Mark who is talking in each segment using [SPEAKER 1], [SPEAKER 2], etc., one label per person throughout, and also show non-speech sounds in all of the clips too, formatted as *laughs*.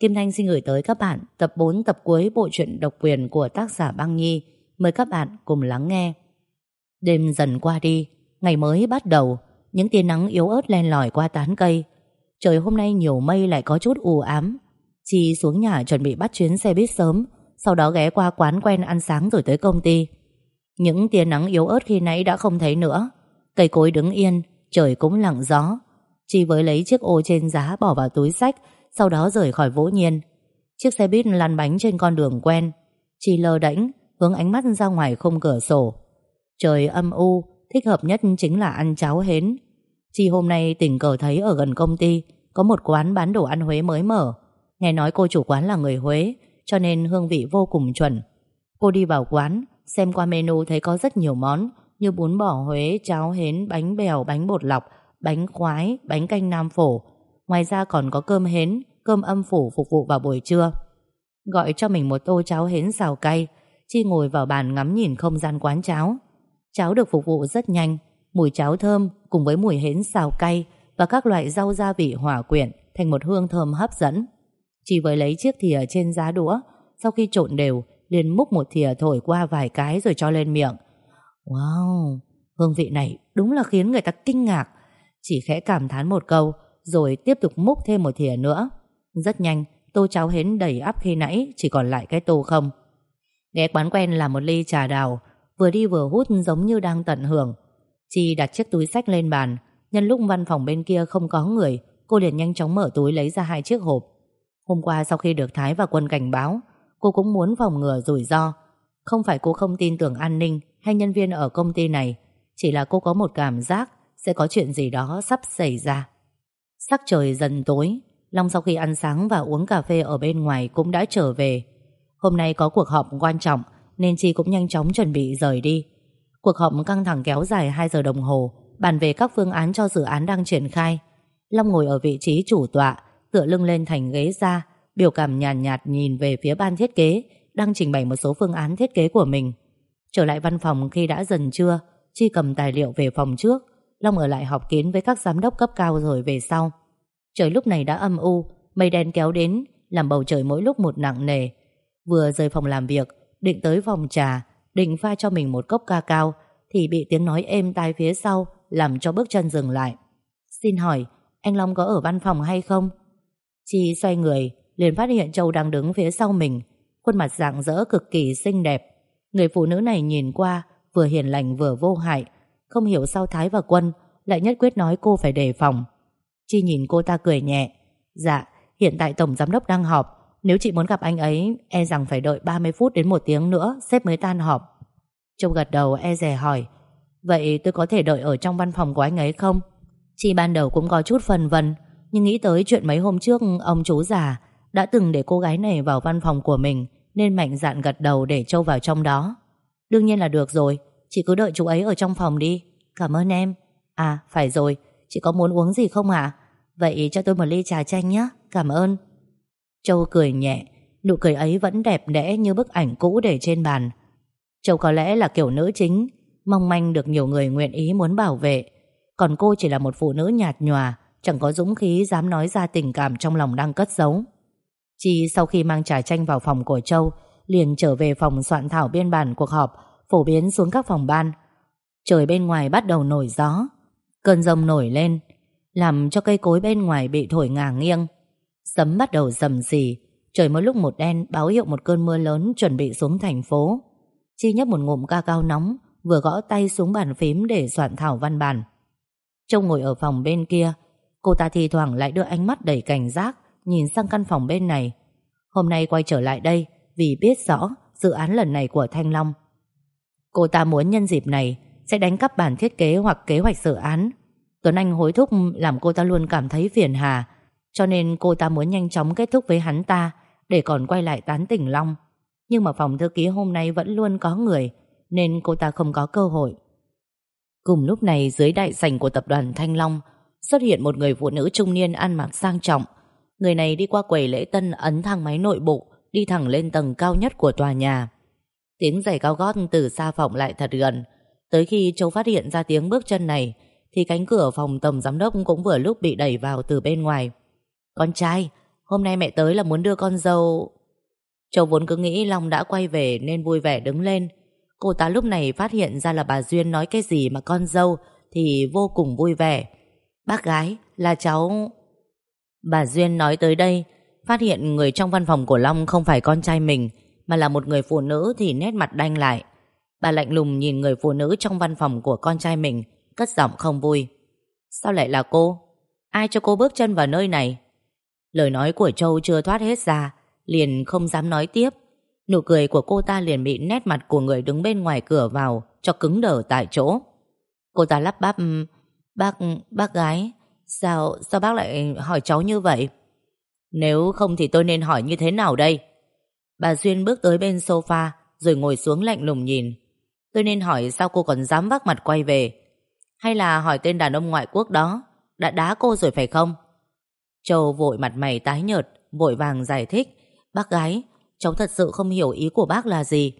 [SPEAKER 1] Kim Thanh xin gửi tới các bạn tập 4 tập cuối bộ truyện độc quyền của tác giả Băng Nhi. Mời các bạn cùng lắng nghe. Đêm dần qua đi, ngày mới bắt đầu, những tia nắng yếu ớt len lỏi qua tán cây. Trời hôm nay nhiều mây lại có chút u ám. Chi xuống nhà chuẩn bị bắt chuyến xe buýt sớm, sau đó ghé qua quán quen ăn sáng rồi tới công ty. Những tia nắng yếu ớt khi nãy đã không thấy nữa. Cây cối đứng yên, trời cũng lặng gió. Chi với lấy chiếc ô trên giá bỏ vào túi sách, sau đó rời khỏi vỗ nhiên. Chiếc xe buýt lăn bánh trên con đường quen. Chi lơ đễnh, hướng ánh mắt ra ngoài khung cửa sổ. Trời âm u, thích hợp nhất chính là ăn cháo hến. Chi hôm nay tình cờ thấy ở gần công ty có một quán bán đồ ăn Huế mới mở. Nghe nói cô chủ quán là người Huế, cho nên hương vị vô cùng chuẩn. Cô đi vào quán, xem qua menu thấy có rất nhiều món như bún bò Huế, cháo hến, bánh bèo, bánh bột lọc, bánh khoái, bánh canh nam phổ. Ngoài ra còn có cơm hến, cơm âm phủ phục vụ vào buổi trưa. Gọi cho mình một tô cháo hến xào cay, Chi ngồi vào bàn ngắm nhìn không gian quán cháo. Cháo được phục vụ rất nhanh, mùi cháo thơm cùng với mùi hến xào cay và các loại rau gia vị hòa quyện thành một hương thơm hấp dẫn. Chỉ với lấy chiếc thìa trên giá đũa, sau khi trộn đều, liền múc một thìa thổi qua vài cái rồi cho lên miệng. Wow, hương vị này đúng là khiến người ta kinh ngạc. Chỉ khẽ cảm thán một câu, rồi tiếp tục múc thêm một thìa nữa. Rất nhanh, tô cháo hến đầy ắp khi nãy, chỉ còn lại cái tô không. Ghé quán quen là một ly trà đào, vừa đi vừa hút giống như đang tận hưởng. Chi đặt chiếc túi sách lên bàn, nhân lúc văn phòng bên kia không có người, cô liền nhanh chóng mở túi lấy ra hai chiếc hộp. Hôm qua sau khi được Thái và Quân cảnh báo, cô cũng muốn phòng ngừa rủi ro. Không phải cô không tin tưởng an ninh hay nhân viên ở công ty này, chỉ là cô có một cảm giác sẽ có chuyện gì đó sắp xảy ra. Sắc trời dần tối, Long sau khi ăn sáng và uống cà phê ở bên ngoài cũng đã trở về. Hôm nay có cuộc họp quan trọng nên Chi cũng nhanh chóng chuẩn bị rời đi. Cuộc họp căng thẳng kéo dài 2 giờ đồng hồ, bàn về các phương án cho dự án đang triển khai. Long ngồi ở vị trí chủ tọa, tựa lưng lên thành ghế ra, biểu cảm nhàn nhạt, nhạt nhìn về phía ban thiết kế, đang trình bày một số phương án thiết kế của mình. Trở lại văn phòng khi đã dần trưa, Chi cầm tài liệu về phòng trước, Long ở lại họp kín với các giám đốc cấp cao rồi về sau. Trời lúc này đã âm u, mây đen kéo đến, làm bầu trời mỗi lúc một nặng nề. Vừa rời phòng làm việc, định tới phòng trà, định pha cho mình một cốc ca cao, thì bị tiếng nói êm tai phía sau, làm cho bước chân dừng lại. Xin hỏi, anh Long có ở văn phòng hay không? Chi xoay người, liền phát hiện Châu đang đứng phía sau mình, khuôn mặt rạng rỡ cực kỳ xinh đẹp. Người phụ nữ này nhìn qua, vừa hiền lành vừa vô hại, không hiểu sao Thái và Quân lại nhất quyết nói cô phải đề phòng. Chi nhìn cô ta cười nhẹ. Dạ, hiện tại Tổng Giám đốc đang họp. Nếu chị muốn gặp anh ấy, e rằng phải đợi 30 phút đến một tiếng nữa, sếp mới tan họp. Châu gật đầu e rè hỏi. Vậy tôi có thể đợi ở trong văn phòng của anh ấy không? Chi ban đầu cũng có chút phần vần, nhưng nghĩ tới chuyện mấy hôm trước ông chú già đã từng để cô gái này vào văn phòng của mình, nên mạnh dạn gật đầu để Châu vào trong đó. Đương nhiên là được rồi, chị cứ đợi chú ấy ở trong phòng đi. Cảm ơn em. À, phải rồi, Chị có muốn uống gì không à? Vậy cho tôi một ly trà chanh nhé Cảm ơn. Châu cười nhẹ. Nụ cười ấy vẫn đẹp đẽ như bức ảnh cũ để trên bàn. Châu có lẽ là kiểu nữ chính. Mong manh được nhiều người nguyện ý muốn bảo vệ. Còn cô chỉ là một phụ nữ nhạt nhòa Chẳng có dũng khí dám nói ra tình cảm trong lòng đang cất giấu. Chi sau khi mang trà chanh vào phòng của Châu Liền trở về phòng soạn thảo biên bản cuộc họp Phổ biến xuống các phòng ban. Trời bên ngoài bắt đầu nổi gió. Cơn rông nổi lên, Làm cho cây cối bên ngoài bị thổi ngả nghiêng. Sấm bắt đầu rầm rì. Trời mỗi lúc một đen, báo hiệu một cơn mưa lớn Chuẩn bị xuống thành phố. Chi nhấp một ngụm ca cao nóng, Vừa gõ tay xuống bàn phím để soạn thảo văn bản. Trông ngồi ở phòng bên kia, Cô ta thì thoảng lại đưa ánh mắt đầy cảnh giác Nhìn sang căn phòng bên này. Hôm nay quay trở lại đây Vì biết rõ dự án lần này của Thanh Long. Cô ta muốn nhân dịp này sẽ đánh cắp bản thiết kế hoặc kế hoạch dự án. Tuấn Anh hối thúc làm cô ta luôn cảm thấy phiền hà, cho nên cô ta muốn nhanh chóng kết thúc với hắn ta để còn quay lại tán tỉnh Long. Nhưng mà phòng thư ký hôm nay vẫn luôn có người, nên cô ta không có cơ hội. Cùng lúc này dưới đại sảnh của tập đoàn Thanh Long xuất hiện một người phụ nữ trung niên ăn mặc sang trọng. Người này đi qua quầy lễ tân ấn thang máy nội bộ, đi thẳng lên tầng cao nhất của tòa nhà. Tiếng giày cao gót từ xa vọng lại thật gần, Tới khi Châu phát hiện ra tiếng bước chân này Thì cánh cửa phòng tổng giám đốc cũng vừa lúc bị đẩy vào từ bên ngoài. Con trai Hôm nay mẹ tới là muốn đưa con dâu. Châu vốn cứ nghĩ Long đã quay về Nên vui vẻ đứng lên. Cô ta lúc này phát hiện ra là bà Duyên nói cái gì mà con dâu Thì vô cùng vui vẻ. Bác gái là cháu Bà Duyên nói tới đây Phát hiện người trong văn phòng của Long không phải con trai mình mà là một người phụ nữ thì nét mặt đanh lại Bà lạnh lùng nhìn người phụ nữ trong văn phòng của con trai mình Cất giọng không vui Sao lại là cô? Ai cho cô bước chân vào nơi này? Lời nói của Châu chưa thoát hết ra Liền không dám nói tiếp Nụ cười của cô ta liền bị nét mặt của người đứng bên ngoài cửa vào Cho cứng đờ tại chỗ Cô ta lắp bắp Bác, bác gái Sao, sao bác lại hỏi cháu như vậy? Nếu không thì tôi nên hỏi như thế nào đây? Bà Duyên bước tới bên sofa, Rồi ngồi xuống lạnh lùng nhìn. Tôi nên hỏi sao cô còn dám vác mặt quay về? Hay là hỏi tên đàn ông ngoại quốc đó, Đã đá cô rồi phải không? Châu vội mặt mày tái nhợt, Vội vàng giải thích. Bác gái, Cháu thật sự không hiểu ý của bác là gì.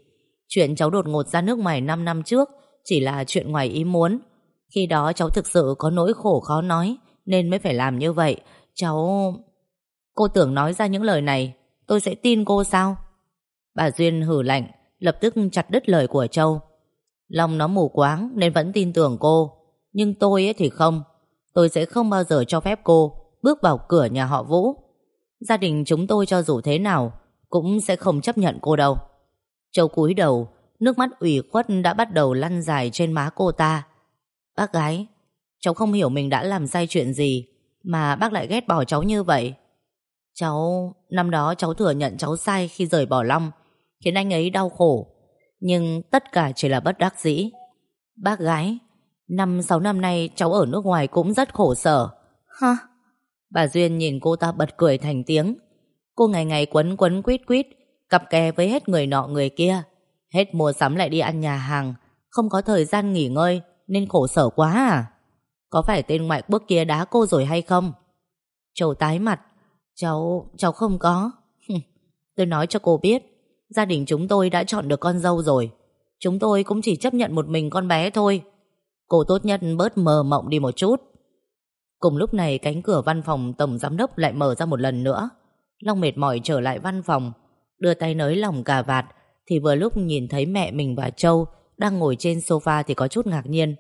[SPEAKER 1] Chuyện cháu đột ngột ra nước ngoài 5 năm trước Chỉ là chuyện ngoài ý muốn. Khi đó cháu thực sự có nỗi khổ khó nói, Nên mới phải làm như vậy. Cháu... Cô tưởng nói ra những lời này, Tôi sẽ tin cô sao? Bà Duyên hử lạnh, Lập tức chặt đứt lời của Châu. Lòng nó mù quáng nên vẫn tin tưởng cô, Nhưng tôi ấy thì không. Tôi sẽ không bao giờ cho phép cô Bước vào cửa nhà họ Vũ. Gia đình chúng tôi cho dù thế nào Cũng sẽ không chấp nhận cô đâu. Châu cúi đầu, Nước mắt ủy khuất đã bắt đầu lăn dài trên má cô ta. Bác gái, Cháu không hiểu mình đã làm sai chuyện gì Mà bác lại ghét bỏ cháu như vậy. Cháu, Năm đó cháu thừa nhận cháu sai khi rời bỏ Long Khiến anh ấy đau khổ. Nhưng tất cả chỉ là bất đắc dĩ. Bác gái Năm sáu năm nay cháu ở nước ngoài cũng rất khổ sở. Ha Bà Duyên nhìn cô ta bật cười thành tiếng. Cô ngày ngày quấn quấn quýt quýt Cặp kè với hết người nọ người kia. Hết mua sắm lại đi ăn nhà hàng. Không có thời gian nghỉ ngơi Nên khổ sở quá à. Có phải tên ngoại quốc kia đá cô rồi hay không? Châu tái mặt. Cháu, cháu không có. *laughs* Tôi nói cho cô biết Gia đình chúng tôi đã chọn được con dâu rồi Chúng tôi cũng chỉ chấp nhận một mình con bé thôi Cô tốt nhất bớt mờ mộng đi một chút Cùng lúc này cánh cửa văn phòng tổng giám đốc lại mở ra một lần nữa. Long mệt mỏi trở lại văn phòng, đưa tay nới lòng cà vạt, thì vừa lúc nhìn thấy mẹ mình và Châu đang ngồi trên sofa thì có chút ngạc nhiên.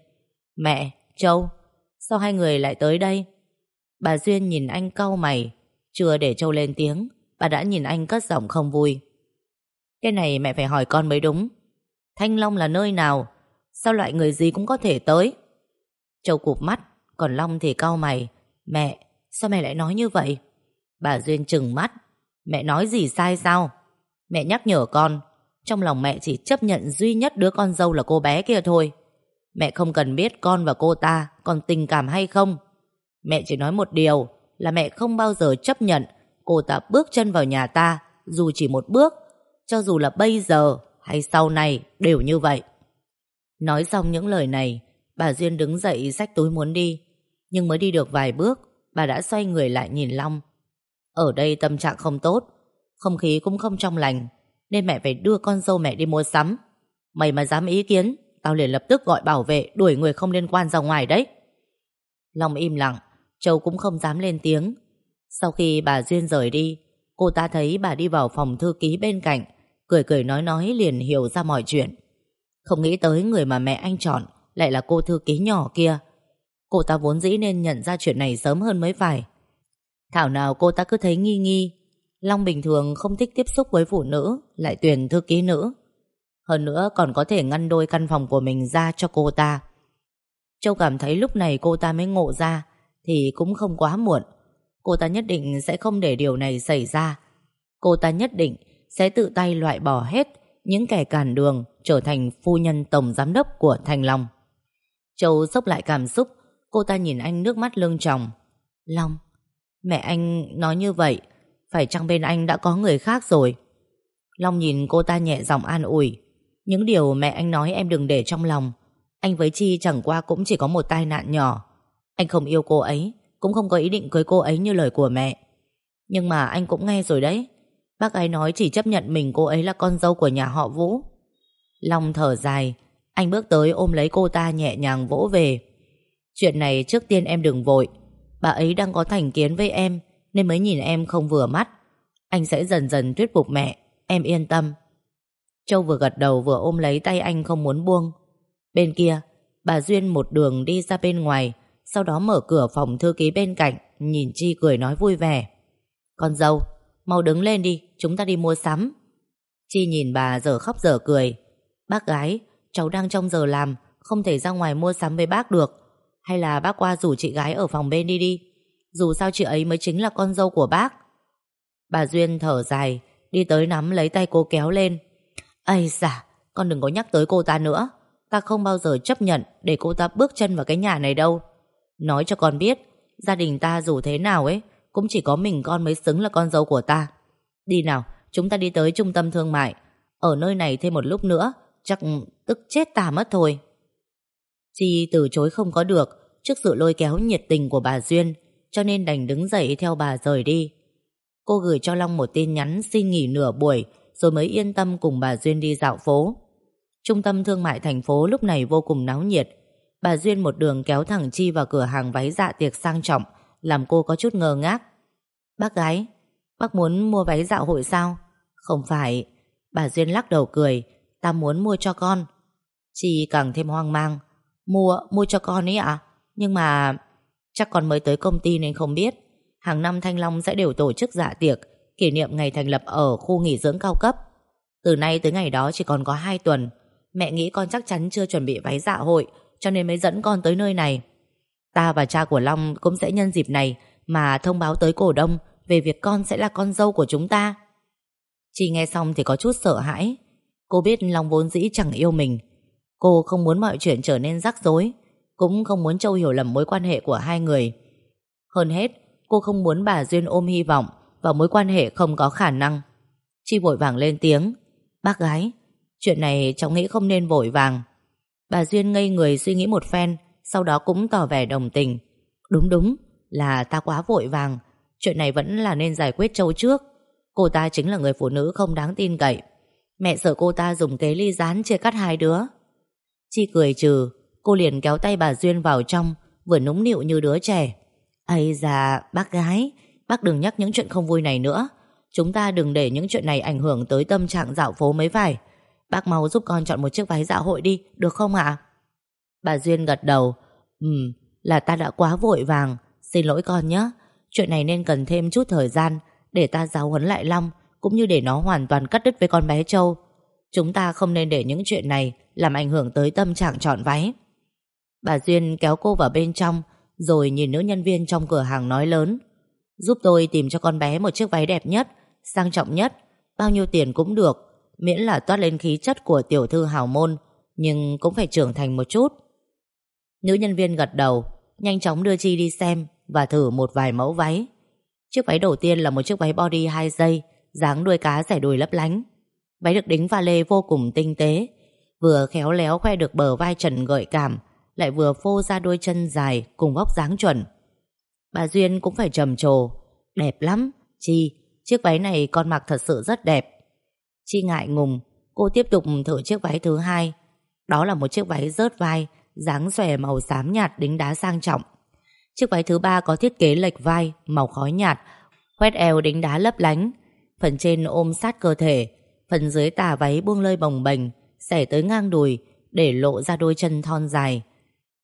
[SPEAKER 1] Mẹ, Châu, sao hai người lại tới đây? Bà Duyên nhìn anh cau mày, chưa để Châu lên tiếng, bà đã nhìn anh cất giọng không vui. Cái này mẹ phải hỏi con mới đúng. Thanh Long là nơi nào? Sao loại người gì cũng có thể tới? Châu cụp mắt, còn Long thì cau mày Mẹ, sao mẹ lại nói như vậy? Bà Duyên trừng mắt Mẹ nói gì sai sao? Mẹ nhắc nhở con Trong lòng mẹ chỉ chấp nhận duy nhất đứa con dâu là cô bé kia thôi Mẹ không cần biết con và cô ta còn tình cảm hay không Mẹ chỉ nói một điều Là mẹ không bao giờ chấp nhận Cô ta bước chân vào nhà ta Dù chỉ một bước cho dù là bây giờ hay sau này Đều như vậy. Nói xong những lời này, Bà Duyên đứng dậy xách túi muốn đi. Nhưng mới đi được vài bước, Bà đã xoay người lại nhìn Long. Ở đây tâm trạng không tốt, Không khí cũng không trong lành, Nên mẹ phải đưa con dâu mẹ đi mua sắm. Mày mà dám ý kiến, Tao liền lập tức gọi bảo vệ Đuổi người không liên quan ra ngoài đấy. Long im lặng, Châu cũng không dám lên tiếng. Sau khi bà Duyên rời đi, Cô ta thấy bà đi vào phòng thư ký bên cạnh. Cười cười nói nói liền hiểu ra mọi chuyện. Không nghĩ tới người mà mẹ anh chọn Lại là cô thư ký nhỏ kia. Cô ta vốn dĩ nên nhận ra chuyện này sớm hơn mới phải. Thảo nào cô ta cứ thấy nghi nghi. Long bình thường không thích tiếp xúc với phụ nữ, Lại tuyển thư ký nữ. Hơn nữa còn có thể ngăn đôi căn phòng của mình ra cho cô ta. Châu cảm thấy lúc này cô ta mới ngộ ra, Thì cũng không quá muộn. Cô ta nhất định sẽ không để điều này xảy ra. Cô ta nhất định sẽ tự tay loại bỏ hết Những kẻ cản đường Trở thành phu nhân tổng giám đốc của Thành Long. Châu sốc lại cảm xúc, Cô ta nhìn anh nước mắt lưng tròng. Long, Mẹ anh nói như vậy, Phải chăng bên anh đã có người khác rồi? Long nhìn cô ta nhẹ giọng an ủi. Những điều mẹ anh nói em đừng để trong lòng. Anh với Chi chẳng qua cũng chỉ có một tai nạn nhỏ. Anh không yêu cô ấy, Cũng không có ý định cưới cô ấy như lời của mẹ. Nhưng mà anh cũng nghe rồi đấy. Bác ấy nói chỉ chấp nhận mình cô ấy là con dâu của nhà họ Vũ. Long thở dài, Anh bước tới ôm lấy cô ta nhẹ nhàng vỗ về. Chuyện này trước tiên em đừng vội, Bà ấy đang có thành kiến với em Nên mới nhìn em không vừa mắt. Anh sẽ dần dần thuyết phục mẹ, Em yên tâm. Châu vừa gật đầu vừa ôm lấy tay anh không muốn buông. Bên kia, Bà Duyên một đường đi ra bên ngoài, Sau đó mở cửa phòng thư ký bên cạnh, Nhìn Chi cười nói vui vẻ. Con dâu, Mau đứng lên đi. Chúng ta đi mua sắm. Chi nhìn bà giờ khóc giờ cười. Bác gái Cháu đang trong giờ làm Không thể ra ngoài mua sắm với bác được. Hay là bác qua rủ chị gái ở phòng bên đi đi. Dù sao chị ấy mới chính là con dâu của bác. Bà Duyên thở dài Đi tới nắm lấy tay cô kéo lên. Ây dạ, Con đừng có nhắc tới cô ta nữa. Ta không bao giờ chấp nhận Để cô ta bước chân vào cái nhà này đâu. Nói cho con biết Gia đình ta dù thế nào ấy Cũng chỉ có mình con mới xứng là con dâu của ta. Đi nào, Chúng ta đi tới trung tâm thương mại. Ở nơi này thêm một lúc nữa, Chắc tức chết ta mất thôi. Chi từ chối không có được, Trước sự lôi kéo nhiệt tình của bà Duyên, Cho nên đành đứng dậy theo bà rời đi. Cô gửi cho Long một tin nhắn xin nghỉ nửa buổi, Rồi mới yên tâm cùng bà Duyên đi dạo phố. Trung tâm thương mại thành phố lúc này vô cùng náo nhiệt. Bà Duyên một đường kéo thẳng Chi vào cửa hàng váy dạ tiệc sang trọng, Làm cô có chút ngơ ngác. Bác gái Bác muốn mua váy dạo hội sao? Không phải. Bà Duyên lắc đầu cười. Ta muốn mua cho con. Chi càng thêm hoang mang. Mua, mua cho con ấy ạ. Nhưng mà Chắc con mới tới công ty nên không biết. Hàng năm Thanh Long sẽ đều tổ chức dạ tiệc Kỷ niệm ngày thành lập ở khu nghỉ dưỡng cao cấp. Từ nay tới ngày đó chỉ còn có 2 tuần. Mẹ nghĩ con chắc chắn chưa chuẩn bị váy dạ hội Cho nên mới dẫn con tới nơi này. Ta và cha của Long cũng sẽ nhân dịp này Mà thông báo tới cổ đông về việc con sẽ là con dâu của chúng ta. Chị nghe xong thì có chút sợ hãi. Cô biết Long vốn dĩ chẳng yêu mình. Cô không muốn mọi chuyện trở nên rắc rối, Cũng không muốn Châu hiểu lầm mối quan hệ của hai người. Hơn hết, Cô không muốn bà Duyên ôm hy vọng Vào mối quan hệ không có khả năng. Chi vội vàng lên tiếng, Bác gái, Chuyện này cháu nghĩ không nên vội vàng. Bà Duyên ngây người suy nghĩ một phen, Sau đó cũng tỏ vẻ đồng tình. Đúng đúng, là ta quá vội vàng Chuyện này vẫn là nên giải quyết Châu trước. Cô ta chính là người phụ nữ không đáng tin cậy. Mẹ sợ cô ta dùng kế ly rán chia cắt hai đứa. Chi cười trừ, Cô liền kéo tay bà Duyên vào trong, Vừa nũng nịu như đứa trẻ. Ây da, bác gái, Bác đừng nhắc những chuyện không vui này nữa. Chúng ta đừng để những chuyện này ảnh hưởng tới tâm trạng dạo phố mới phải Bác mau giúp con chọn một chiếc váy dạ hội đi, Được không ạ? Bà Duyên gật đầu. Ừ là ta đã quá vội vàng. Xin lỗi con nhé. Chuyện này nên cần thêm chút thời gian Để ta giáo huấn lại Long, Cũng như để nó hoàn toàn cắt đứt với con bé Châu. Chúng ta không nên để những chuyện này Làm ảnh hưởng tới tâm trạng chọn váy Bà Duyên kéo cô vào bên trong, Rồi nhìn nữ nhân viên trong cửa hàng nói lớn. Giúp tôi tìm cho con bé một chiếc váy đẹp nhất, Sang trọng nhất, Bao nhiêu tiền cũng được, Miễn là toát lên khí chất của tiểu thư hào môn, Nhưng cũng phải trưởng thành một chút. Nữ nhân viên gật đầu, Nhanh chóng đưa Chi đi xem. Và thử một vài mẫu váy. Chiếc váy đầu tiên là một chiếc váy body 2 giây dáng đuôi cá rẻ đùi lấp lánh. Váy được đính pha lê vô cùng tinh tế, Vừa khéo léo khoe được bờ vai trần gợi cảm, Lại vừa phô ra đôi chân dài Cùng vóc dáng chuẩn. Bà Duyên cũng phải trầm trồ, Đẹp lắm, Chi, Chiếc váy này con mặc thật sự rất đẹp. Chi ngại ngùng, Cô tiếp tục thử chiếc váy thứ hai. Đó là một chiếc váy rớt vai, dáng xòe màu xám nhạt đính đá sang trọng. Chiếc váy thứ ba có thiết kế lệch vai, Màu khói nhạt, Khoét eo đính đá lấp lánh. Phần trên ôm sát cơ thể, Phần dưới tà váy buông lơi bồng bềnh, Xẻ tới ngang đùi Để lộ ra đôi chân thon dài.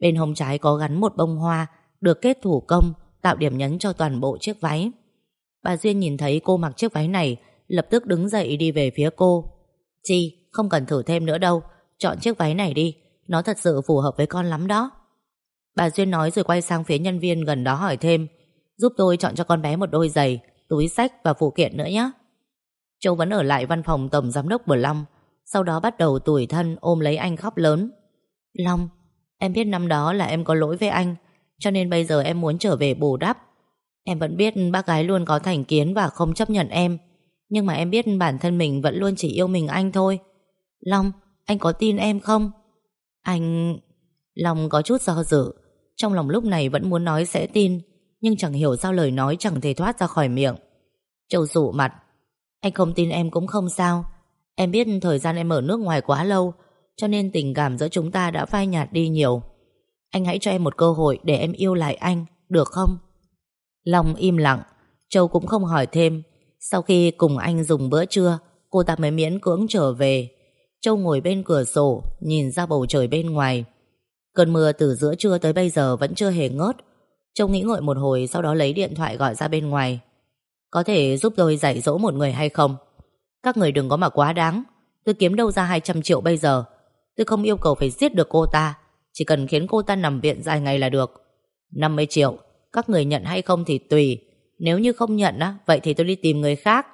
[SPEAKER 1] Bên hông trái có gắn một bông hoa, Được kết thủ công, Tạo điểm nhấn cho toàn bộ chiếc váy. Bà Duyên nhìn thấy cô mặc chiếc váy này, Lập tức đứng dậy đi về phía cô. Chi, không cần thử thêm nữa đâu, Chọn chiếc váy này đi, Nó thật sự phù hợp với con lắm đó. Bà Duyên nói rồi quay sang phía nhân viên gần đó hỏi thêm. Giúp tôi chọn cho con bé một đôi giày, Túi sách và phụ kiện nữa nhé. Châu vẫn ở lại văn phòng tổng giám đốc Bờ Long, Sau đó bắt đầu tủi thân ôm lấy anh khóc lớn. Long, Em biết năm đó là em có lỗi với anh, Cho nên bây giờ em muốn trở về bù đắp. Em vẫn biết bác gái luôn có thành kiến Và không chấp nhận em, Nhưng mà em biết bản thân mình vẫn luôn chỉ yêu mình anh thôi. Long, Anh có tin em không? Anh, Long có chút do dự. Trong lòng lúc này vẫn muốn nói sẽ tin, Nhưng chẳng hiểu sao lời nói chẳng thể thoát ra khỏi miệng. Châu rụ mặt. Anh không tin em cũng không sao. Em biết thời gian em ở nước ngoài quá lâu, Cho nên tình cảm giữa chúng ta đã phai nhạt đi nhiều. Anh hãy cho em một cơ hội Để em yêu lại anh, Được không? Long im lặng. Châu cũng không hỏi thêm. Sau khi cùng anh dùng bữa trưa, Cô ta mới miễn cưỡng trở về. Châu ngồi bên cửa sổ, Nhìn ra bầu trời bên ngoài. Cơn mưa từ giữa trưa tới bây giờ Vẫn chưa hề ngớt. Châu nghĩ ngợi một hồi, Sau đó lấy điện thoại gọi ra bên ngoài. Có thể giúp tôi dạy dỗ một người hay không? Các người đừng có mà quá đáng. Tôi kiếm đâu ra 200 triệu bây giờ? Tôi không yêu cầu phải giết được cô ta. Chỉ cần khiến cô ta nằm viện dài ngày là được. 50 triệu, Các người nhận hay không thì tùy. Nếu như không nhận á, Vậy thì tôi đi tìm người khác.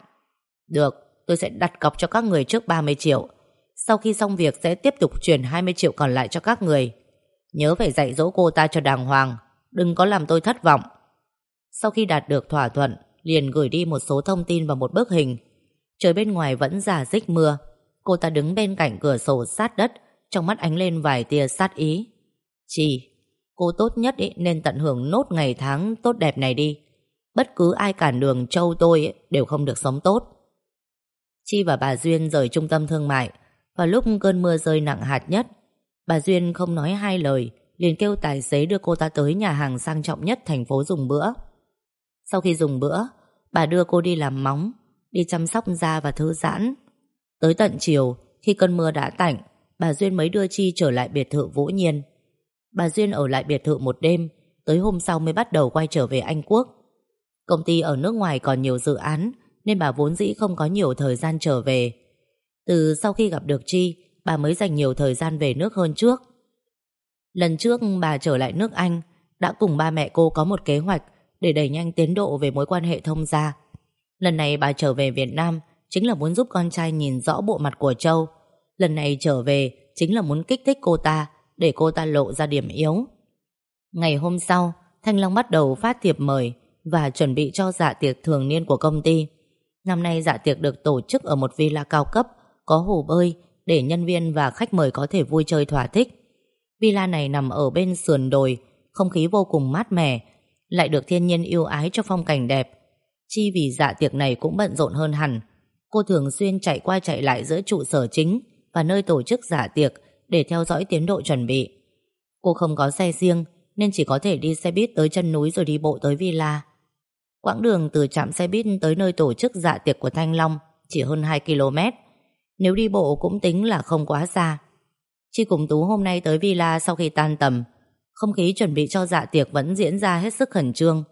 [SPEAKER 1] Được, tôi sẽ đặt cọc cho các người trước 30 triệu. Sau khi xong việc, sẽ tiếp tục chuyển 20 triệu còn lại cho các người. Nhớ phải dạy dỗ cô ta cho đàng hoàng Đừng có làm tôi thất vọng. Sau khi đạt được thỏa thuận Liền gửi đi một số thông tin và một bức hình. Trời bên ngoài vẫn giả dích mưa. Cô ta đứng bên cạnh cửa sổ sát đất Trong mắt ánh lên vài tia sát ý. Chị Cô tốt nhất ý, nên tận hưởng nốt ngày tháng tốt đẹp này đi. Bất cứ ai cản đường châu tôi ý, Đều không được sống tốt. Chi và bà Duyên rời trung tâm thương mại. Và lúc cơn mưa rơi nặng hạt nhất Bà Duyên không nói hai lời liền kêu tài xế đưa cô ta tới nhà hàng sang trọng nhất thành phố dùng bữa. Sau khi dùng bữa, bà đưa cô đi làm móng, đi chăm sóc da và thư giãn. Tới tận chiều, khi cơn mưa đã tạnh, bà Duyên mới đưa Chi trở lại biệt thự Vũ Nhiên. Bà Duyên ở lại biệt thự một đêm, tới hôm sau mới bắt đầu quay trở về Anh Quốc. Công ty ở nước ngoài còn nhiều dự án, nên bà vốn dĩ không có nhiều thời gian trở về. Từ sau khi gặp được Chi, bà mới dành nhiều thời gian về nước hơn trước. Lần trước bà trở lại nước Anh, đã cùng ba mẹ cô có một kế hoạch để đẩy nhanh tiến độ về mối quan hệ thông gia. Lần này bà trở về Việt Nam chính là muốn giúp con trai nhìn rõ bộ mặt của Châu. Lần này trở về chính là muốn kích thích cô ta để cô ta lộ ra điểm yếu. Ngày hôm sau, Thanh Long bắt đầu phát thiệp mời và chuẩn bị cho dạ tiệc thường niên của công ty. Năm nay dạ tiệc được tổ chức ở một villa cao cấp, có hồ bơi để nhân viên và khách mời có thể vui chơi thỏa thích. Villa này nằm ở bên sườn đồi, không khí vô cùng mát mẻ, lại được thiên nhiên yêu ái cho phong cảnh đẹp. Chi vì dạ tiệc này cũng bận rộn hơn hẳn. Cô thường xuyên chạy qua chạy lại giữa trụ sở chính và nơi tổ chức dạ tiệc để theo dõi tiến độ chuẩn bị. Cô không có xe riêng nên chỉ có thể đi xe buýt tới chân núi rồi đi bộ tới villa. Quãng đường từ trạm xe buýt tới nơi tổ chức dạ tiệc của Thanh Long chỉ hơn 2 km. Nếu đi bộ cũng tính là không quá xa. Chi cùng Tú hôm nay tới villa sau khi tan tầm. Không khí chuẩn bị cho dạ tiệc vẫn diễn ra hết sức khẩn trương.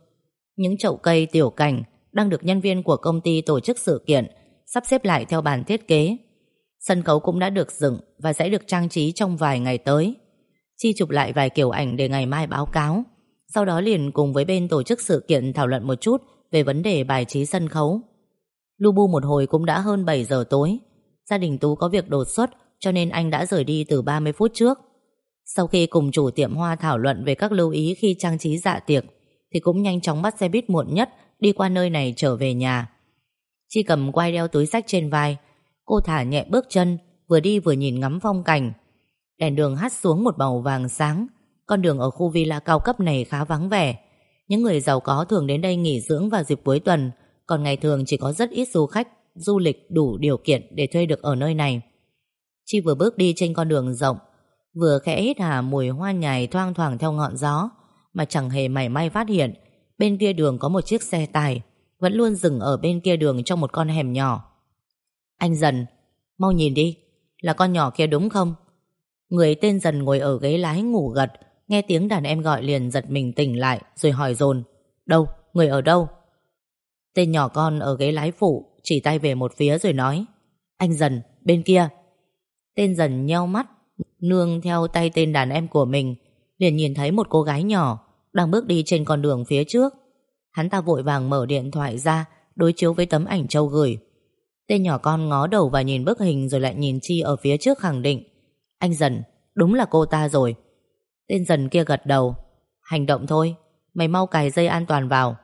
[SPEAKER 1] Những chậu cây, tiểu cảnh đang được nhân viên của công ty tổ chức sự kiện, sắp xếp lại theo bản thiết kế. Sân khấu cũng đã được dựng và sẽ được trang trí trong vài ngày tới. Chi chụp lại vài kiểu ảnh để ngày mai báo cáo. Sau đó liền cùng với bên tổ chức sự kiện thảo luận một chút về vấn đề bài trí sân khấu. Lu bu một hồi cũng đã hơn 7 giờ tối. Gia đình Tú có việc đột xuất cho nên anh đã rời đi từ 30 phút trước. Sau khi cùng chủ tiệm hoa thảo luận về các lưu ý khi trang trí dạ tiệc, thì cũng nhanh chóng bắt xe buýt muộn nhất đi qua nơi này trở về nhà. Chi cầm quay đeo túi sách trên vai, cô thả nhẹ bước chân, vừa đi vừa nhìn ngắm phong cảnh. Đèn đường hắt xuống một màu vàng sáng, con đường ở khu villa cao cấp này khá vắng vẻ. Những người giàu có thường đến đây nghỉ dưỡng vào dịp cuối tuần, còn ngày thường chỉ có rất ít du khách, du lịch đủ điều kiện để thuê được ở nơi này. Chi vừa bước đi trên con đường rộng Vừa khẽ hít hà mùi hoa nhài thoang thoảng theo ngọn gió Mà chẳng hề mảy may phát hiện Bên kia đường có một chiếc xe tải Vẫn luôn dừng ở bên kia đường trong một con hẻm nhỏ. Anh dần Mau nhìn đi Là con nhỏ kia đúng không? Người tên dần ngồi ở ghế lái ngủ gật Nghe tiếng đàn em gọi liền giật mình tỉnh lại Rồi hỏi dồn Đâu, người ở đâu? Tên nhỏ con ở ghế lái phụ chỉ tay về một phía rồi nói Anh dần, bên kia. Tên dần nheo mắt Nương theo tay tên đàn em của mình liền nhìn thấy một cô gái nhỏ Đang bước đi trên con đường phía trước. Hắn ta vội vàng mở điện thoại ra Đối chiếu với tấm ảnh Châu gửi. Tên nhỏ con ngó đầu và nhìn bức hình Rồi lại nhìn Chi ở phía trước khẳng định Anh dần, đúng là cô ta rồi. Tên dần kia gật đầu Hành động thôi Mày mau cài dây an toàn vào.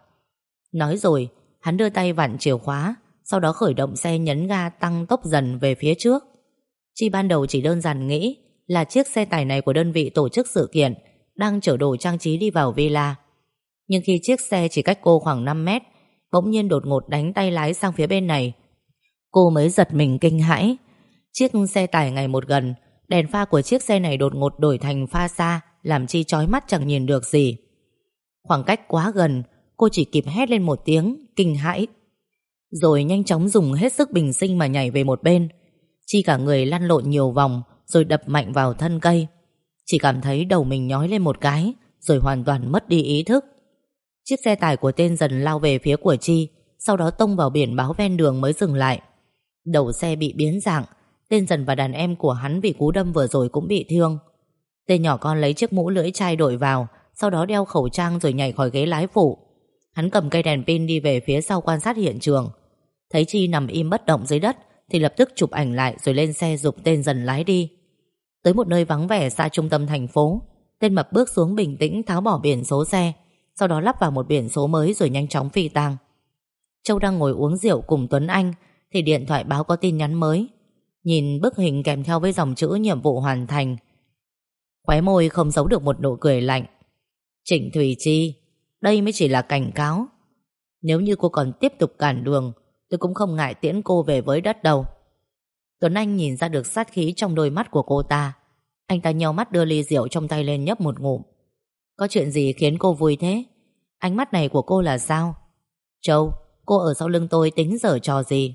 [SPEAKER 1] Nói rồi, hắn đưa tay vặn chìa khóa sau đó khởi động xe nhấn ga tăng tốc dần về phía trước Chi ban đầu chỉ đơn giản nghĩ là chiếc xe tải này của đơn vị tổ chức sự kiện đang chở đồ trang trí đi vào villa. Nhưng khi chiếc xe chỉ cách cô khoảng 5 mét, bỗng nhiên đột ngột đánh tay lái sang phía bên này. Cô mới giật mình kinh hãi. Chiếc xe tải ngày một gần, đèn pha của chiếc xe này đột ngột đổi thành pha xa, làm Chi chói mắt chẳng nhìn được gì. Khoảng cách quá gần, Cô chỉ kịp hét lên một tiếng Kinh hãi rồi nhanh chóng dùng hết sức bình sinh mà nhảy về một bên. Chi cả người lăn lộn nhiều vòng, Rồi đập mạnh vào thân cây. Chỉ cảm thấy đầu mình nhói lên một cái, Rồi hoàn toàn mất đi ý thức. Chiếc xe tải của tên dần lao về phía của Chi, Sau đó tông vào biển báo ven đường mới dừng lại. Đầu xe bị biến dạng, Tên dần và đàn em của hắn vì cú đâm vừa rồi cũng bị thương. Tên nhỏ con lấy chiếc mũ lưỡi chai đội vào, Sau đó đeo khẩu trang rồi nhảy khỏi ghế lái phụ. Hắn cầm cây đèn pin đi về phía sau quan sát hiện trường. Thấy Chi nằm im bất động dưới đất, Thì lập tức chụp ảnh lại rồi lên xe dục tên dần lái đi. Tới một nơi vắng vẻ xa trung tâm thành phố, Tên mập bước xuống bình tĩnh tháo bỏ biển số xe, Sau đó lắp vào một biển số mới rồi nhanh chóng phi tang. Châu đang ngồi uống rượu cùng Tuấn Anh, Thì điện thoại báo có tin nhắn mới. Nhìn bức hình kèm theo với dòng chữ nhiệm vụ hoàn thành. Khóe môi không giấu được một nụ cười lạnh. Trịnh Thùy Chi, Đây mới chỉ là cảnh cáo. Nếu như cô còn tiếp tục cản đường Tôi cũng không ngại tiễn cô về với đất đâu Tuấn Anh nhìn ra được sát khí trong đôi mắt của cô ta. Anh ta nhau mắt đưa ly rượu trong tay lên nhấp một ngụm. Có chuyện gì khiến cô vui thế? Ánh mắt này của cô là sao? Châu, Cô ở sau lưng tôi tính dở trò gì?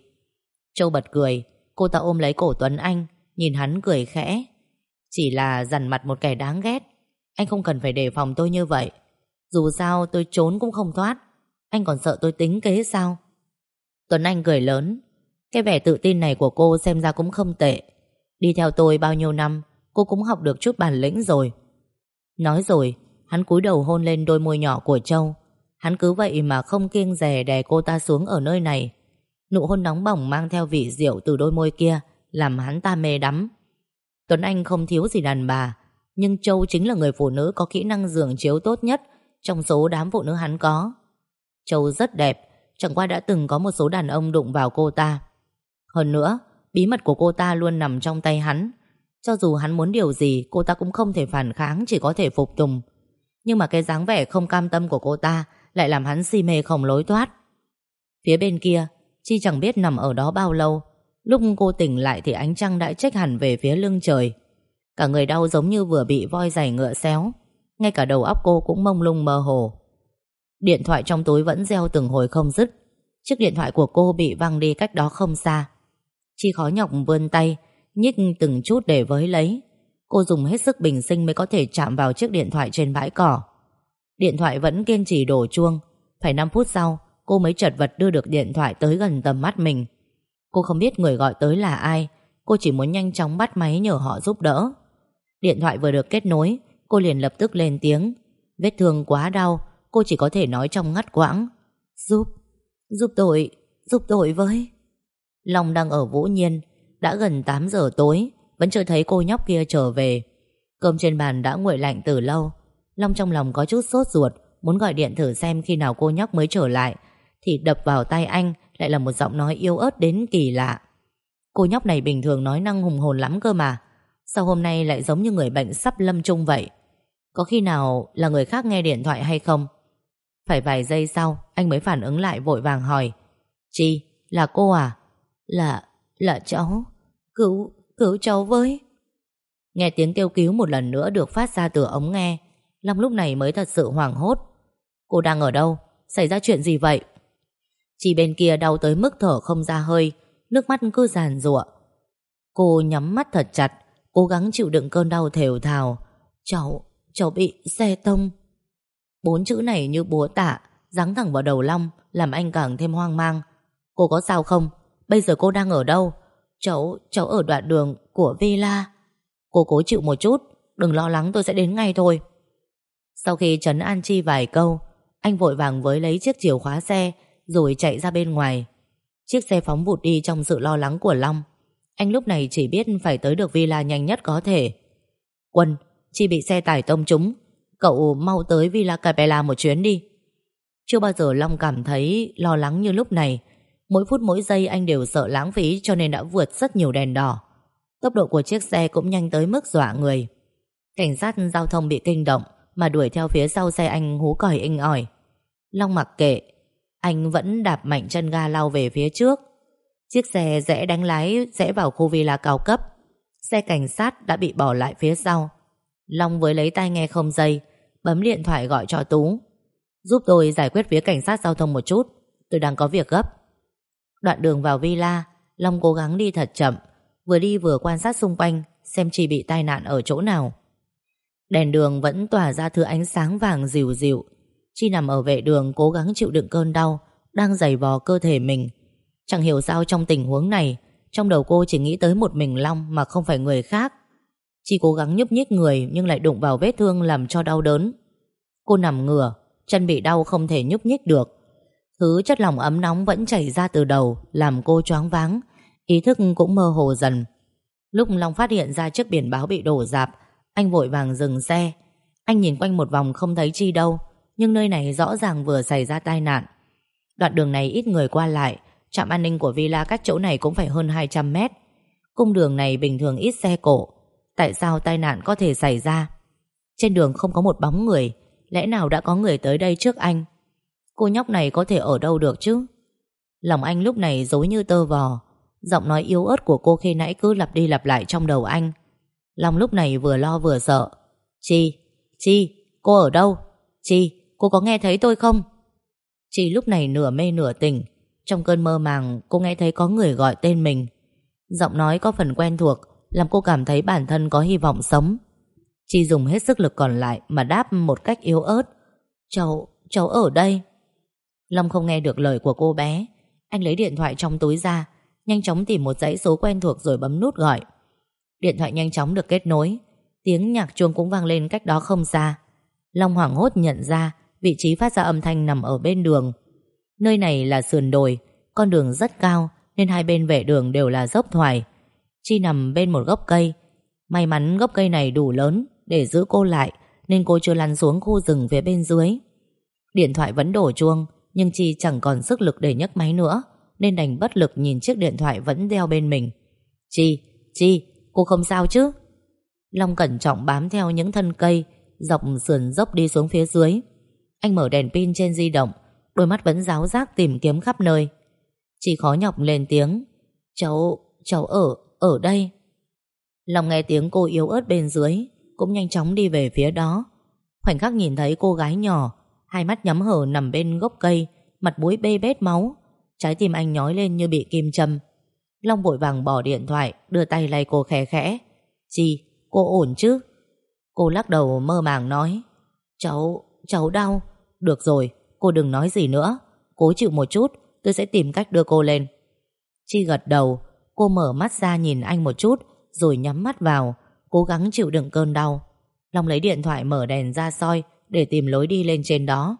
[SPEAKER 1] Châu bật cười. Cô ta ôm lấy cổ Tuấn Anh, Nhìn hắn cười khẽ. Chỉ là dằn mặt một kẻ đáng ghét. Anh không cần phải đề phòng tôi như vậy. Dù sao tôi trốn cũng không thoát. Anh còn sợ tôi tính kế sao? Tuấn Anh cười lớn. Cái vẻ tự tin này của cô xem ra cũng không tệ. Đi theo tôi bao nhiêu năm, Cô cũng học được chút bản lĩnh rồi. Nói rồi, Hắn cúi đầu hôn lên đôi môi nhỏ của Châu. Hắn cứ vậy mà không kiêng rè đè cô ta xuống ở nơi này. Nụ hôn nóng bỏng mang theo vị rượu từ đôi môi kia Làm hắn ta mê đắm. Tuấn Anh không thiếu gì đàn bà, Nhưng Châu chính là người phụ nữ có kỹ năng giường chiếu tốt nhất Trong số đám phụ nữ hắn có. Châu rất đẹp Chẳng qua đã từng có một số đàn ông đụng vào cô ta. Hơn nữa, Bí mật của cô ta luôn nằm trong tay hắn. Cho dù hắn muốn điều gì, Cô ta cũng không thể phản kháng, Chỉ có thể phục tùng. Nhưng mà cái dáng vẻ không cam tâm của cô ta Lại làm hắn si mê không lối thoát. Phía bên kia, Chi chẳng biết nằm ở đó bao lâu. Lúc cô tỉnh lại thì ánh trăng đã trách hẳn về phía lưng trời. Cả người đau giống như vừa bị voi giày ngựa xéo. Ngay cả đầu óc cô cũng mông lung mơ hồ. Điện thoại trong túi vẫn reo từng hồi không dứt. Chiếc điện thoại của cô bị văng đi cách đó không xa. Chi khó nhọc vươn tay, Nhích từng chút để với lấy. Cô dùng hết sức bình sinh mới có thể chạm vào chiếc điện thoại trên bãi cỏ. Điện thoại vẫn kiên trì đổ chuông. Phải 5 phút sau, Cô mới chật vật đưa được điện thoại tới gần tầm mắt mình. Cô không biết người gọi tới là ai, Cô chỉ muốn nhanh chóng bắt máy nhờ họ giúp đỡ. Điện thoại vừa được kết nối, Cô liền lập tức lên tiếng. Vết thương quá đau Cô chỉ có thể nói trong ngắt quãng Giúp, giúp tôi, giúp tôi với Long đang ở Vũ Nhiên Đã gần 8 giờ tối Vẫn chưa thấy cô nhóc kia trở về Cơm trên bàn đã nguội lạnh từ lâu Long trong lòng có chút sốt ruột Muốn gọi điện thử xem khi nào cô nhóc mới trở lại thì đập vào tay anh lại là một giọng nói yêu ớt đến kỳ lạ. Cô nhóc này bình thường nói năng hùng hồn lắm cơ mà. Sao hôm nay lại giống như người bệnh sắp lâm chung vậy? Có khi nào là người khác nghe điện thoại hay không? Phải vài giây sau, anh mới phản ứng lại vội vàng hỏi. Chi, là cô à? Là, là cháu. Cứu, cứu cháu với. Nghe tiếng kêu cứu một lần nữa được phát ra từ ống nghe. Long lúc này mới thật sự hoảng hốt. Cô đang ở đâu? Xảy ra chuyện gì vậy? Chị bên kia đau tới mức thở không ra hơi Nước mắt cứ giàn rụa Cô nhắm mắt thật chặt Cố gắng chịu đựng cơn đau thều thào Cháu, cháu bị xe tông Bốn chữ này như búa tạ Giáng thẳng vào đầu Long Làm anh càng thêm hoang mang Cô có sao không? Bây giờ cô đang ở đâu? Cháu, cháu ở đoạn đường của Villa Cô cố chịu một chút Đừng lo lắng tôi sẽ đến ngay thôi Sau khi trấn an chi vài câu Anh vội vàng với lấy chiếc chìa khóa xe rồi chạy ra bên ngoài. Chiếc xe phóng vụt đi trong sự lo lắng của Long. Anh lúc này chỉ biết phải tới được villa nhanh nhất có thể. Quân, chi bị xe tải tông trúng. Cậu mau tới villa Capella một chuyến đi. Chưa bao giờ Long cảm thấy lo lắng như lúc này. Mỗi phút mỗi giây anh đều sợ lãng phí cho nên đã vượt rất nhiều đèn đỏ. Tốc độ của chiếc xe cũng nhanh tới mức dọa người. Cảnh sát giao thông bị kinh động mà đuổi theo phía sau xe anh hú còi inh ỏi. Long mặc kệ, anh vẫn đạp mạnh chân ga lao về phía trước Chiếc xe rẽ đánh lái Rẽ vào khu villa cao cấp Xe cảnh sát đã bị bỏ lại phía sau Long với lấy tai nghe không dây, Bấm điện thoại gọi cho Tú. Giúp tôi giải quyết phía cảnh sát giao thông một chút, Tôi đang có việc gấp. Đoạn đường vào villa, Long cố gắng đi thật chậm, Vừa đi vừa quan sát xung quanh, Xem Chi bị tai nạn ở chỗ nào. Đèn đường vẫn tỏa ra thứ ánh sáng vàng dịu dịu. Chi nằm ở vệ đường cố gắng chịu đựng cơn đau, Đang giày vò cơ thể mình. Chẳng hiểu sao trong tình huống này, Trong đầu cô chỉ nghĩ tới một mình Long Mà không phải người khác. Chi cố gắng nhúc nhích người Nhưng lại đụng vào vết thương làm cho đau đớn. Cô nằm ngửa, Chân bị đau không thể nhúc nhích được. Thứ chất lỏng ấm nóng vẫn chảy ra từ đầu, Làm cô choáng váng, Ý thức cũng mơ hồ dần. Lúc Long phát hiện ra chiếc biển báo bị đổ dạp, Anh vội vàng dừng xe. Anh nhìn quanh một vòng không thấy Chi đâu, Nhưng nơi này rõ ràng vừa xảy ra tai nạn. Đoạn đường này ít người qua lại, Trạm an ninh của villa cách chỗ này cũng phải hơn 200 mét. Cung đường này bình thường ít xe cộ Tại sao tai nạn có thể xảy ra? Trên đường không có một bóng người. Lẽ nào đã có người tới đây trước anh? Cô nhóc này có thể ở đâu được chứ? Lòng anh lúc này dối như tơ vò. Giọng nói yếu ớt của cô khi nãy cứ lặp đi lặp lại trong đầu anh. Long lúc này vừa lo vừa sợ. Chi, Chi, cô ở đâu? Chi, cô có nghe thấy tôi không? Chi lúc này nửa mê nửa tỉnh. Trong cơn mơ màng cô nghe thấy có người gọi tên mình. Giọng nói có phần quen thuộc. Làm cô cảm thấy bản thân có hy vọng sống. Chi dùng hết sức lực còn lại Mà đáp một cách yếu ớt. Cháu, cháu ở đây. Long không nghe được lời của cô bé. Anh lấy điện thoại trong túi ra Nhanh chóng tìm một dãy số quen thuộc rồi bấm nút gọi. Điện thoại nhanh chóng được kết nối. Tiếng nhạc chuông cũng vang lên cách đó không xa. Long hoảng hốt nhận ra Vị trí phát ra âm thanh nằm ở bên đường. Nơi này là sườn đồi Con đường rất cao Nên hai bên vệ đường đều là dốc thoải. Chi nằm bên một gốc cây. May mắn gốc cây này đủ lớn Để giữ cô lại Nên cô chưa lăn xuống khu rừng phía bên dưới. Điện thoại vẫn đổ chuông Nhưng Chi chẳng còn sức lực để nhấc máy nữa Nên đành bất lực nhìn chiếc điện thoại vẫn đeo bên mình. Chi, Chi, cô không sao chứ? Long cẩn trọng bám theo những thân cây Dọc sườn dốc đi xuống phía dưới. Anh mở đèn pin trên di động Đôi mắt vẫn ráo rác tìm kiếm khắp nơi. Chi khó nhọc lên tiếng Cháu, cháu ở, ở đây. Long nghe tiếng cô yếu ớt bên dưới Cũng nhanh chóng đi về phía đó. Khoảnh khắc nhìn thấy cô gái nhỏ Hai mắt nhắm hở nằm bên gốc cây Mặt mũi bê bết máu. Trái tim anh nhói lên như bị kim châm. Long vội vàng bỏ điện thoại Đưa tay lay cô khẽ khẽ. Chi, cô ổn chứ? Cô lắc đầu mơ màng nói. Cháu, cháu đau. Được rồi, cô đừng nói gì nữa. Cố chịu một chút, tôi sẽ tìm cách đưa cô lên. Chi gật đầu Cô mở mắt ra nhìn anh một chút Rồi nhắm mắt vào Cố gắng chịu đựng cơn đau. Long lấy điện thoại mở đèn ra soi Để tìm lối đi lên trên đó.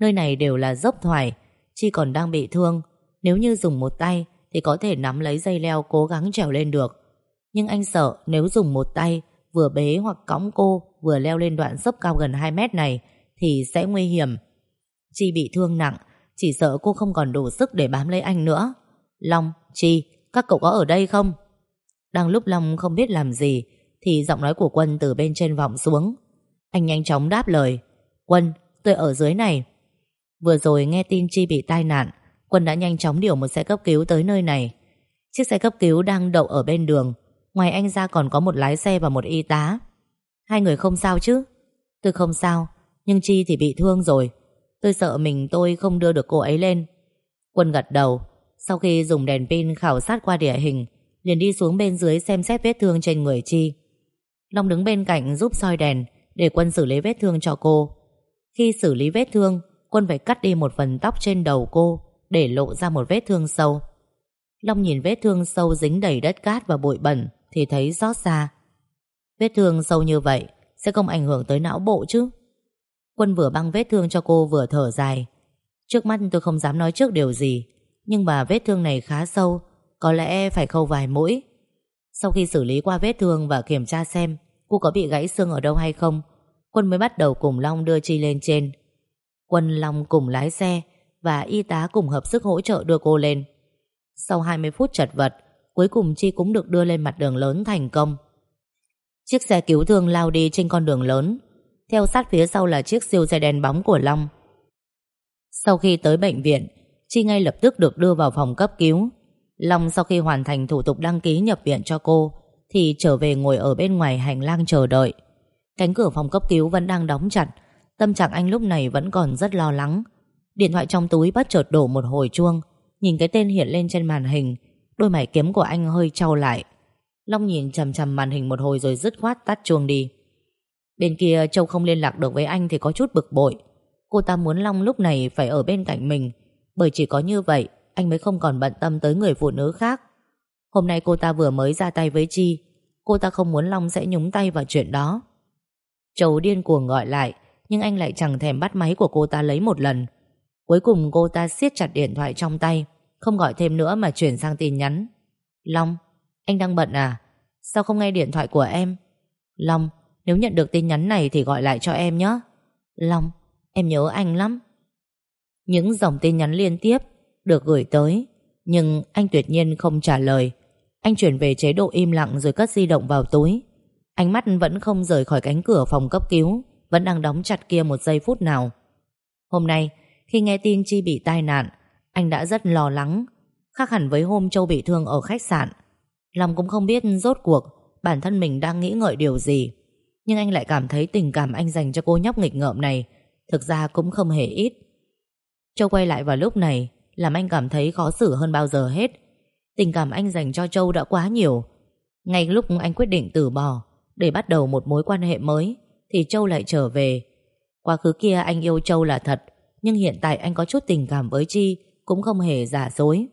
[SPEAKER 1] Nơi này đều là dốc thoải Chi còn đang bị thương. Nếu như dùng một tay Thì có thể nắm lấy dây leo cố gắng trèo lên được. Nhưng anh sợ nếu dùng một tay Vừa bế hoặc cõng cô Vừa leo lên đoạn dốc cao gần 2 mét này Thì sẽ nguy hiểm. Chi bị thương nặng Chỉ sợ cô không còn đủ sức để bám lấy anh nữa. Long, Chi, các cậu có ở đây không? Đang lúc Long không biết làm gì Thì giọng nói của Quân từ bên trên vọng xuống. Anh nhanh chóng đáp lời Quân, tôi ở dưới này. Vừa rồi nghe tin Chi bị tai nạn Quân đã nhanh chóng điều một xe cấp cứu tới nơi này. Chiếc xe cấp cứu đang đậu ở bên đường Ngoài anh ra còn có một lái xe và một y tá. Hai người không sao chứ? Tôi không sao Nhưng Chi thì bị thương rồi. Tôi sợ mình tôi không đưa được cô ấy lên. Quân gật đầu. Sau khi dùng đèn pin khảo sát qua địa hình, liền đi xuống bên dưới xem xét vết thương trên người Chi. Long đứng bên cạnh giúp soi đèn Để Quân xử lý vết thương cho cô. Khi xử lý vết thương, Quân phải cắt đi một phần tóc trên đầu cô Để lộ ra một vết thương sâu. Long nhìn vết thương sâu dính đầy đất cát và bụi bẩn Thì thấy xót xa Vết thương sâu như vậy Sẽ không ảnh hưởng tới não bộ chứ? Quân vừa băng vết thương cho cô vừa thở dài. Trước mắt tôi không dám nói trước điều gì nhưng mà vết thương này khá sâu, Có lẽ phải khâu vài mũi. Sau khi xử lý qua vết thương và kiểm tra xem, Cô có bị gãy xương ở đâu hay không, Quân mới bắt đầu cùng Long đưa Chi lên trên. Quân Long cùng lái xe Và y tá cùng hợp sức hỗ trợ đưa cô lên. Sau 20 phút chật vật, Cuối cùng Chi cũng được đưa lên mặt đường lớn thành công. Chiếc xe cứu thương lao đi trên con đường lớn. Theo sát phía sau là chiếc siêu xe đèn bóng của Long. Sau khi tới bệnh viện Chi ngay lập tức được đưa vào phòng cấp cứu. Long sau khi hoàn thành thủ tục đăng ký nhập viện cho cô, Thì trở về ngồi ở bên ngoài hành lang chờ đợi. Cánh cửa phòng cấp cứu vẫn đang đóng chặt, Tâm trạng anh lúc này vẫn còn rất lo lắng. Điện thoại trong túi bất chợt đổ một hồi chuông, Nhìn cái tên hiện lên trên màn hình, Đôi mày kiếm của anh hơi trao lại. Long nhìn chầm chầm màn hình một hồi rồi dứt khoát tắt chuông đi. Bên kia Châu không liên lạc được với anh thì có chút bực bội. Cô ta muốn Long lúc này phải ở bên cạnh mình bởi chỉ có như vậy, Anh mới không còn bận tâm tới người phụ nữ khác. Hôm nay cô ta vừa mới ra tay với Chi, Cô ta không muốn Long sẽ nhúng tay vào chuyện đó. Châu điên cuồng gọi lại, Nhưng anh lại chẳng thèm bắt máy của cô ta lấy một lần. Cuối cùng cô ta siết chặt điện thoại trong tay, Không gọi thêm nữa mà chuyển sang tin nhắn. Long, Anh đang bận à? Sao không nghe điện thoại của em? Long, Nếu nhận được tin nhắn này thì gọi lại cho em nhé. Long, Em nhớ anh lắm. Những dòng tin nhắn liên tiếp Được gửi tới, Nhưng anh tuyệt nhiên không trả lời. Anh chuyển về chế độ im lặng rồi cất di động vào túi. Ánh mắt vẫn không rời khỏi cánh cửa phòng cấp cứu, Vẫn đang đóng chặt kia một giây phút nào. Hôm nay, Khi nghe tin Chi bị tai nạn, Anh đã rất lo lắng, Khác hẳn với hôm Châu bị thương ở khách sạn. Lòng cũng không biết rốt cuộc Bản thân mình đang nghĩ ngợi điều gì, Nhưng anh lại cảm thấy tình cảm anh dành cho cô nhóc nghịch ngợm này Thực ra cũng không hề ít. Châu quay lại vào lúc này, Làm anh cảm thấy khó xử hơn bao giờ hết. Tình cảm anh dành cho Châu đã quá nhiều. Ngay lúc anh quyết định từ bỏ, Để bắt đầu một mối quan hệ mới, Thì Châu lại trở về. Quá khứ kia anh yêu Châu là thật, Nhưng hiện tại anh có chút tình cảm với Chi Cũng không hề giả dối.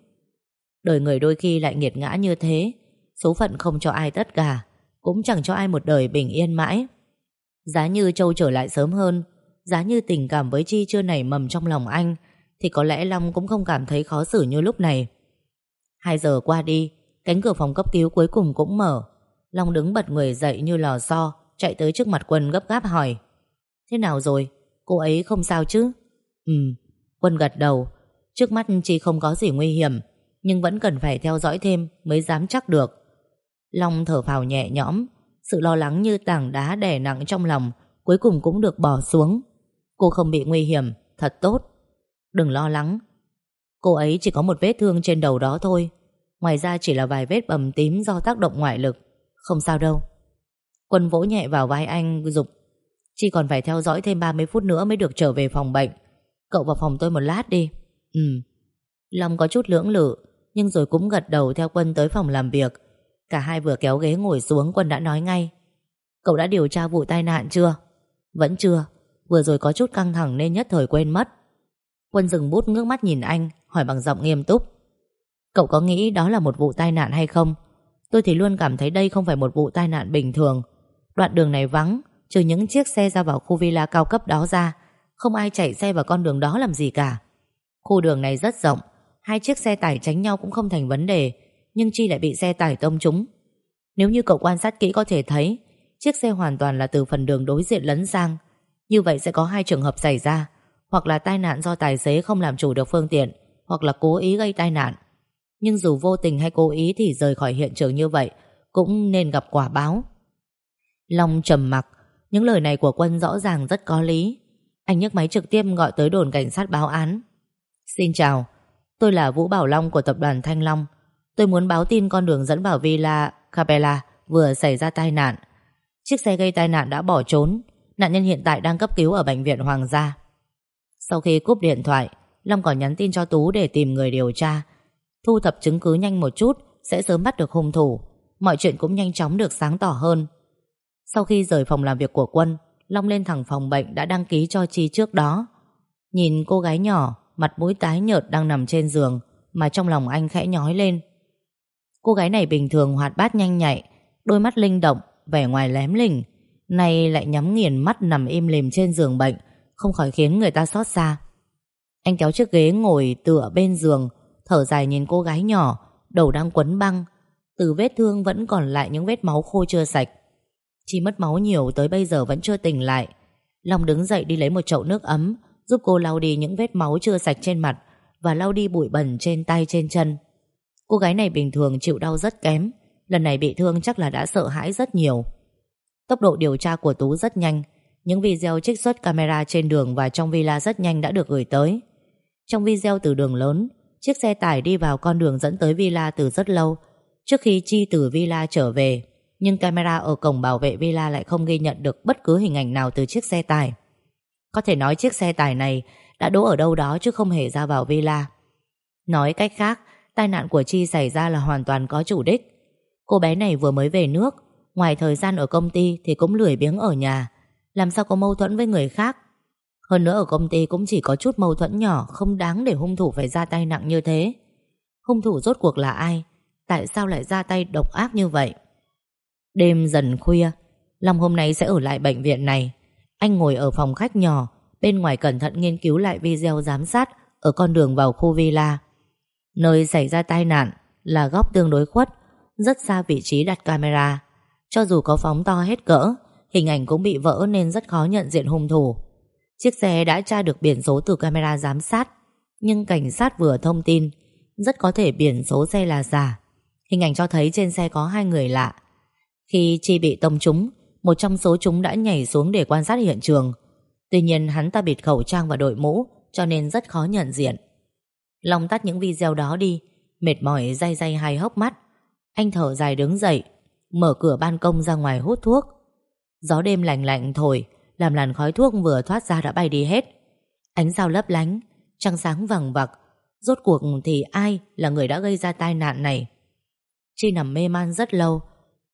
[SPEAKER 1] Đời người đôi khi lại nghiệt ngã như thế, Số phận không cho ai tất cả, Cũng chẳng cho ai một đời bình yên mãi. Giá như Châu trở lại sớm hơn Giá như tình cảm với Chi chưa nảy mầm trong lòng anh, Thì có lẽ Long cũng không cảm thấy khó xử như lúc này. Hai giờ qua đi, Cánh cửa phòng cấp cứu cuối cùng cũng mở. Long đứng bật người dậy như lò xo, Chạy tới trước mặt Quân gấp gáp hỏi, Thế nào rồi? Cô ấy không sao chứ? Ừ Quân gật đầu, Trước mắt Chi không có gì nguy hiểm, Nhưng vẫn cần phải theo dõi thêm Mới dám chắc được. Long thở phào nhẹ nhõm, Sự lo lắng như tảng đá đè nặng trong lòng Cuối cùng cũng được bỏ xuống. Cô không bị nguy hiểm, thật tốt. Đừng lo lắng. Cô ấy chỉ có một vết thương trên đầu đó thôi. Ngoài ra chỉ là vài vết bầm tím do tác động ngoại lực. Không sao đâu. Quân vỗ nhẹ vào vai anh dục. Chỉ còn phải theo dõi thêm 30 phút nữa mới được trở về phòng bệnh. Cậu vào phòng tôi một lát đi. Ừ. Long có chút lưỡng lự Nhưng rồi cũng gật đầu theo Quân tới phòng làm việc. Cả hai vừa kéo ghế ngồi xuống Quân đã nói ngay. Cậu đã điều tra vụ tai nạn chưa? Vẫn chưa. Vừa rồi có chút căng thẳng nên nhất thời quên mất. Quân dừng bút ngước mắt nhìn anh, Hỏi bằng giọng nghiêm túc. Cậu có nghĩ đó là một vụ tai nạn hay không? Tôi thì luôn cảm thấy đây không phải một vụ tai nạn bình thường. Đoạn đường này vắng, Trừ những chiếc xe ra vào khu villa cao cấp đó ra, Không ai chạy xe vào con đường đó làm gì cả. Khu đường này rất rộng, Hai chiếc xe tải tránh nhau cũng không thành vấn đề, Nhưng Chi lại bị xe tải tông trúng. Nếu như cậu quan sát kỹ có thể thấy, Chiếc xe hoàn toàn là từ phần đường đối diện lấn sang như vậy sẽ có hai trường hợp xảy ra. Hoặc là tai nạn do tài xế không làm chủ được phương tiện, Hoặc là cố ý gây tai nạn. Nhưng dù vô tình hay cố ý Thì rời khỏi hiện trường như vậy Cũng nên gặp quả báo. Long trầm mặc. Những lời này của quân rõ ràng rất có lý. Anh nhấc máy trực tiếp gọi tới đồn cảnh sát báo án. Xin chào, Tôi là Vũ Bảo Long của tập đoàn Thanh Long. Tôi muốn báo tin con đường dẫn vào Villa Capella vừa xảy ra tai nạn. Chiếc xe gây tai nạn đã bỏ trốn. Nạn nhân hiện tại đang cấp cứu ở bệnh viện Hoàng gia. Sau khi cúp điện thoại, Long còn nhắn tin cho Tú để tìm người điều tra. Thu thập chứng cứ nhanh một chút, Sẽ sớm bắt được hung thủ. Mọi chuyện cũng nhanh chóng được sáng tỏ hơn. Sau khi rời phòng làm việc của Quân, Long lên thẳng phòng bệnh đã đăng ký cho Chi trước đó. Nhìn cô gái nhỏ, Mặt mũi tái nhợt đang nằm trên giường, Mà trong lòng anh khẽ nhói lên. Cô gái này bình thường hoạt bát nhanh nhạy, Đôi mắt linh động, Vẻ ngoài lém lỉnh Nay lại nhắm nghiền mắt nằm im lìm trên giường bệnh, Không khỏi khiến người ta xót xa. Anh kéo chiếc ghế ngồi tựa bên giường, Thở dài nhìn cô gái nhỏ, Đầu đang quấn băng. Từ vết thương vẫn còn lại những vết máu khô chưa sạch. Chỉ mất máu nhiều tới bây giờ vẫn chưa tỉnh lại. Long đứng dậy đi lấy một chậu nước ấm, Giúp cô lau đi những vết máu chưa sạch trên mặt Và lau đi bụi bẩn trên tay trên chân. Cô gái này bình thường chịu đau rất kém, Lần này bị thương chắc là đã sợ hãi rất nhiều. Tốc độ điều tra của Tú rất nhanh Những video trích xuất camera trên đường Và trong villa rất nhanh đã được gửi tới Trong video từ đường lớn Chiếc xe tải đi vào con đường dẫn tới villa từ rất lâu Trước khi Chi từ villa trở về Nhưng camera ở cổng bảo vệ villa lại không ghi nhận được bất cứ hình ảnh nào từ chiếc xe tải Có thể nói chiếc xe tải này đã đỗ ở đâu đó chứ không hề ra vào villa. Nói cách khác, tai nạn của Chi xảy ra là hoàn toàn có chủ đích. Cô bé này vừa mới về nước, ngoài thời gian ở công ty thì cũng lười biếng ở nhà. Làm sao có mâu thuẫn với người khác? Hơn nữa ở công ty cũng chỉ có chút mâu thuẫn nhỏ không đáng để hung thủ phải ra tay nặng như thế. Hung thủ rốt cuộc là ai? Tại sao lại ra tay độc ác như vậy? Đêm dần khuya, Long hôm nay sẽ ở lại bệnh viện này. Anh ngồi ở phòng khách nhỏ, bên ngoài cẩn thận nghiên cứu lại video giám sát ở con đường vào khu villa. Nơi xảy ra tai nạn là góc tương đối khuất, rất xa vị trí đặt camera. Cho dù có phóng to hết cỡ, hình ảnh cũng bị vỡ nên rất khó nhận diện hung thủ. Chiếc xe đã tra được biển số từ camera giám sát, nhưng cảnh sát vừa thông tin, rất có thể biển số xe là giả. Hình ảnh cho thấy trên xe có hai người lạ. Khi Chi bị tông trúng, một trong số chúng đã nhảy xuống để quan sát hiện trường. Tuy nhiên hắn ta bịt khẩu trang và đội mũ, cho nên rất khó nhận diện. Long tắt những video đó đi, mệt mỏi day day hai hốc mắt. Anh thở dài đứng dậy, mở cửa ban công ra ngoài hút thuốc. Gió đêm lạnh lạnh thổi, làm làn khói thuốc vừa thoát ra đã bay đi hết. Ánh sao lấp lánh, trăng sáng vàng vặc. Rốt cuộc thì ai là người đã gây ra tai nạn này? Chi nằm mê man rất lâu,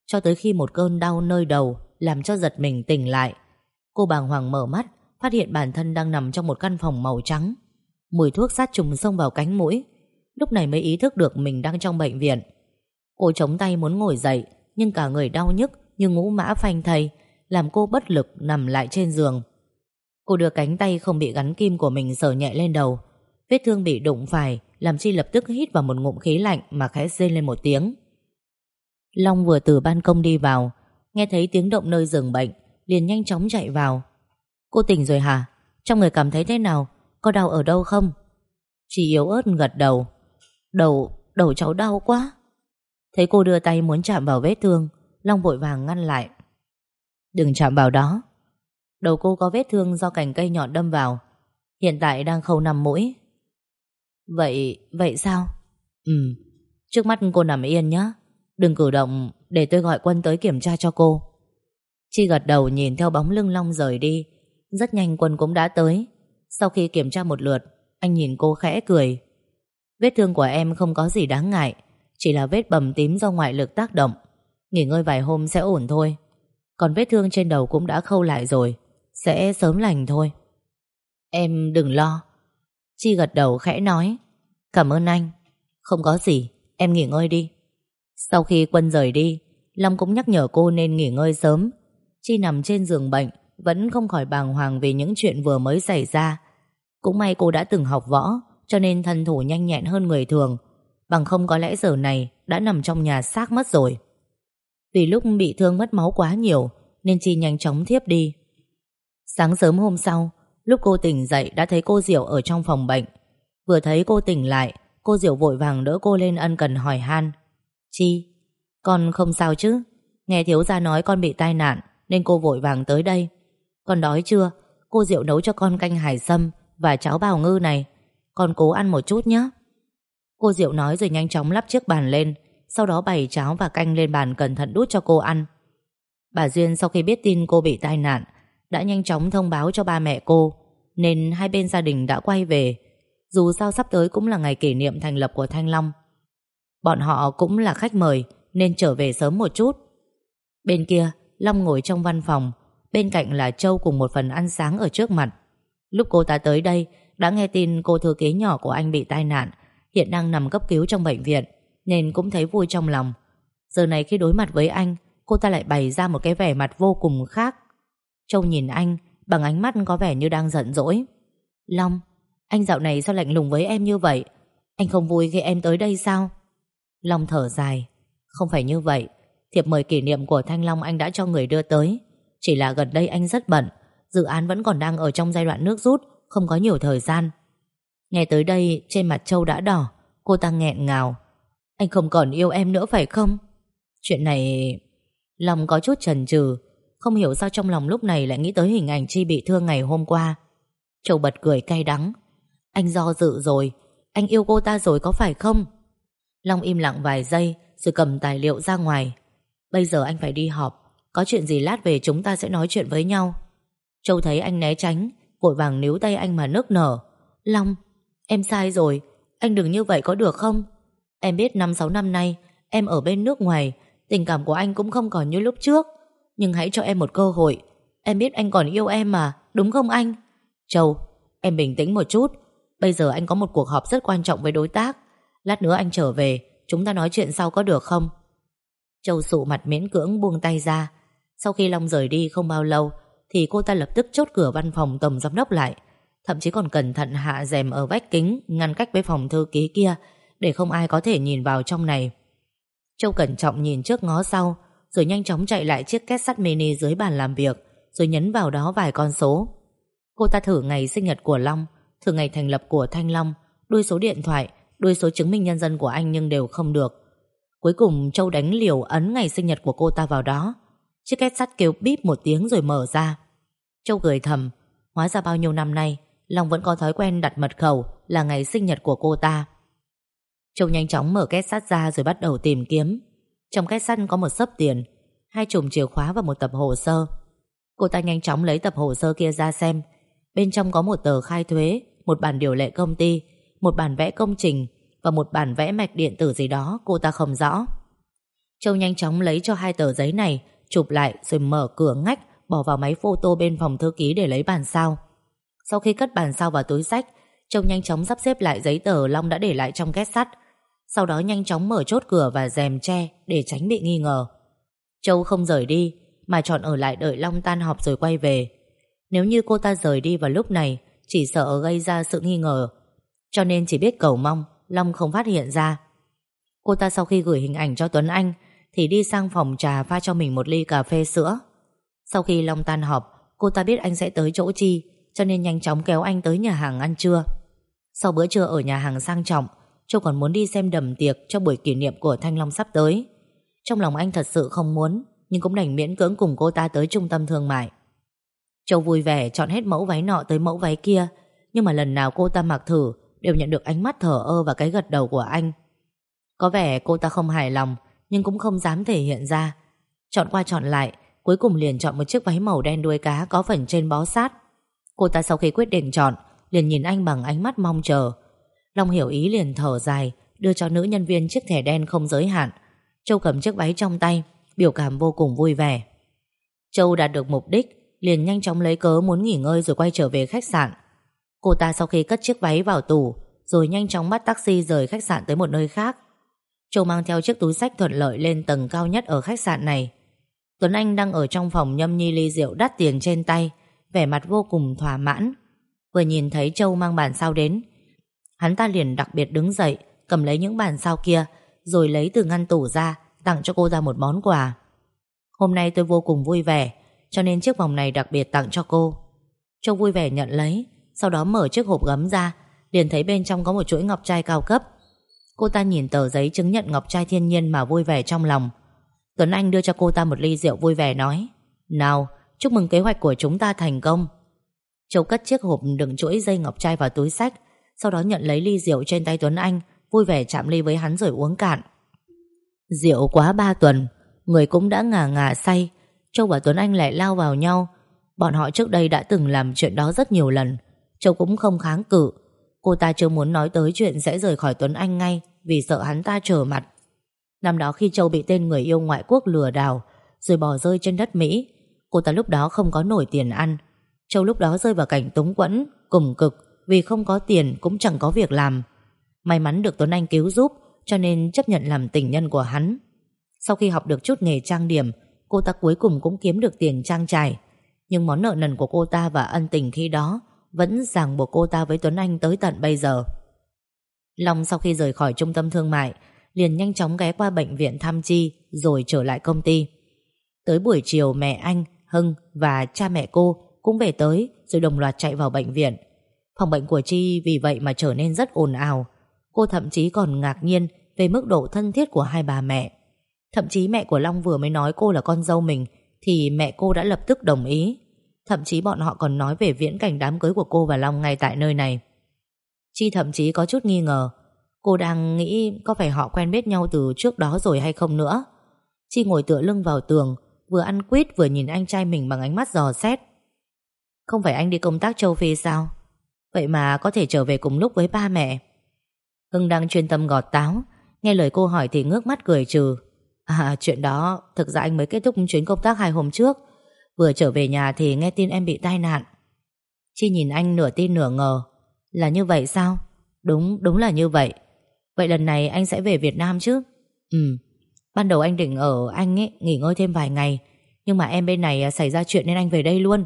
[SPEAKER 1] cho tới khi một cơn đau nơi đầu làm cho giật mình tỉnh lại. Cô bàng hoàng mở mắt, phát hiện bản thân đang nằm trong một căn phòng màu trắng. Mùi thuốc sát trùng xông vào cánh mũi. Lúc này mới ý thức được mình đang trong bệnh viện. Cô chống tay muốn ngồi dậy, nhưng cả người đau nhức như ngũ mã phanh thây, làm cô bất lực nằm lại trên giường. Cô đưa cánh tay không bị gắn kim của mình sờ nhẹ lên đầu. Vết thương bị đụng phải, làm Chi lập tức hít vào một ngụm khí lạnh mà khẽ rên lên một tiếng. Long vừa từ ban công đi vào, nghe thấy tiếng động nơi giường bệnh, liền nhanh chóng chạy vào. Cô tỉnh rồi hả? Trong người cảm thấy thế nào? Có đau ở đâu không? Chị yếu ớt gật đầu. Đầu, đầu cháu đau quá. Thấy cô đưa tay muốn chạm vào vết thương, Long vội vàng ngăn lại. Đừng chạm vào đó. Đầu cô có vết thương do cành cây nhọn đâm vào. Hiện tại đang khâu nằm mũi. Vậy, vậy sao? Ừ, trước mắt cô nằm yên nhé. Đừng cử động để tôi gọi quân tới kiểm tra cho cô. Chi gật đầu nhìn theo bóng lưng Long rời đi. Rất nhanh quân cũng đã tới. Sau khi kiểm tra một lượt, anh nhìn cô khẽ cười. Vết thương của em không có gì đáng ngại, chỉ là vết bầm tím do ngoại lực tác động. Nghỉ ngơi vài hôm sẽ ổn thôi. Còn vết thương trên đầu cũng đã khâu lại rồi, sẽ sớm lành thôi. Em đừng lo. Chi gật đầu khẽ nói. Cảm ơn anh. Không có gì, em nghỉ ngơi đi. Sau khi quân rời đi, Long cũng nhắc nhở cô nên nghỉ ngơi sớm. Chi nằm trên giường bệnh, vẫn không khỏi bàng hoàng vì những chuyện vừa mới xảy ra. Cũng may cô đã từng học võ, cho nên thân thủ nhanh nhẹn hơn người thường. Bằng không có lẽ giờ này đã nằm trong nhà xác mất rồi. Vì lúc bị thương mất máu quá nhiều, nên Chi nhanh chóng thiếp đi. Sáng sớm hôm sau, lúc cô tỉnh dậy đã thấy cô Diệu ở trong phòng bệnh. Vừa thấy cô tỉnh lại, cô Diệu vội vàng đỡ cô lên ân cần hỏi han. Chi, con không sao chứ? Nghe thiếu gia nói con bị tai nạn, nên cô vội vàng tới đây. Con đói chưa? Cô Diệu nấu cho con canh hải sâm và cháo bào ngư này. Con cố ăn một chút nhé. Cô Diệu nói rồi nhanh chóng lắp chiếc bàn lên, sau đó bày cháo và canh lên bàn cẩn thận đút cho cô ăn. Bà Duyên sau khi biết tin cô bị tai nạn, đã nhanh chóng thông báo cho ba mẹ cô, nên hai bên gia đình đã quay về. Dù sao sắp tới cũng là ngày kỷ niệm thành lập của Thanh Long. Bọn họ cũng là khách mời, nên trở về sớm một chút. Bên kia, Long ngồi trong văn phòng, bên cạnh là Châu cùng một phần ăn sáng ở trước mặt. Lúc cô ta tới đây, đã nghe tin cô thư ký nhỏ của anh bị tai nạn, hiện đang nằm cấp cứu trong bệnh viện, nên cũng thấy vui trong lòng. Giờ này khi đối mặt với anh, cô ta lại bày ra một cái vẻ mặt vô cùng khác. Châu nhìn anh, bằng ánh mắt có vẻ như đang giận dỗi. Long, anh dạo này sao lạnh lùng với em như vậy? Anh không vui khi em tới đây sao? Long thở dài. Không phải như vậy, thiệp mời kỷ niệm của Thanh Long anh đã cho người đưa tới. Chỉ là gần đây anh rất bận, dự án vẫn còn đang ở trong giai đoạn nước rút, không có nhiều thời gian. Nghe tới đây, trên mặt Châu đã đỏ, cô ta nghẹn ngào. Anh không còn yêu em nữa phải không? Chuyện này... Lòng có chút chần chừ. Không hiểu sao trong lòng lúc này lại nghĩ tới hình ảnh Chi bị thương ngày hôm qua. Châu bật cười cay đắng. Anh do dự rồi. Anh yêu cô ta rồi có phải không? Long im lặng vài giây Rồi cầm tài liệu ra ngoài. Bây giờ anh phải đi họp. Có chuyện gì lát về chúng ta sẽ nói chuyện với nhau. Châu thấy anh né tránh Vội vàng níu tay anh mà nức nở. Long, em sai rồi Anh đừng như vậy có được không? Em biết 5-6 năm nay Em ở bên nước ngoài Tình cảm của anh cũng không còn như lúc trước. Nhưng hãy cho em một cơ hội Em biết anh còn yêu em mà Đúng không anh? Châu, em bình tĩnh một chút Bây giờ anh có một cuộc họp rất quan trọng với đối tác. Lát nữa anh trở về Chúng ta nói chuyện sau có được không? Châu sụ mặt miễn cưỡng buông tay ra. Sau khi Long rời đi không bao lâu Thì cô ta lập tức chốt cửa văn phòng tổng giám đốc lại. Thậm chí còn cẩn thận hạ rèm ở vách kính, Ngăn cách với phòng thư ký kia, Để không ai có thể nhìn vào trong này. Châu cẩn trọng nhìn trước ngó sau, Rồi nhanh chóng chạy lại chiếc két sắt mini dưới bàn làm việc, Rồi nhấn vào đó vài con số. Cô ta thử ngày sinh nhật của Long, Thử ngày thành lập của Thanh Long Đuôi số điện thoại Đuôi số chứng minh nhân dân của anh nhưng đều không được. Cuối cùng, Châu đánh liều ấn ngày sinh nhật của cô ta vào đó. Chiếc két sắt kêu bíp một tiếng rồi mở ra. Châu cười thầm, Hóa ra bao nhiêu năm nay Long vẫn có thói quen đặt mật khẩu Là ngày sinh nhật của cô ta. Châu nhanh chóng mở két sắt ra rồi bắt đầu tìm kiếm. Trong két sắt có một sấp tiền, Hai chùm chìa khóa và một tập hồ sơ. Cô ta nhanh chóng lấy tập hồ sơ kia ra xem. Bên trong có một tờ khai thuế, Một bản điều lệ công ty, Một bản vẽ công trình Và một bản vẽ mạch điện tử gì đó cô ta không rõ. Châu nhanh chóng lấy cho hai tờ giấy này, Chụp lại rồi mở cửa ngách, Bỏ vào máy photo bên phòng thư ký để lấy bản sao. Sau khi cất bản sao vào túi sách Châu nhanh chóng sắp xếp lại giấy tờ Long đã để lại trong két sắt. Sau đó nhanh chóng mở chốt cửa và rèm che Để tránh bị nghi ngờ. Châu không rời đi, Mà chọn ở lại đợi Long tan họp rồi quay về. Nếu như cô ta rời đi vào lúc này, Chỉ sợ gây ra sự nghi ngờ. Cho nên chỉ biết cầu mong, Long không phát hiện ra. Cô ta sau khi gửi hình ảnh cho Tuấn Anh, Thì đi sang phòng trà pha cho mình một ly cà phê sữa. Sau khi Long tan họp, Cô ta biết anh sẽ tới chỗ Chi. Cho nên nhanh chóng kéo anh tới nhà hàng ăn trưa. Sau bữa trưa ở nhà hàng sang trọng, Châu còn muốn đi xem đầm tiệc Cho buổi kỷ niệm của Thanh Long sắp tới. Trong lòng anh thật sự không muốn, Nhưng cũng đành miễn cưỡng cùng cô ta tới trung tâm thương mại. Châu vui vẻ chọn hết mẫu váy nọ tới mẫu váy kia, Nhưng mà lần nào cô ta mặc thử, Đều nhận được ánh mắt thở ơ và cái gật đầu của anh. Có vẻ cô ta không hài lòng, Nhưng cũng không dám thể hiện ra. Chọn qua chọn lại, Cuối cùng liền chọn một chiếc váy màu đen đuôi cá Có phần trên bó sát. Cô ta sau khi quyết định chọn, Liền nhìn anh bằng ánh mắt mong chờ. Long hiểu ý liền thở dài, Đưa cho nữ nhân viên chiếc thẻ đen không giới hạn. Châu cầm chiếc váy trong tay, Biểu cảm vô cùng vui vẻ. Châu đạt được mục đích, Liền nhanh chóng lấy cớ muốn nghỉ ngơi rồi quay trở về khách sạn. Cô ta sau khi cất chiếc váy vào tủ, Rồi nhanh chóng bắt taxi rời khách sạn tới một nơi khác. Châu mang theo chiếc túi sách thuận lợi lên tầng cao nhất ở khách sạn này. Tuấn Anh đang ở trong phòng nhâm nhi ly rượu đắt tiền trên tay Vẻ mặt vô cùng thỏa mãn. Vừa nhìn thấy Châu mang bản sao đến, Hắn ta liền đặc biệt đứng dậy, Cầm lấy những bản sao kia, Rồi lấy từ ngăn tủ ra, Tặng cho cô ra một món quà. Hôm nay tôi vô cùng vui vẻ, Cho nên chiếc vòng này đặc biệt tặng cho cô. Châu vui vẻ nhận lấy, Sau đó mở chiếc hộp gấm ra, Liền thấy bên trong có một chuỗi ngọc trai cao cấp. Cô ta nhìn tờ giấy chứng nhận ngọc trai thiên nhiên Mà vui vẻ trong lòng. Tuấn Anh đưa cho cô ta một ly rượu vui vẻ nói, Nào chúc mừng kế hoạch của chúng ta thành công. Châu cất chiếc hộp đựng chuỗi dây ngọc trai vào túi sách, Sau đó nhận lấy ly rượu trên tay Tuấn Anh, Vui vẻ chạm ly với hắn rồi uống cạn. Rượu quá ba tuần, Người cũng đã ngà ngà say. Châu và Tuấn Anh lại lao vào nhau. Bọn họ trước đây đã từng làm chuyện đó rất nhiều lần. Châu cũng không kháng cự. Cô ta chưa muốn nói tới chuyện sẽ rời khỏi Tuấn Anh ngay, Vì sợ hắn ta trở mặt. Năm đó khi Châu bị tên người yêu ngoại quốc lừa đảo, Rồi bỏ rơi trên đất Mỹ Cô ta lúc đó không có nổi tiền ăn. Châu lúc đó rơi vào cảnh túng quẫn Cùng cực Vì không có tiền cũng chẳng có việc làm. May mắn được Tuấn Anh cứu giúp Cho nên chấp nhận làm tình nhân của hắn. Sau khi học được chút nghề trang điểm Cô ta cuối cùng cũng kiếm được tiền trang trải. Nhưng món nợ nần của cô ta và ân tình khi đó Vẫn ràng buộc cô ta với Tuấn Anh tới tận bây giờ. Long sau khi rời khỏi trung tâm thương mại liền nhanh chóng ghé qua bệnh viện thăm Chi rồi trở lại công ty. Tới buổi chiều mẹ anh, Hưng và cha mẹ cô cũng về tới, rồi đồng loạt chạy vào bệnh viện. Phòng bệnh của Chi vì vậy mà trở nên rất ồn ào. Cô thậm chí còn ngạc nhiên về mức độ thân thiết của hai bà mẹ. Thậm chí mẹ của Long vừa mới nói cô là con dâu mình, thì mẹ cô đã lập tức đồng ý. Thậm chí bọn họ còn nói về viễn cảnh đám cưới của cô và Long ngay tại nơi này. Chi thậm chí có chút nghi ngờ Cô đang nghĩ có phải họ quen biết nhau từ trước đó rồi hay không nữa Chi ngồi tựa lưng vào tường Vừa ăn quýt vừa nhìn anh trai mình bằng ánh mắt dò xét. Không phải anh đi công tác châu Phi sao? Vậy mà có thể trở về cùng lúc với ba mẹ. Hưng đang chuyên tâm gọt táo Nghe lời cô hỏi thì ngước mắt cười trừ. À chuyện đó Thực ra anh mới kết thúc chuyến công tác hai hôm trước. Vừa trở về nhà thì nghe tin em bị tai nạn. Chi nhìn anh nửa tin nửa ngờ. Là như vậy sao? Đúng, đúng là như vậy. Vậy lần này anh sẽ về Việt Nam chứ? Ừ Ban đầu anh định ở anh ấy nghỉ ngơi thêm vài ngày, Nhưng mà em bên này à, xảy ra chuyện nên anh về đây luôn.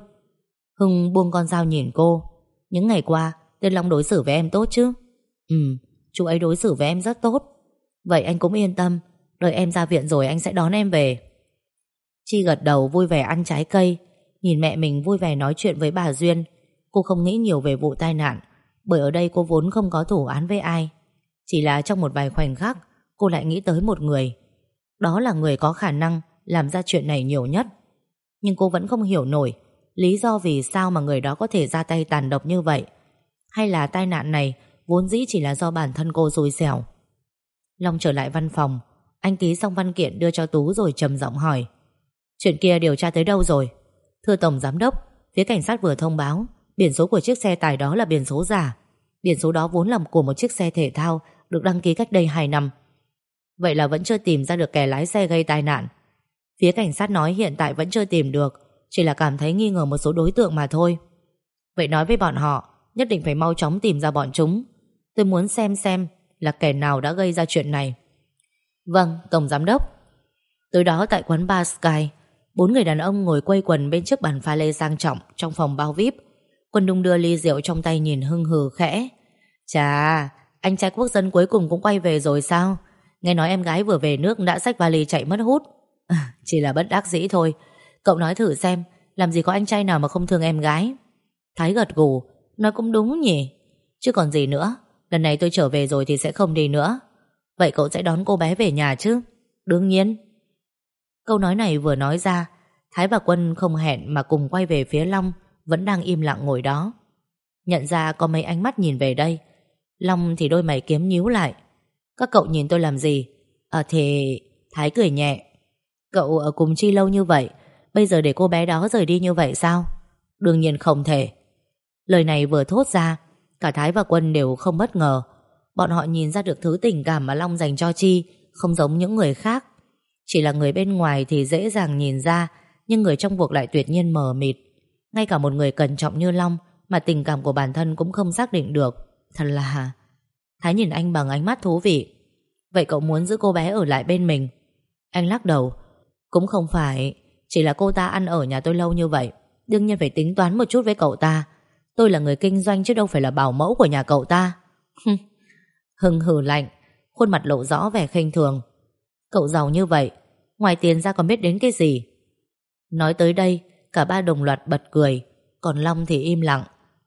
[SPEAKER 1] Hưng buông con dao nhìn cô. Những ngày qua Tên Long đối xử với em tốt chứ? Ừ Chú ấy đối xử với em rất tốt. Vậy anh cũng yên tâm, Đợi em ra viện rồi anh sẽ đón em về. Chi gật đầu vui vẻ ăn trái cây, Nhìn mẹ mình vui vẻ nói chuyện với bà Duyên. Cô không nghĩ nhiều về vụ tai nạn, Bởi ở đây cô vốn không có thủ án với ai. Chỉ là trong một vài khoảnh khắc, Cô lại nghĩ tới một người. Đó là người có khả năng Làm ra chuyện này nhiều nhất. Nhưng cô vẫn không hiểu nổi Lý do vì sao mà người đó có thể ra tay tàn độc như vậy. Hay là tai nạn này Vốn dĩ chỉ là do bản thân cô xui xẻo. Long trở lại văn phòng. Anh ký xong văn kiện đưa cho Tú rồi trầm giọng hỏi. Chuyện kia điều tra tới đâu rồi? Thưa Tổng Giám Đốc, Phía cảnh sát vừa thông báo, Biển số của chiếc xe tải đó là biển số giả. Biển số đó vốn là của một chiếc xe thể thao Được đăng ký cách đây 2 năm. Vậy là vẫn chưa tìm ra được kẻ lái xe gây tai nạn. Phía cảnh sát nói hiện tại vẫn chưa tìm được Chỉ là cảm thấy nghi ngờ một số đối tượng mà thôi. Vậy nói với bọn họ Nhất định phải mau chóng tìm ra bọn chúng. Tôi muốn xem xem Là kẻ nào đã gây ra chuyện này. Vâng, Tổng Giám Đốc. Tới đó tại quán bar Sky Bốn người đàn ông ngồi quây quần bên trước bàn pha lê sang trọng Trong phòng bao VIP. Quân Đung đưa ly rượu trong tay nhìn hưng hừ khẽ. Chà Anh trai quốc dân cuối cùng cũng quay về rồi sao? Nghe nói em gái vừa về nước Đã xách vali chạy mất hút. À, Chỉ là bất đắc dĩ thôi. Cậu nói thử xem Làm gì có anh trai nào mà không thương em gái. Thái gật gù Nói cũng đúng nhỉ. Chứ còn gì nữa Lần này tôi trở về rồi thì sẽ không đi nữa. Vậy cậu sẽ đón cô bé về nhà chứ? Đương nhiên. Câu nói này vừa nói ra Thái và Quân không hẹn mà cùng quay về phía Long Vẫn đang im lặng ngồi đó. Nhận ra có mấy ánh mắt nhìn về đây. Long thì đôi mày kiếm nhíu lại. Các cậu nhìn tôi làm gì? À thì Thái cười nhẹ. Cậu ở cùng Chi lâu như vậy, Bây giờ để cô bé đó rời đi như vậy sao? Đương nhiên không thể. Lời này vừa thốt ra, Cả Thái và Quân đều không bất ngờ. Bọn họ nhìn ra được thứ tình cảm mà Long dành cho Chi, Không giống những người khác. Chỉ là người bên ngoài thì dễ dàng nhìn ra, Nhưng người trong cuộc lại tuyệt nhiên mờ mịt. Ngay cả một người cẩn trọng như Long Mà tình cảm của bản thân cũng không xác định được. Thật là... Thái nhìn anh bằng ánh mắt thú vị. Vậy cậu muốn giữ cô bé ở lại bên mình? Anh lắc đầu. Cũng không phải. Chỉ là cô ta ăn ở nhà tôi lâu như vậy. Đương nhiên phải tính toán một chút với cậu ta. Tôi là người kinh doanh chứ đâu phải là bảo mẫu của nhà cậu ta. Hưng hử lạnh. Khuôn mặt lộ rõ vẻ khinh thường. Cậu giàu như vậy. Ngoài tiền ra còn biết đến cái gì? Nói tới đây, Cả ba đồng loạt bật cười. Còn Long thì im lặng.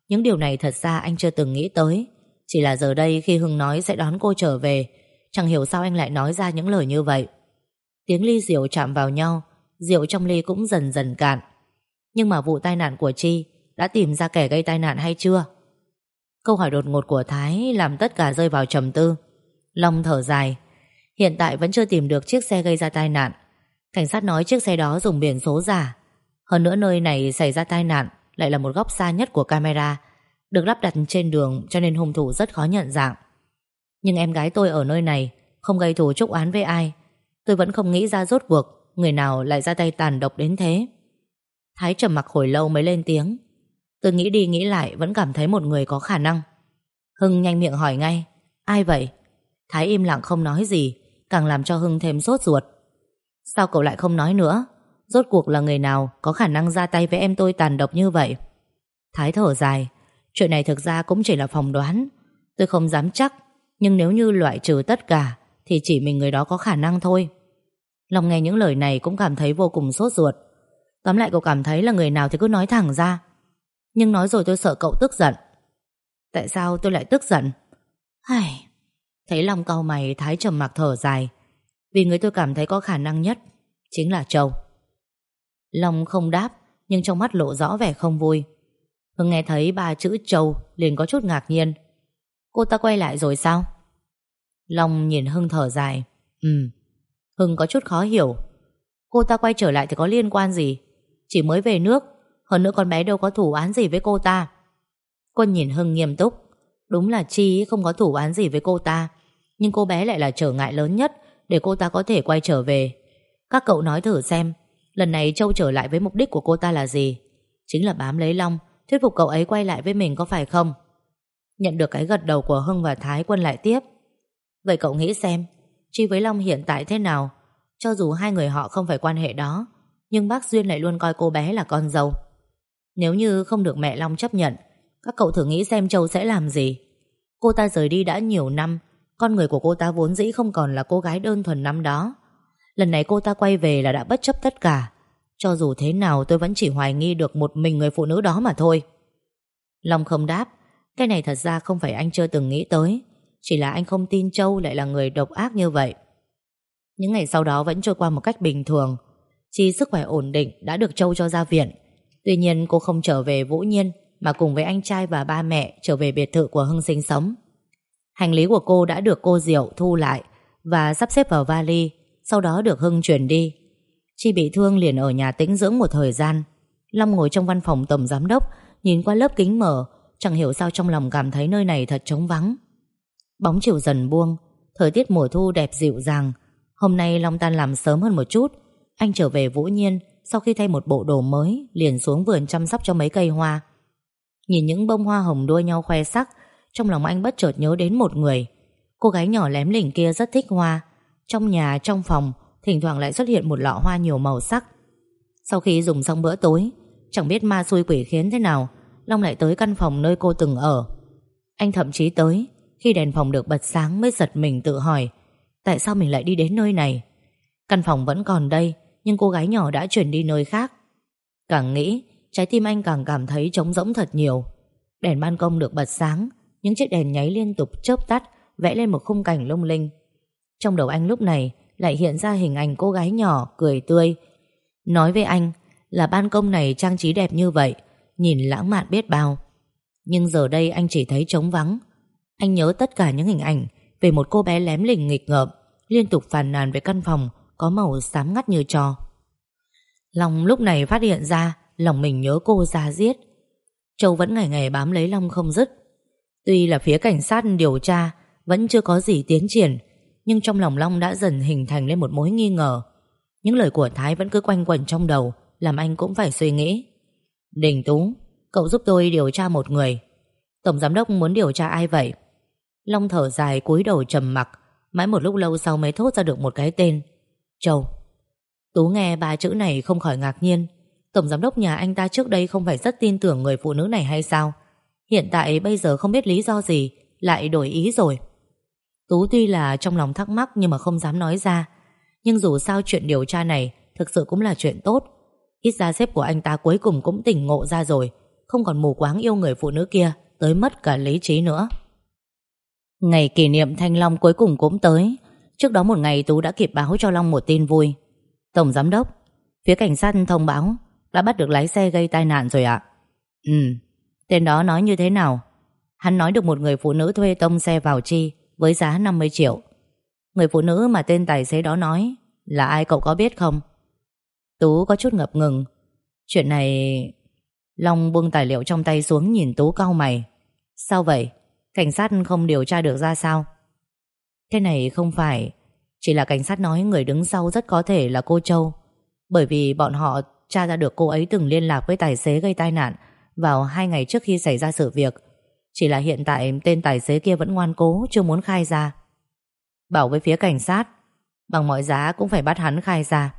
[SPEAKER 1] Những điều này thật ra anh chưa từng nghĩ tới. Chỉ là giờ đây khi Hưng nói sẽ đón cô trở về, Chẳng hiểu sao anh lại nói ra những lời như vậy. Tiếng ly rượu chạm vào nhau, Rượu trong ly cũng dần dần cạn. Nhưng mà vụ tai nạn của Chi Đã tìm ra kẻ gây tai nạn hay chưa? Câu hỏi đột ngột của Thái Làm tất cả rơi vào trầm tư. Long thở dài, Hiện tại vẫn chưa tìm được chiếc xe gây ra tai nạn. Cảnh sát nói chiếc xe đó dùng biển số giả. Hơn nữa nơi này xảy ra tai nạn Lại là một góc xa nhất của camera. Được lắp đặt trên đường Cho nên hung thủ rất khó nhận dạng. Nhưng em gái tôi ở nơi này Không gây thù chúc oán với ai. Tôi vẫn không nghĩ ra rốt cuộc Người nào lại ra tay tàn độc đến thế. Thái trầm mặc hồi lâu mới lên tiếng. Tôi nghĩ đi nghĩ lại Vẫn cảm thấy một người có khả năng. Hưng nhanh miệng hỏi ngay, Ai vậy? Thái im lặng không nói gì, Càng làm cho Hưng thêm sốt ruột. Sao cậu lại không nói nữa? Rốt cuộc là người nào có khả năng ra tay với em tôi tàn độc như vậy? Thái thở dài Chuyện này thực ra cũng chỉ là phòng đoán. Tôi không dám chắc, Nhưng nếu như loại trừ tất cả, Thì chỉ mình người đó có khả năng thôi. Lòng nghe những lời này cũng cảm thấy vô cùng sốt ruột. Tóm lại cậu cảm thấy là người nào thì cứ nói thẳng ra. Nhưng nói rồi tôi sợ cậu tức giận. Tại sao tôi lại tức giận? Ai... Thấy Long cau mày, Thái trầm mặc thở dài. Vì người tôi cảm thấy có khả năng nhất Chính là Châu. Long không đáp, Nhưng trong mắt lộ rõ vẻ không vui. Hưng nghe thấy ba chữ Châu liền có chút ngạc nhiên. Cô ta quay lại rồi sao? Long nhìn Hưng thở dài. Ừ Hưng có chút khó hiểu. Cô ta quay trở lại thì có liên quan gì? Chỉ mới về nước, Hơn nữa con bé đâu có thủ án gì với cô ta. Quân nhìn Hưng nghiêm túc. Đúng là Chi không có thủ án gì với cô ta, Nhưng cô bé lại là trở ngại lớn nhất Để cô ta có thể quay trở về. Các cậu nói thử xem, Lần này Châu trở lại với mục đích của cô ta là gì? Chính là bám lấy Long Thuyết phục cậu ấy quay lại với mình có phải không? Nhận được cái gật đầu của Hưng và Thái Quân lại tiếp. Vậy cậu nghĩ xem, Chi với Long hiện tại thế nào? Cho dù hai người họ không phải quan hệ đó, Nhưng bác Duyên lại luôn coi cô bé là con dâu. Nếu như không được mẹ Long chấp nhận, Các cậu thử nghĩ xem Châu sẽ làm gì. Cô ta rời đi đã nhiều năm, Con người của cô ta vốn dĩ không còn là cô gái đơn thuần năm đó. Lần này cô ta quay về là đã bất chấp tất cả. Cho dù thế nào tôi vẫn chỉ hoài nghi được một mình người phụ nữ đó mà thôi. Long không đáp, Cái này thật ra không phải anh chưa từng nghĩ tới, Chỉ là anh không tin Châu lại là người độc ác như vậy. Những ngày sau đó vẫn trôi qua một cách bình thường Chi sức khỏe ổn định đã được Châu cho ra viện. Tuy nhiên cô không trở về Vũ Nhiên, Mà cùng với anh trai và ba mẹ trở về biệt thự của Hưng sinh sống. Hành lý của cô đã được cô Diệu thu lại Và sắp xếp vào vali, Sau đó được Hưng chuyển đi. Chi bị thương liền ở nhà tĩnh dưỡng một thời gian. Long ngồi trong văn phòng tổng giám đốc Nhìn qua lớp kính mở Chẳng hiểu sao trong lòng cảm thấy nơi này thật trống vắng. Bóng chiều dần buông Thời tiết mùa thu đẹp dịu dàng. Hôm nay Long tan làm sớm hơn một chút. Anh trở về Vũ Nhiên Sau khi thay một bộ đồ mới Liền xuống vườn chăm sóc cho mấy cây hoa. Nhìn những bông hoa hồng đua nhau khoe sắc Trong lòng anh bất chợt nhớ đến một người. Cô gái nhỏ lém lỉnh kia rất thích hoa. Trong nhà, trong phòng Thỉnh thoảng lại xuất hiện một lọ hoa nhiều màu sắc. Sau khi dùng xong bữa tối, Chẳng biết ma xui quỷ khiến thế nào, Long lại tới căn phòng nơi cô từng ở. Anh thậm chí tới, Khi đèn phòng được bật sáng mới giật mình tự hỏi, Tại sao mình lại đi đến nơi này? Căn phòng vẫn còn đây, Nhưng cô gái nhỏ đã chuyển đi nơi khác. Càng nghĩ, Trái tim anh càng cảm thấy trống rỗng thật nhiều. Đèn ban công được bật sáng, Những chiếc đèn nháy liên tục chớp tắt, Vẽ lên một khung cảnh lung linh. Trong đầu anh lúc này lại hiện ra hình ảnh cô gái nhỏ, cười tươi. Nói với anh Là ban công này trang trí đẹp như vậy, Nhìn lãng mạn biết bao. Nhưng giờ đây anh chỉ thấy trống vắng. Anh nhớ tất cả những hình ảnh Về một cô bé lém lỉnh nghịch ngợm, Liên tục phàn nàn về căn phòng Có màu xám ngắt như trò Long lúc này phát hiện ra, Lòng mình nhớ cô ra giết. Châu vẫn ngày ngày bám lấy Long không dứt. Tuy là phía cảnh sát điều tra, Vẫn chưa có gì tiến triển nhưng trong lòng Long đã dần hình thành lên một mối nghi ngờ. Những lời của Thái vẫn cứ quanh quẩn trong đầu, Làm anh cũng phải suy nghĩ. Đình Tú, Cậu giúp tôi điều tra một người. Tổng giám đốc muốn điều tra ai vậy? Long thở dài, cúi đầu trầm mặc. Mãi một lúc lâu sau mới thốt ra được một cái tên. Châu. Tú nghe ba chữ này không khỏi ngạc nhiên. Tổng giám đốc nhà anh ta trước đây không phải rất tin tưởng người phụ nữ này hay sao? Hiện tại bây giờ không biết lý do gì, Lại đổi ý rồi. Tú tuy là trong lòng thắc mắc Nhưng mà không dám nói ra. Nhưng dù sao chuyện điều tra này Thực sự cũng là chuyện tốt. Ít ra sếp của anh ta cuối cùng cũng tỉnh ngộ ra rồi, Không còn mù quáng yêu người phụ nữ kia, Tới mất cả lý trí nữa. Ngày kỷ niệm Thanh Long cuối cùng cũng tới. Trước đó một ngày Tú đã kịp báo cho Long một tin vui. Tổng giám đốc, Phía cảnh sát thông báo, Đã bắt được lái xe gây tai nạn rồi ạ. Ừ Tên đó nói như thế nào? Hắn nói được một người phụ nữ thuê tông xe vào chi. Với giá 50 triệu. Người phụ nữ mà tên tài xế đó nói Là ai cậu có biết không? Tú có chút ngập ngừng. Chuyện này, Long buông tài liệu trong tay xuống nhìn Tú cau mày. Sao vậy? Cảnh sát không điều tra được ra sao? Cái này không phải Chỉ là cảnh sát nói người đứng sau rất có thể là cô Châu. Bởi vì bọn họ tra ra được cô ấy từng liên lạc với tài xế gây tai nạn Vào hai ngày trước khi xảy ra sự việc. Chỉ là hiện tại tên tài xế kia vẫn ngoan cố Chưa muốn khai ra. Bảo với phía cảnh sát Bằng mọi giá cũng phải bắt hắn khai ra.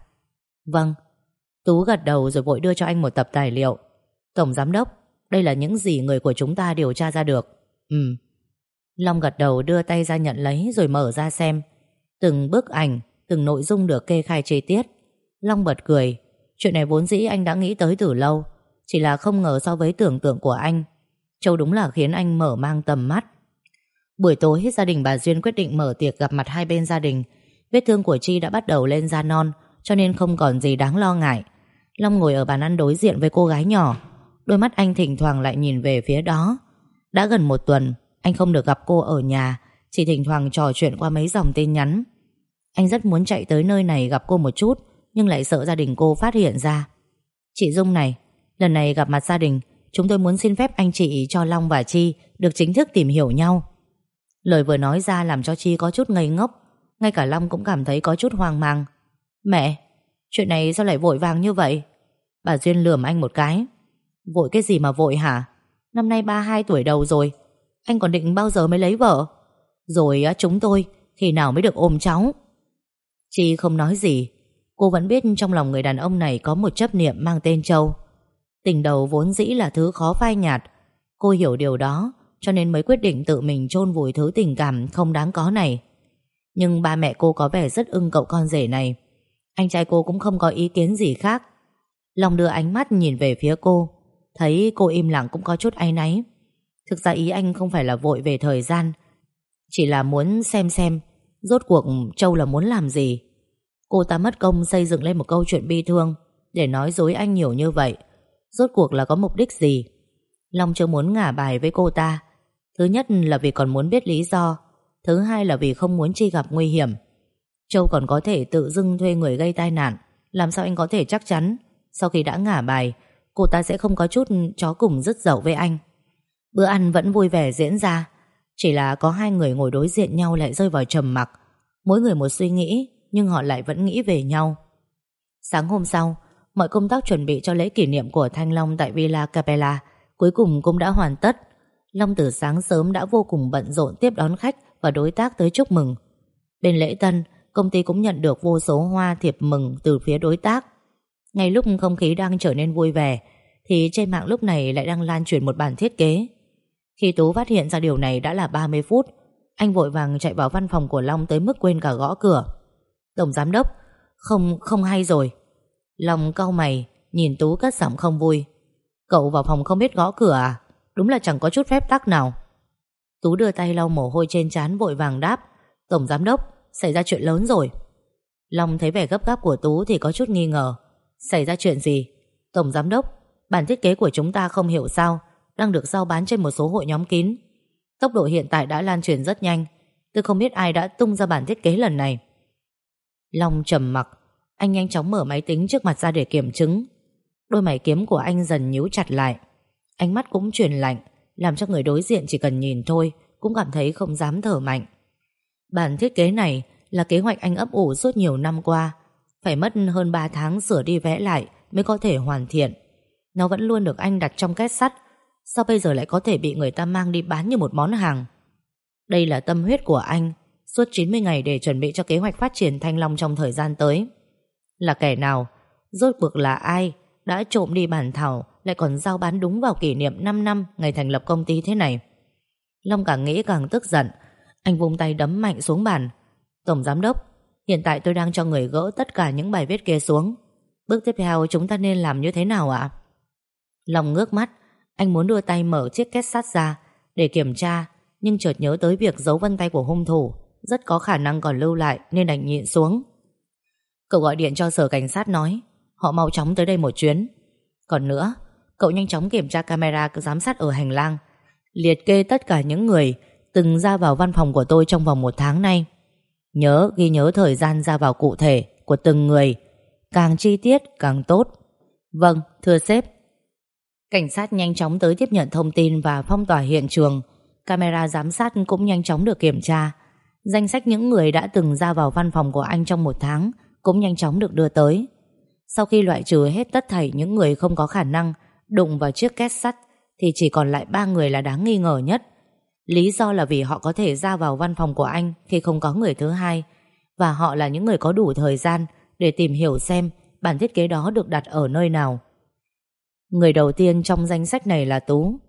[SPEAKER 1] Vâng. Tú gật đầu rồi vội đưa cho anh một tập tài liệu. Tổng giám đốc Đây là những gì người của chúng ta điều tra ra được. Ừ. Long gật đầu đưa tay ra nhận lấy Rồi mở ra xem. Từng bức ảnh, từng nội dung được kê khai chi tiết. Long bật cười. Chuyện này vốn dĩ anh đã nghĩ tới từ lâu. Chỉ là không ngờ so với tưởng tượng của anh Châu đúng là khiến anh mở mang tầm mắt. Buổi tối, gia đình bà Duyên quyết định mở tiệc gặp mặt hai bên gia đình. Vết thương của Chi đã bắt đầu lên da non, Cho nên không còn gì đáng lo ngại. Long ngồi ở bàn ăn đối diện với cô gái nhỏ. Đôi mắt anh thỉnh thoảng lại nhìn về phía đó. Đã gần một tuần, Anh không được gặp cô ở nhà, Chỉ thỉnh thoảng trò chuyện qua mấy dòng tin nhắn. Anh rất muốn chạy tới nơi này gặp cô một chút, Nhưng lại sợ gia đình cô phát hiện ra. Chị Dung này, Lần này gặp mặt gia đình Chúng tôi muốn xin phép anh chị cho Long và Chi Được chính thức tìm hiểu nhau. Lời vừa nói ra làm cho Chi có chút ngây ngốc. Ngay cả Long cũng cảm thấy có chút hoang mang. Mẹ, Chuyện này sao lại vội vàng như vậy? Bà Duyên lườm anh một cái. Vội cái gì mà vội hả? Năm nay ba hai tuổi đầu rồi. Anh còn định bao giờ mới lấy vợ? Rồi chúng tôi, Khi nào mới được ôm cháu? Chi không nói gì. Cô vẫn biết trong lòng người đàn ông này Có một chấp niệm mang tên Châu. Tình đầu vốn dĩ là thứ khó phai nhạt. Cô hiểu điều đó, Cho nên mới quyết định tự mình chôn vùi thứ tình cảm Không đáng có này. Nhưng ba mẹ cô có vẻ rất ưng cậu con rể này. Anh trai cô cũng không có ý kiến gì khác. Long đưa ánh mắt nhìn về phía cô, Thấy cô im lặng cũng có chút áy náy. Thực ra ý anh không phải là vội về thời gian, Chỉ là muốn xem xem Rốt cuộc Châu là muốn làm gì. Cô ta mất công xây dựng lên một câu chuyện bi thương Để nói dối anh nhiều như vậy. Rốt cuộc là có mục đích gì? Long chưa muốn ngả bài với cô ta. Thứ nhất là vì còn muốn biết lý do. Thứ hai là vì không muốn Chi gặp nguy hiểm. Châu còn có thể tự dưng thuê người gây tai nạn. Làm sao anh có thể chắc chắn? Sau khi đã ngả bài, Cô ta sẽ không có chút chó cùng dứt dậu với anh. Bữa ăn vẫn vui vẻ diễn ra. Chỉ là có hai người ngồi đối diện nhau lại rơi vào trầm mặc. Mỗi người một suy nghĩ, Nhưng họ lại vẫn nghĩ về nhau. Sáng hôm sau Mọi công tác chuẩn bị cho lễ kỷ niệm của Thanh Long Tại Villa Capella Cuối cùng cũng đã hoàn tất. Long từ sáng sớm đã vô cùng bận rộn Tiếp đón khách và đối tác tới chúc mừng. Bên lễ tân Công ty cũng nhận được vô số hoa thiệp mừng Từ phía đối tác. Ngay lúc không khí đang trở nên vui vẻ Thì trên mạng lúc này lại đang lan truyền một bản thiết kế. Khi Tú phát hiện ra điều này đã là 30 phút Anh vội vàng chạy vào văn phòng của Long Tới mức quên cả gõ cửa. Tổng giám đốc Không, không hay rồi. Long cau mày Nhìn Tú cất giọng không vui Cậu vào phòng không biết gõ cửa à Đúng là chẳng có chút phép tắc nào Tú đưa tay lau mồ hôi trên trán vội vàng đáp Tổng giám đốc Xảy ra chuyện lớn rồi Long thấy vẻ gấp gáp của Tú thì có chút nghi ngờ Xảy ra chuyện gì? Tổng giám đốc, bản thiết kế của chúng ta không hiểu sao đang được giao bán trên một số hội nhóm kín. Tốc độ hiện tại đã lan truyền rất nhanh. Tôi không biết ai đã tung ra bản thiết kế lần này. Long trầm mặc, anh nhanh chóng mở máy tính trước mặt ra để kiểm chứng. Đôi mày kiếm của anh dần nhíu chặt lại. Ánh mắt cũng chuyển lạnh, làm cho người đối diện chỉ cần nhìn thôi cũng cảm thấy không dám thở mạnh. Bản thiết kế này là kế hoạch anh ấp ủ suốt nhiều năm qua phải mất hơn 3 tháng sửa đi vẽ lại Mới có thể hoàn thiện Nó vẫn luôn được anh đặt trong két sắt Sao bây giờ lại có thể bị người ta mang đi bán như một món hàng Đây là tâm huyết của anh Suốt 90 ngày để chuẩn bị cho kế hoạch phát triển Thanh Long trong thời gian tới là kẻ nào? Rốt cuộc là ai? Đã trộm đi bản thảo, Lại còn giao bán đúng vào kỷ niệm 5 năm Ngày thành lập công ty thế này. Long càng nghĩ càng tức giận. Anh vung tay đấm mạnh xuống bàn. Tổng giám đốc, Hiện tại tôi đang cho người gỡ tất cả những bài viết kia xuống. Bước tiếp theo chúng ta nên làm như thế nào ạ? Long ngước mắt. Anh muốn đưa tay mở chiếc két sắt ra Để kiểm tra, Nhưng chợt nhớ tới việc dấu vân tay của hung thủ. Rất có khả năng còn lưu lại Nên đành nhịn xuống. Cậu gọi điện cho sở cảnh sát nói Họ mau chóng tới đây một chuyến Còn nữa Cậu nhanh chóng kiểm tra camera giám sát ở hành lang Liệt kê tất cả những người Từng ra vào văn phòng của tôi trong vòng một tháng nay Nhớ ghi nhớ thời gian ra vào cụ thể của từng người, càng chi tiết càng tốt. Vâng, thưa sếp. Cảnh sát nhanh chóng tới tiếp nhận thông tin và phong tỏa hiện trường. Camera giám sát cũng nhanh chóng được kiểm tra. Danh sách những người đã từng ra vào văn phòng của anh trong một tháng cũng nhanh chóng được đưa tới. Sau khi loại trừ hết tất thảy những người không có khả năng đụng vào chiếc két sắt thì chỉ còn lại ba người là đáng nghi ngờ nhất. Lý do là vì họ có thể ra vào văn phòng của anh khi không có người thứ hai và họ là những người có đủ thời gian để tìm hiểu xem bản thiết kế đó được đặt ở nơi nào. Người đầu tiên trong danh sách này là Tú.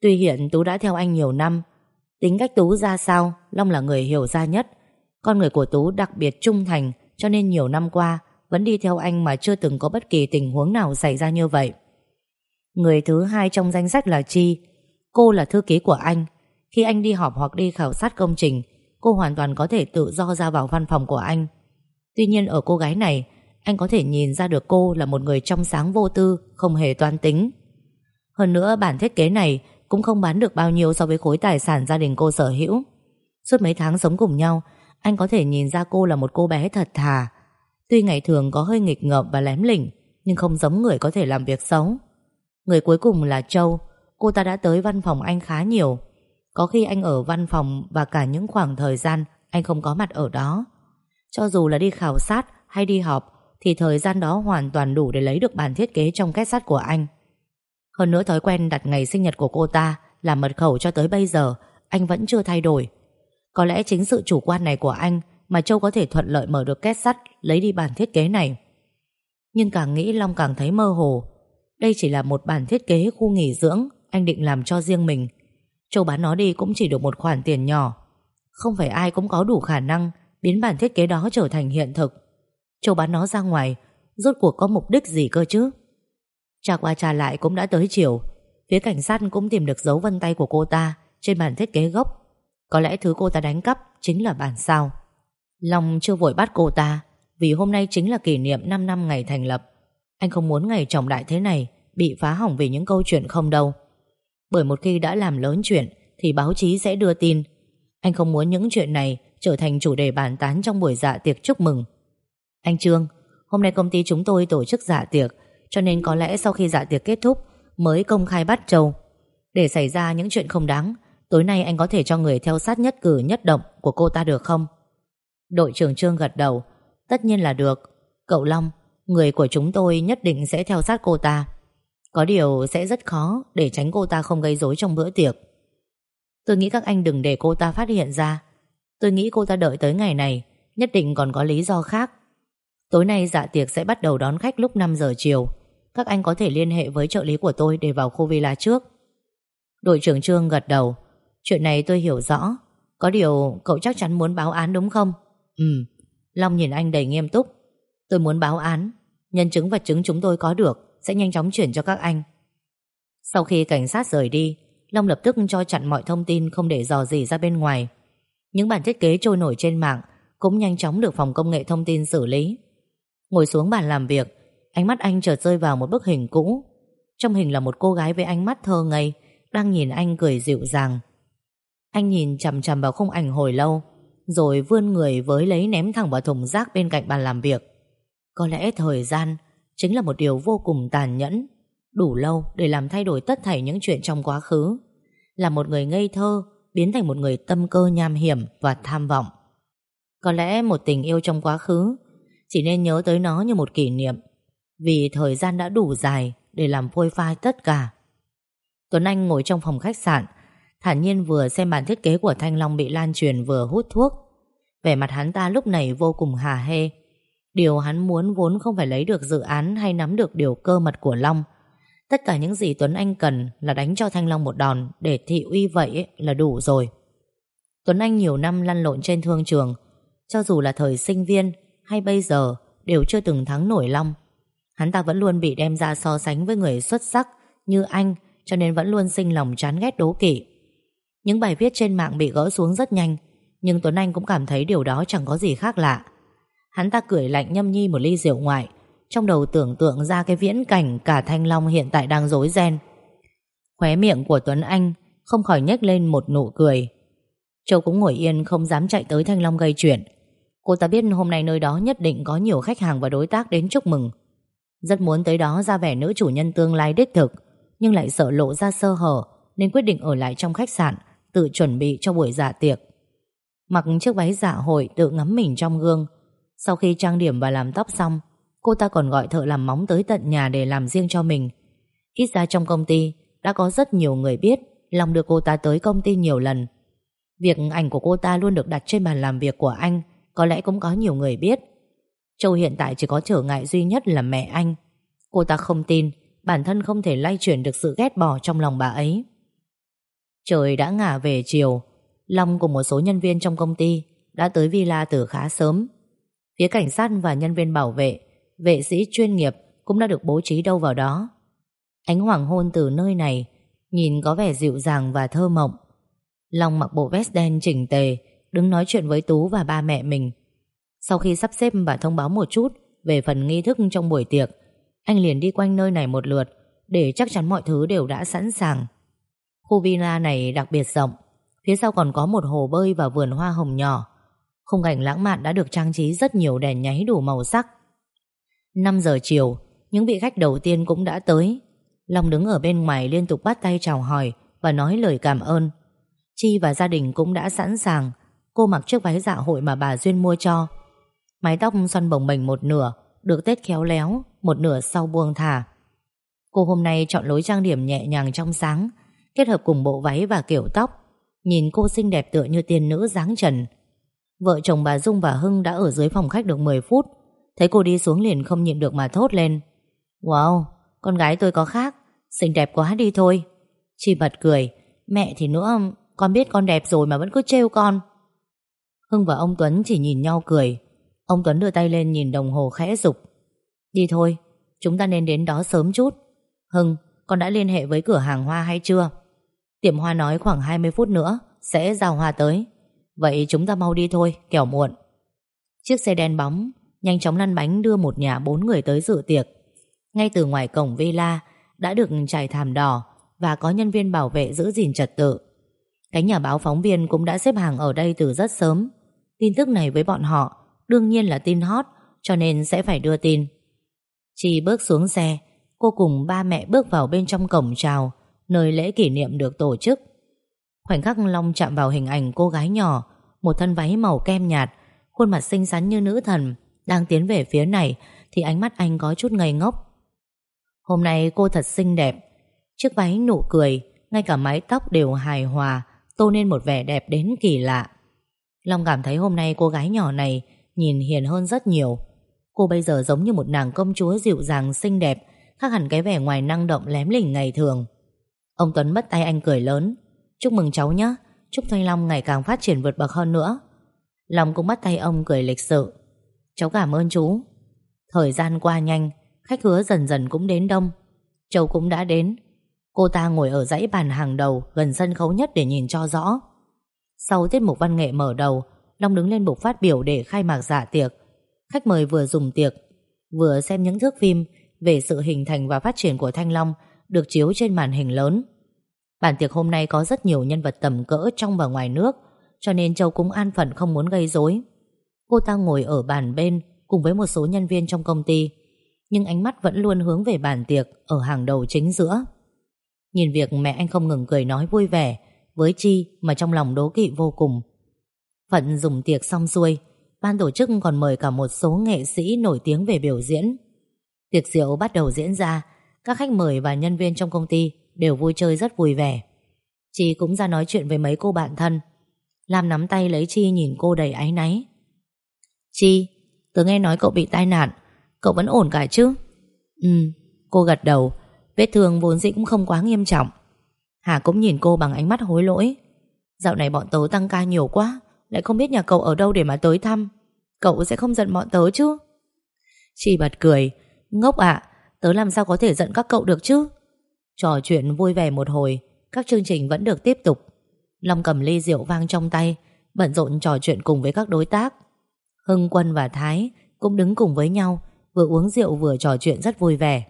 [SPEAKER 1] Tuy hiện Tú đã theo anh nhiều năm, tính cách Tú ra sao, Long là người hiểu ra nhất. Con người của Tú đặc biệt trung thành cho nên nhiều năm qua vẫn đi theo anh mà chưa từng có bất kỳ tình huống nào xảy ra như vậy. Người thứ hai trong danh sách là Chi. Cô là thư ký của anh khi anh đi họp hoặc đi khảo sát công trình, cô hoàn toàn có thể tự do ra vào văn phòng của anh. Tuy nhiên ở cô gái này, anh có thể nhìn ra được cô là một người trong sáng vô tư, không hề toan tính. Hơn nữa bản thiết kế này cũng không bán được bao nhiêu so với khối tài sản gia đình cô sở hữu. Suốt mấy tháng sống cùng nhau, anh có thể nhìn ra cô là một cô bé thật thà. Tuy ngày thường có hơi nghịch ngợm và lém lỉnh, nhưng không giống người có thể làm việc xấu. Người cuối cùng là Châu. Cô ta đã tới văn phòng anh khá nhiều. Có khi anh ở văn phòng Và cả những khoảng thời gian Anh không có mặt ở đó. Cho dù là đi khảo sát hay đi họp Thì thời gian đó hoàn toàn đủ để lấy được bản thiết kế Trong két sắt của anh. Hơn nữa thói quen đặt ngày sinh nhật của cô ta Làm mật khẩu cho tới bây giờ Anh vẫn chưa thay đổi. Có lẽ chính sự chủ quan này của anh Mà Châu có thể thuận lợi mở được két sắt, Lấy đi bản thiết kế này. Nhưng càng nghĩ Long càng thấy mơ hồ. Đây chỉ là một bản thiết kế khu nghỉ dưỡng Anh định làm cho riêng mình. Châu bán nó đi cũng chỉ được một khoản tiền nhỏ. Không phải ai cũng có đủ khả năng Biến bản thiết kế đó trở thành hiện thực. Châu bán nó ra ngoài, Rốt cuộc có mục đích gì cơ chứ? Trà qua trà lại cũng đã tới chiều. Phía cảnh sát cũng tìm được dấu vân tay của cô ta Trên bản thiết kế gốc. Có lẽ thứ cô ta đánh cắp Chính là bản sao. Long chưa vội bắt cô ta, Vì hôm nay chính là kỷ niệm 5 năm ngày thành lập. Anh không muốn ngày trọng đại thế này Bị phá hỏng vì những câu chuyện không đâu. Bởi một khi đã làm lớn chuyện, Thì báo chí sẽ đưa tin. Anh không muốn những chuyện này Trở thành chủ đề bàn tán trong buổi dạ tiệc chúc mừng. Anh Trương, Hôm nay công ty chúng tôi tổ chức dạ tiệc, Cho nên có lẽ sau khi dạ tiệc kết thúc Mới công khai bắt Châu. Để xảy ra những chuyện không đáng Tối nay anh có thể cho người theo sát nhất cử nhất động Của cô ta được không? Đội trưởng Trương gật đầu. Tất nhiên là được. Cậu Long, Người của chúng tôi nhất định sẽ theo sát cô ta. Có điều sẽ rất khó Để tránh cô ta không gây rối trong bữa tiệc. Tôi nghĩ các anh đừng để cô ta phát hiện ra. Tôi nghĩ cô ta đợi tới ngày này, Nhất định còn có lý do khác. Tối nay dạ tiệc sẽ bắt đầu đón khách lúc 5 giờ chiều. Các anh có thể liên hệ với trợ lý của tôi Để vào khu villa trước. Đội trưởng Trương gật đầu. Chuyện này tôi hiểu rõ. Có điều cậu chắc chắn muốn báo án đúng không? Ừ. Long nhìn anh đầy nghiêm túc. Tôi muốn báo án. Nhân chứng vật chứng chúng tôi có được Sẽ nhanh chóng chuyển cho các anh. Sau khi cảnh sát rời đi, Long lập tức cho chặn mọi thông tin Không để dò gì ra bên ngoài. Những bản thiết kế trôi nổi trên mạng Cũng nhanh chóng được phòng công nghệ thông tin xử lý. Ngồi xuống bàn làm việc, Ánh mắt anh chợt rơi vào một bức hình cũ. Trong hình là một cô gái với ánh mắt thơ ngây, Đang nhìn anh cười dịu dàng. Anh nhìn chầm chầm vào khung ảnh hồi lâu, Rồi vươn người với lấy ném thẳng vào thùng rác bên cạnh bàn làm việc. Có lẽ thời gian Chính là một điều vô cùng tàn nhẫn, Đủ lâu để làm thay đổi tất thảy những chuyện trong quá khứ. Là một người ngây thơ, Biến thành một người tâm cơ nham hiểm Và tham vọng. Có lẽ một tình yêu trong quá khứ, Chỉ nên nhớ tới nó như một kỷ niệm, Vì thời gian đã đủ dài Để làm phôi phai tất cả. Tuấn Anh ngồi trong phòng khách sạn Thản nhiên vừa xem bản thiết kế của Thanh Long bị lan truyền vừa hút thuốc Vẻ mặt hắn ta lúc này vô cùng hà hê Điều hắn muốn vốn không phải lấy được dự án hay nắm được điều cơ mật của Long Tất cả những gì Tuấn Anh cần là đánh cho Thanh Long một đòn để thị uy vậy là đủ rồi. Tuấn Anh nhiều năm lăn lộn trên thương trường, cho dù là thời sinh viên hay bây giờ đều chưa từng thắng nổi Long. Hắn ta vẫn luôn bị đem ra so sánh với người xuất sắc như anh cho nên vẫn luôn sinh lòng chán ghét đố kỵ. Những bài viết trên mạng bị gỡ xuống rất nhanh, nhưng Tuấn Anh cũng cảm thấy điều đó chẳng có gì khác lạ. Hắn ta cười lạnh nhâm nhi một ly rượu ngoại, trong đầu tưởng tượng ra cái viễn cảnh cả Thanh Long hiện tại đang rối ren. Khóe miệng của Tuấn Anh không khỏi nhếch lên một nụ cười. Châu cũng ngồi yên không dám chạy tới Thanh Long gây chuyện. Cô ta biết hôm nay nơi đó nhất định có nhiều khách hàng và đối tác đến chúc mừng. Rất muốn tới đó ra vẻ nữ chủ nhân tương lai đích thực, nhưng lại sợ lộ ra sơ hở nên quyết định ở lại trong khách sạn, tự chuẩn bị cho buổi dạ tiệc. Mặc chiếc váy dạ hội tự ngắm mình trong gương. Sau khi trang điểm và làm tóc xong, Cô ta còn gọi thợ làm móng tới tận nhà để làm riêng cho mình. Ít ra trong công ty Đã có rất nhiều người biết Long đưa cô ta tới công ty nhiều lần. Việc ảnh của cô ta luôn được đặt trên bàn làm việc của anh Có lẽ cũng có nhiều người biết. Châu hiện tại chỉ có trở ngại duy nhất là mẹ anh. Cô ta không tin Bản thân không thể lay chuyển được sự ghét bỏ trong lòng bà ấy. Trời đã ngả về chiều Long cùng một số nhân viên trong công ty Đã tới villa từ khá sớm Phía cảnh sát và nhân viên bảo vệ vệ sĩ chuyên nghiệp cũng đã được bố trí đâu vào đó. Ánh hoàng hôn từ nơi này nhìn có vẻ dịu dàng và thơ mộng. Long mặc bộ vest đen chỉnh tề, đứng nói chuyện với Tú và ba mẹ mình. Sau khi sắp xếp và thông báo một chút về phần nghi thức trong buổi tiệc, anh liền đi quanh nơi này một lượt để chắc chắn mọi thứ đều đã sẵn sàng. Khu villa này đặc biệt rộng, phía sau còn có một hồ bơi và vườn hoa hồng nhỏ. Khung cảnh lãng mạn đã được trang trí rất nhiều đèn nháy đủ màu sắc. 5 giờ chiều, những vị khách đầu tiên cũng đã tới. Long đứng ở bên ngoài liên tục bắt tay chào hỏi và nói lời cảm ơn. Chi và gia đình cũng đã sẵn sàng. Cô mặc chiếc váy dạ hội mà bà Duyên mua cho. Mái tóc xoăn bồng bềnh một nửa, được tết khéo léo, một nửa sau buông thả. Cô hôm nay chọn lối trang điểm nhẹ nhàng trong sáng, kết hợp cùng bộ váy và kiểu tóc. Nhìn cô xinh đẹp tựa như tiên nữ dáng trần. Vợ chồng bà Dung và Hưng đã ở dưới phòng khách được 10 phút. Thấy cô đi xuống liền không nhịn được mà thốt lên. Wow, con gái tôi có khác, xinh đẹp quá đi thôi. Chị bật cười, mẹ thì nữa, con biết con đẹp rồi mà vẫn cứ trêu con. Hưng và ông Tuấn chỉ nhìn nhau cười. Ông Tuấn đưa tay lên nhìn đồng hồ khẽ rục. Đi thôi, chúng ta nên đến đó sớm chút. Hưng, con đã liên hệ với cửa hàng hoa hay chưa? Tiệm hoa nói khoảng 20 phút nữa sẽ giao hoa tới. Vậy chúng ta mau đi thôi, kẻo muộn. Chiếc xe đen bóng nhanh chóng lăn bánh đưa một nhà bốn người tới dự tiệc. Ngay từ ngoài cổng villa đã được trải thảm đỏ và có nhân viên bảo vệ giữ gìn trật tự. Cánh nhà báo phóng viên cũng đã xếp hàng ở đây từ rất sớm. Tin tức này với bọn họ đương nhiên là tin hot cho nên sẽ phải đưa tin. chị bước xuống xe, cô cùng ba mẹ bước vào bên trong cổng chào, nơi lễ kỷ niệm được tổ chức. Khoảnh khắc Long chạm vào hình ảnh cô gái nhỏ, một thân váy màu kem nhạt, khuôn mặt xinh xắn như nữ thần, đang tiến về phía này thì ánh mắt anh có chút ngây ngốc. Hôm nay cô thật xinh đẹp, chiếc váy nụ cười, ngay cả mái tóc đều hài hòa, tô nên một vẻ đẹp đến kỳ lạ. Long cảm thấy hôm nay cô gái nhỏ này nhìn hiền hơn rất nhiều. Cô bây giờ giống như một nàng công chúa dịu dàng xinh đẹp, khác hẳn cái vẻ ngoài năng động lém lỉnh ngày thường. Ông Tuấn mất tay anh cười lớn. Chúc mừng cháu nhé, chúc Thanh Long ngày càng phát triển vượt bậc hơn nữa. Long cũng bắt tay ông cười lịch sự. Cháu cảm ơn chú. Thời gian qua nhanh, khách hứa dần dần cũng đến đông. Châu cũng đã đến. Cô ta ngồi ở dãy bàn hàng đầu gần sân khấu nhất để nhìn cho rõ. Sau tiết mục văn nghệ mở đầu, Long đứng lên bục phát biểu để khai mạc dạ tiệc. Khách mời vừa dùng tiệc, vừa xem những thước phim về sự hình thành và phát triển của Thanh Long được chiếu trên màn hình lớn. Bản tiệc hôm nay có rất nhiều nhân vật tầm cỡ trong và ngoài nước, cho nên Châu cũng an phận không muốn gây rối. Cô ta ngồi ở bàn bên cùng với một số nhân viên trong công ty, nhưng ánh mắt vẫn luôn hướng về bàn tiệc ở hàng đầu chính giữa. Nhìn việc mẹ anh không ngừng cười nói vui vẻ với Chi mà trong lòng đố kỵ vô cùng. Phận dùng tiệc xong xuôi, ban tổ chức còn mời cả một số nghệ sĩ nổi tiếng về biểu diễn. Tiệc rượu bắt đầu diễn ra, các khách mời và nhân viên trong công ty đều vui chơi rất vui vẻ. Chi cũng ra nói chuyện với mấy cô bạn thân. Lam nắm tay lấy Chi nhìn cô đầy áy náy. Chi, tớ nghe nói cậu bị tai nạn, cậu vẫn ổn cả chứ? Ừ, cô gật đầu, vết thương vốn dĩ cũng không quá nghiêm trọng. Hà cũng nhìn cô bằng ánh mắt hối lỗi. Dạo này bọn tớ tăng ca nhiều quá, lại không biết nhà cậu ở đâu để mà tới thăm. Cậu sẽ không giận bọn tớ chứ? Chi bật cười, ngốc ạ, tớ làm sao có thể giận các cậu được chứ? Trò chuyện vui vẻ một hồi, các chương trình vẫn được tiếp tục. Long cầm ly rượu vang trong tay, bận rộn trò chuyện cùng với các đối tác. Hưng Quân và Thái cũng đứng cùng với nhau, vừa uống rượu vừa trò chuyện rất vui vẻ.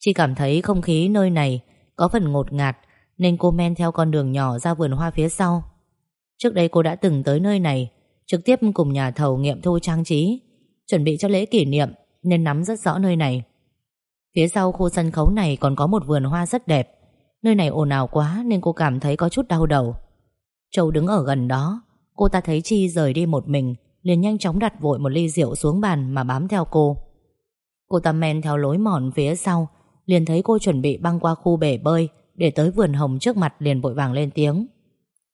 [SPEAKER 1] Chỉ cảm thấy không khí nơi này có phần ngột ngạt nên cô men theo con đường nhỏ ra vườn hoa phía sau. Trước đây cô đã từng tới nơi này, trực tiếp cùng nhà thầu nghiệm thu trang trí, chuẩn bị cho lễ kỷ niệm nên nắm rất rõ nơi này. Phía sau khu sân khấu này còn có một vườn hoa rất đẹp. Nơi này ồn ào quá nên cô cảm thấy có chút đau đầu. Châu đứng ở gần đó, cô ta thấy Chi rời đi một mình, liền nhanh chóng đặt vội một ly rượu xuống bàn mà bám theo cô. Cô ta men theo lối mòn phía sau, liền thấy cô chuẩn bị băng qua khu bể bơi để tới vườn hồng trước mặt liền vội vàng lên tiếng.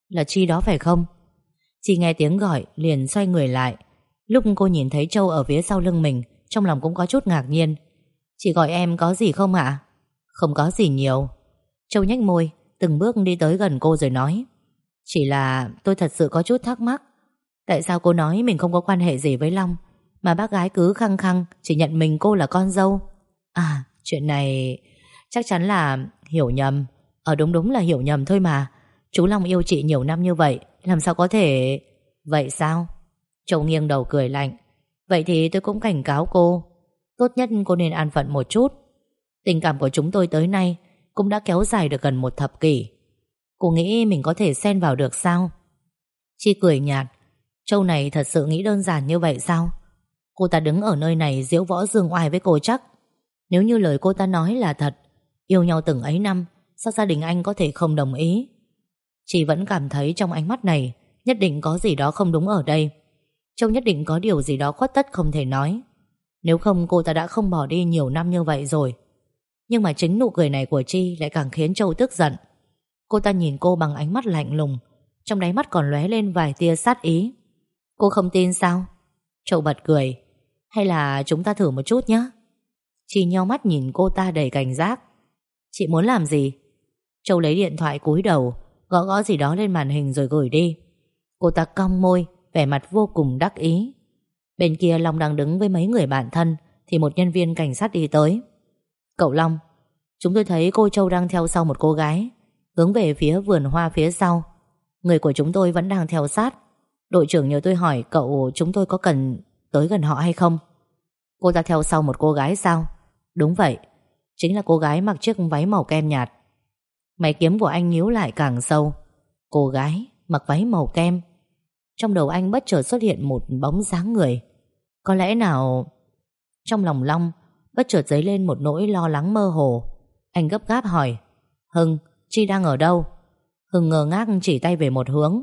[SPEAKER 1] Là Chi đó phải không? Chi nghe tiếng gọi liền xoay người lại. Lúc cô nhìn thấy Châu ở phía sau lưng mình, trong lòng cũng có chút ngạc nhiên. Chị gọi em có gì không ạ? Không có gì nhiều. Châu nhếch môi, từng bước đi tới gần cô rồi nói. Chỉ là tôi thật sự có chút thắc mắc. Tại sao cô nói mình không có quan hệ gì với Long, mà bác gái cứ khăng khăng chỉ nhận mình cô là con dâu? À, chuyện này chắc chắn là hiểu nhầm. Ở đúng đúng là hiểu nhầm thôi mà. Chú Long yêu chị nhiều năm như vậy, làm sao có thể... Vậy sao? Châu nghiêng đầu cười lạnh. Vậy thì tôi cũng cảnh cáo cô Tốt nhất cô nên an phận một chút. Tình cảm của chúng tôi tới nay Cũng đã kéo dài được gần một thập kỷ. Cô nghĩ mình có thể xen vào được sao? Chi cười nhạt. Châu này thật sự nghĩ đơn giản như vậy sao? Cô ta đứng ở nơi này Diễu võ dương oai với cô chắc. Nếu như lời cô ta nói là thật, Yêu nhau từng ấy năm, Sao gia đình anh có thể không đồng ý? Chị vẫn cảm thấy trong ánh mắt này Nhất định có gì đó không đúng ở đây. Châu nhất định có điều gì đó khuất tất không thể nói. Nếu không, cô ta đã không bỏ đi nhiều năm như vậy rồi. Nhưng mà chính nụ cười này của Chi Lại càng khiến Châu tức giận. Cô ta nhìn cô bằng ánh mắt lạnh lùng, Trong đáy mắt còn lóe lên vài tia sát ý. Cô không tin sao? Châu bật cười. Hay là chúng ta thử một chút nhé Chi nhau mắt nhìn cô ta đầy cảnh giác. Chị muốn làm gì? Châu lấy điện thoại cúi đầu, Gõ gõ gì đó lên màn hình rồi gửi đi. Cô ta cong môi, Vẻ mặt vô cùng đắc ý. Bên kia Long đang đứng với mấy người bạn thân, Thì một nhân viên cảnh sát đi tới. Cậu Long, Chúng tôi thấy cô Châu đang theo sau một cô gái, Hướng về phía vườn hoa phía sau. Người của chúng tôi vẫn đang theo sát. Đội trưởng nhờ tôi hỏi cậu Chúng tôi có cần tới gần họ hay không? Cô ta theo sau một cô gái sao? Đúng vậy, Chính là cô gái mặc chiếc váy màu kem nhạt. Máy kiếm của anh nhíu lại càng sâu. Cô gái mặc váy màu kem trong đầu anh bất chợt xuất hiện một bóng dáng người. Có lẽ nào Trong lòng Long Bất chợt dấy lên một nỗi lo lắng mơ hồ. Anh gấp gáp hỏi Hưng, Chi đang ở đâu? Hưng ngờ ngác chỉ tay về một hướng.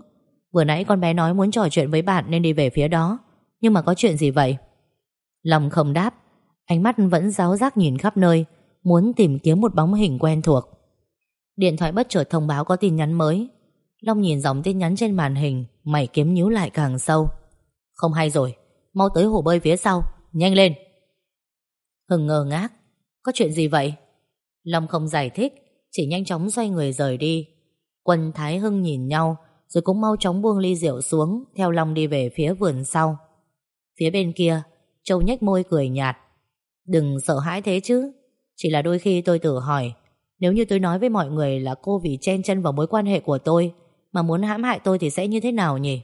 [SPEAKER 1] Vừa nãy con bé nói muốn trò chuyện với bạn Nên đi về phía đó Nhưng mà có chuyện gì vậy? Long không đáp. Ánh mắt vẫn giáo giác nhìn khắp nơi Muốn tìm kiếm một bóng hình quen thuộc. Điện thoại bất chợt thông báo có tin nhắn mới. Long nhìn dòng tin nhắn trên màn hình, Mày kiếm nhíu lại càng sâu. Không hay rồi, Mau tới hồ bơi phía sau, Nhanh lên. Hưng ngơ ngác, Có chuyện gì vậy? Long không giải thích, Chỉ nhanh chóng xoay người rời đi. Quân Thái Hưng nhìn nhau, Rồi cũng mau chóng buông ly rượu xuống, Theo Long đi về phía vườn sau. Phía bên kia, Châu nhếch môi cười nhạt. Đừng sợ hãi thế chứ, Chỉ là đôi khi tôi tự hỏi, Nếu như tôi nói với mọi người là cô vì chen chân vào mối quan hệ của tôi mà muốn hãm hại tôi thì sẽ như thế nào nhỉ?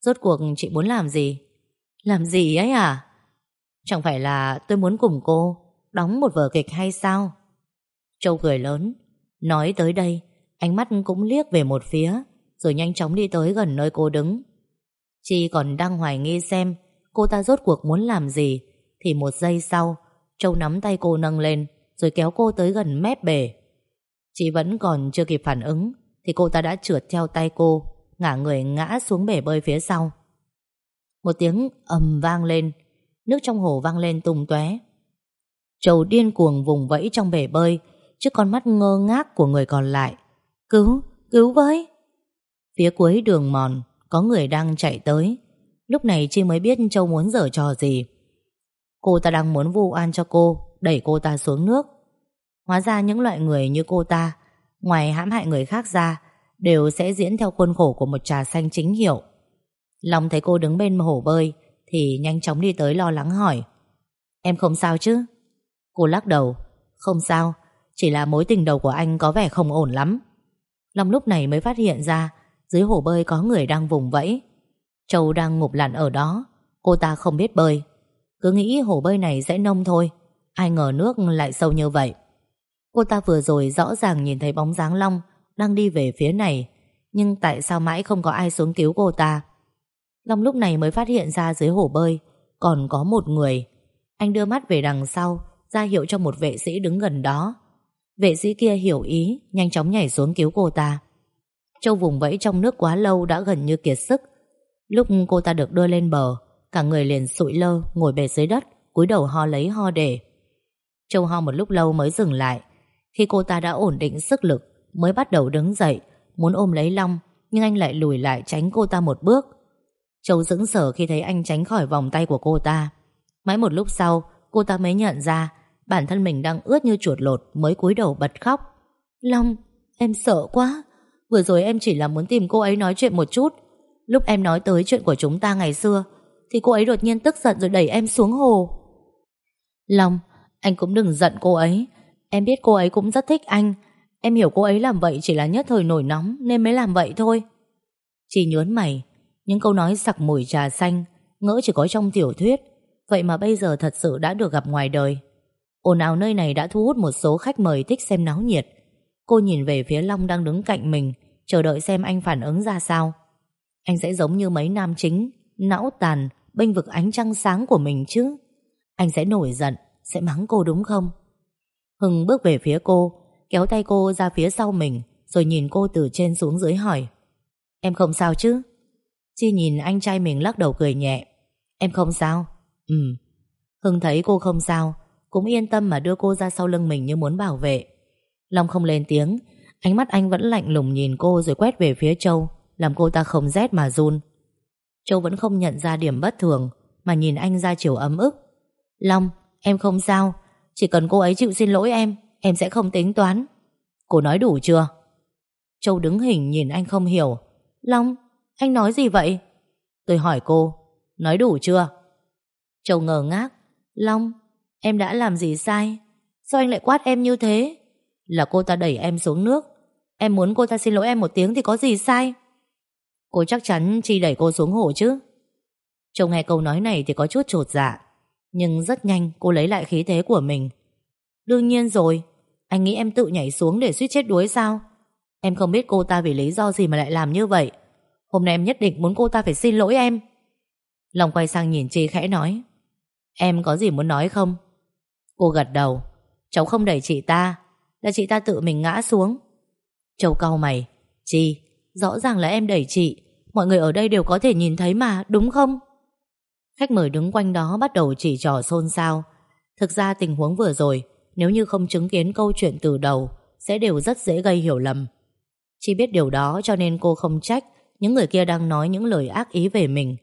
[SPEAKER 1] Rốt cuộc chị muốn làm gì? Làm gì ấy à? Chẳng phải là tôi muốn cùng cô Đóng một vở kịch hay sao? Châu cười lớn. Nói tới đây, Ánh mắt cũng liếc về một phía, Rồi nhanh chóng đi tới gần nơi cô đứng. Chi còn đang hoài nghi xem Cô ta rốt cuộc muốn làm gì, Thì một giây sau, Châu nắm tay cô nâng lên, Rồi kéo cô tới gần mép bể. Chị vẫn còn chưa kịp phản ứng thì cô ta đã trượt theo tay cô Ngả người ngã xuống bể bơi phía sau. Một tiếng ầm vang lên Nước trong hồ vang lên tung tóe. Châu điên cuồng vùng vẫy trong bể bơi Trước con mắt ngơ ngác của người còn lại. Cứu, cứu với! Phía cuối đường mòn Có người đang chạy tới. Lúc này Chi mới biết Châu muốn dở trò gì. Cô ta đang muốn vu oan cho cô Đẩy cô ta xuống nước. Hóa ra những loại người như cô ta Ngoài hãm hại người khác ra, Đều sẽ diễn theo khuôn khổ của một trà xanh chính hiệu. Long thấy cô đứng bên hồ bơi, Thì nhanh chóng đi tới lo lắng hỏi, Em không sao chứ? Cô lắc đầu, Không sao, Chỉ là mối tình đầu của anh có vẻ không ổn lắm. Long lúc này mới phát hiện ra, Dưới hồ bơi có người đang vùng vẫy. Châu đang ngụp lặn ở đó, Cô ta không biết bơi. Cứ nghĩ hồ bơi này sẽ nông thôi, Ai ngờ nước lại sâu như vậy. Cô ta vừa rồi rõ ràng nhìn thấy bóng dáng Long Đang đi về phía này, Nhưng tại sao mãi không có ai xuống cứu cô ta? Long lúc này mới phát hiện ra dưới hồ bơi Còn có một người. Anh đưa mắt về đằng sau, ra hiệu cho một vệ sĩ đứng gần đó. Vệ sĩ kia hiểu ý, Nhanh chóng nhảy xuống cứu cô ta. Châu vùng vẫy trong nước quá lâu Đã gần như kiệt sức. Lúc cô ta được đưa lên bờ, Cả người liền sụi lơ, ngồi bệt dưới đất, cúi đầu ho lấy ho để. Châu ho một lúc lâu mới dừng lại. Khi cô ta đã ổn định sức lực Mới bắt đầu đứng dậy Muốn ôm lấy Long Nhưng anh lại lùi lại tránh cô ta một bước. Châu dững sờ khi thấy anh tránh khỏi vòng tay của cô ta. Mãi một lúc sau Cô ta mới nhận ra Bản thân mình đang ướt như chuột lột Mới cúi đầu bật khóc. Long, em sợ quá. Vừa rồi em chỉ là muốn tìm cô ấy nói chuyện một chút. Lúc em nói tới chuyện của chúng ta ngày xưa Thì cô ấy đột nhiên tức giận rồi đẩy em xuống hồ. Long Anh cũng đừng giận cô ấy. Em biết cô ấy cũng rất thích anh. Em hiểu cô ấy làm vậy chỉ là nhất thời nổi nóng Nên mới làm vậy thôi. Chỉ nhớn mày, Những câu nói sặc mùi trà xanh, Ngỡ chỉ có trong tiểu thuyết. Vậy mà bây giờ thật sự đã được gặp ngoài đời. Ồn ào nơi này đã thu hút một số khách mời thích xem náo nhiệt. Cô nhìn về phía Long đang đứng cạnh mình, Chờ đợi xem anh phản ứng ra sao. Anh sẽ giống như mấy nam chính, Não tàn, Bênh vực ánh trăng sáng của mình chứ. Anh sẽ nổi giận, Sẽ mắng cô đúng không? Hưng bước về phía cô Kéo tay cô ra phía sau mình Rồi nhìn cô từ trên xuống dưới hỏi. Em không sao chứ? Chi nhìn anh trai mình lắc đầu cười nhẹ. Em không sao. Ừ. Hưng thấy cô không sao Cũng yên tâm mà đưa cô ra sau lưng mình như muốn bảo vệ. Long không lên tiếng Ánh mắt anh vẫn lạnh lùng nhìn cô Rồi quét về phía Châu Làm cô ta không rét mà run. Châu vẫn không nhận ra điểm bất thường Mà nhìn anh ra chiều ấm ức. Long, em không sao chỉ cần cô ấy chịu xin lỗi em Em sẽ không tính toán. Cô nói đủ chưa? Châu đứng hình nhìn anh không hiểu. Long, anh nói gì vậy? Tôi hỏi cô Nói đủ chưa? Châu ngờ ngác. Long, em đã làm gì sai? Sao anh lại quát em như thế? Là cô ta đẩy em xuống nước. Em muốn cô ta xin lỗi em một tiếng thì có gì sai? Cô chắc chắn Chi đẩy cô xuống hồ chứ. Châu nghe câu nói này thì có chút trột dạ. Nhưng rất nhanh cô lấy lại khí thế của mình. Đương nhiên rồi Anh nghĩ em tự nhảy xuống để suýt chết đuối sao? Em không biết cô ta vì lý do gì mà lại làm như vậy. Hôm nay em nhất định muốn cô ta phải xin lỗi em. Lòng quay sang nhìn Chi khẽ nói Em có gì muốn nói không? Cô gật đầu Cháu không đẩy chị ta Là chị ta tự mình ngã xuống. Châu cau mày Chi, rõ ràng là em đẩy chị Mọi người ở đây đều có thể nhìn thấy mà, đúng không? Khách mời đứng quanh đó bắt đầu chỉ trò xôn xao. Thực ra tình huống vừa rồi, Nếu như không chứng kiến câu chuyện từ đầu, Sẽ đều rất dễ gây hiểu lầm. Chỉ biết điều đó cho nên cô không trách Những người kia đang nói những lời ác ý về mình.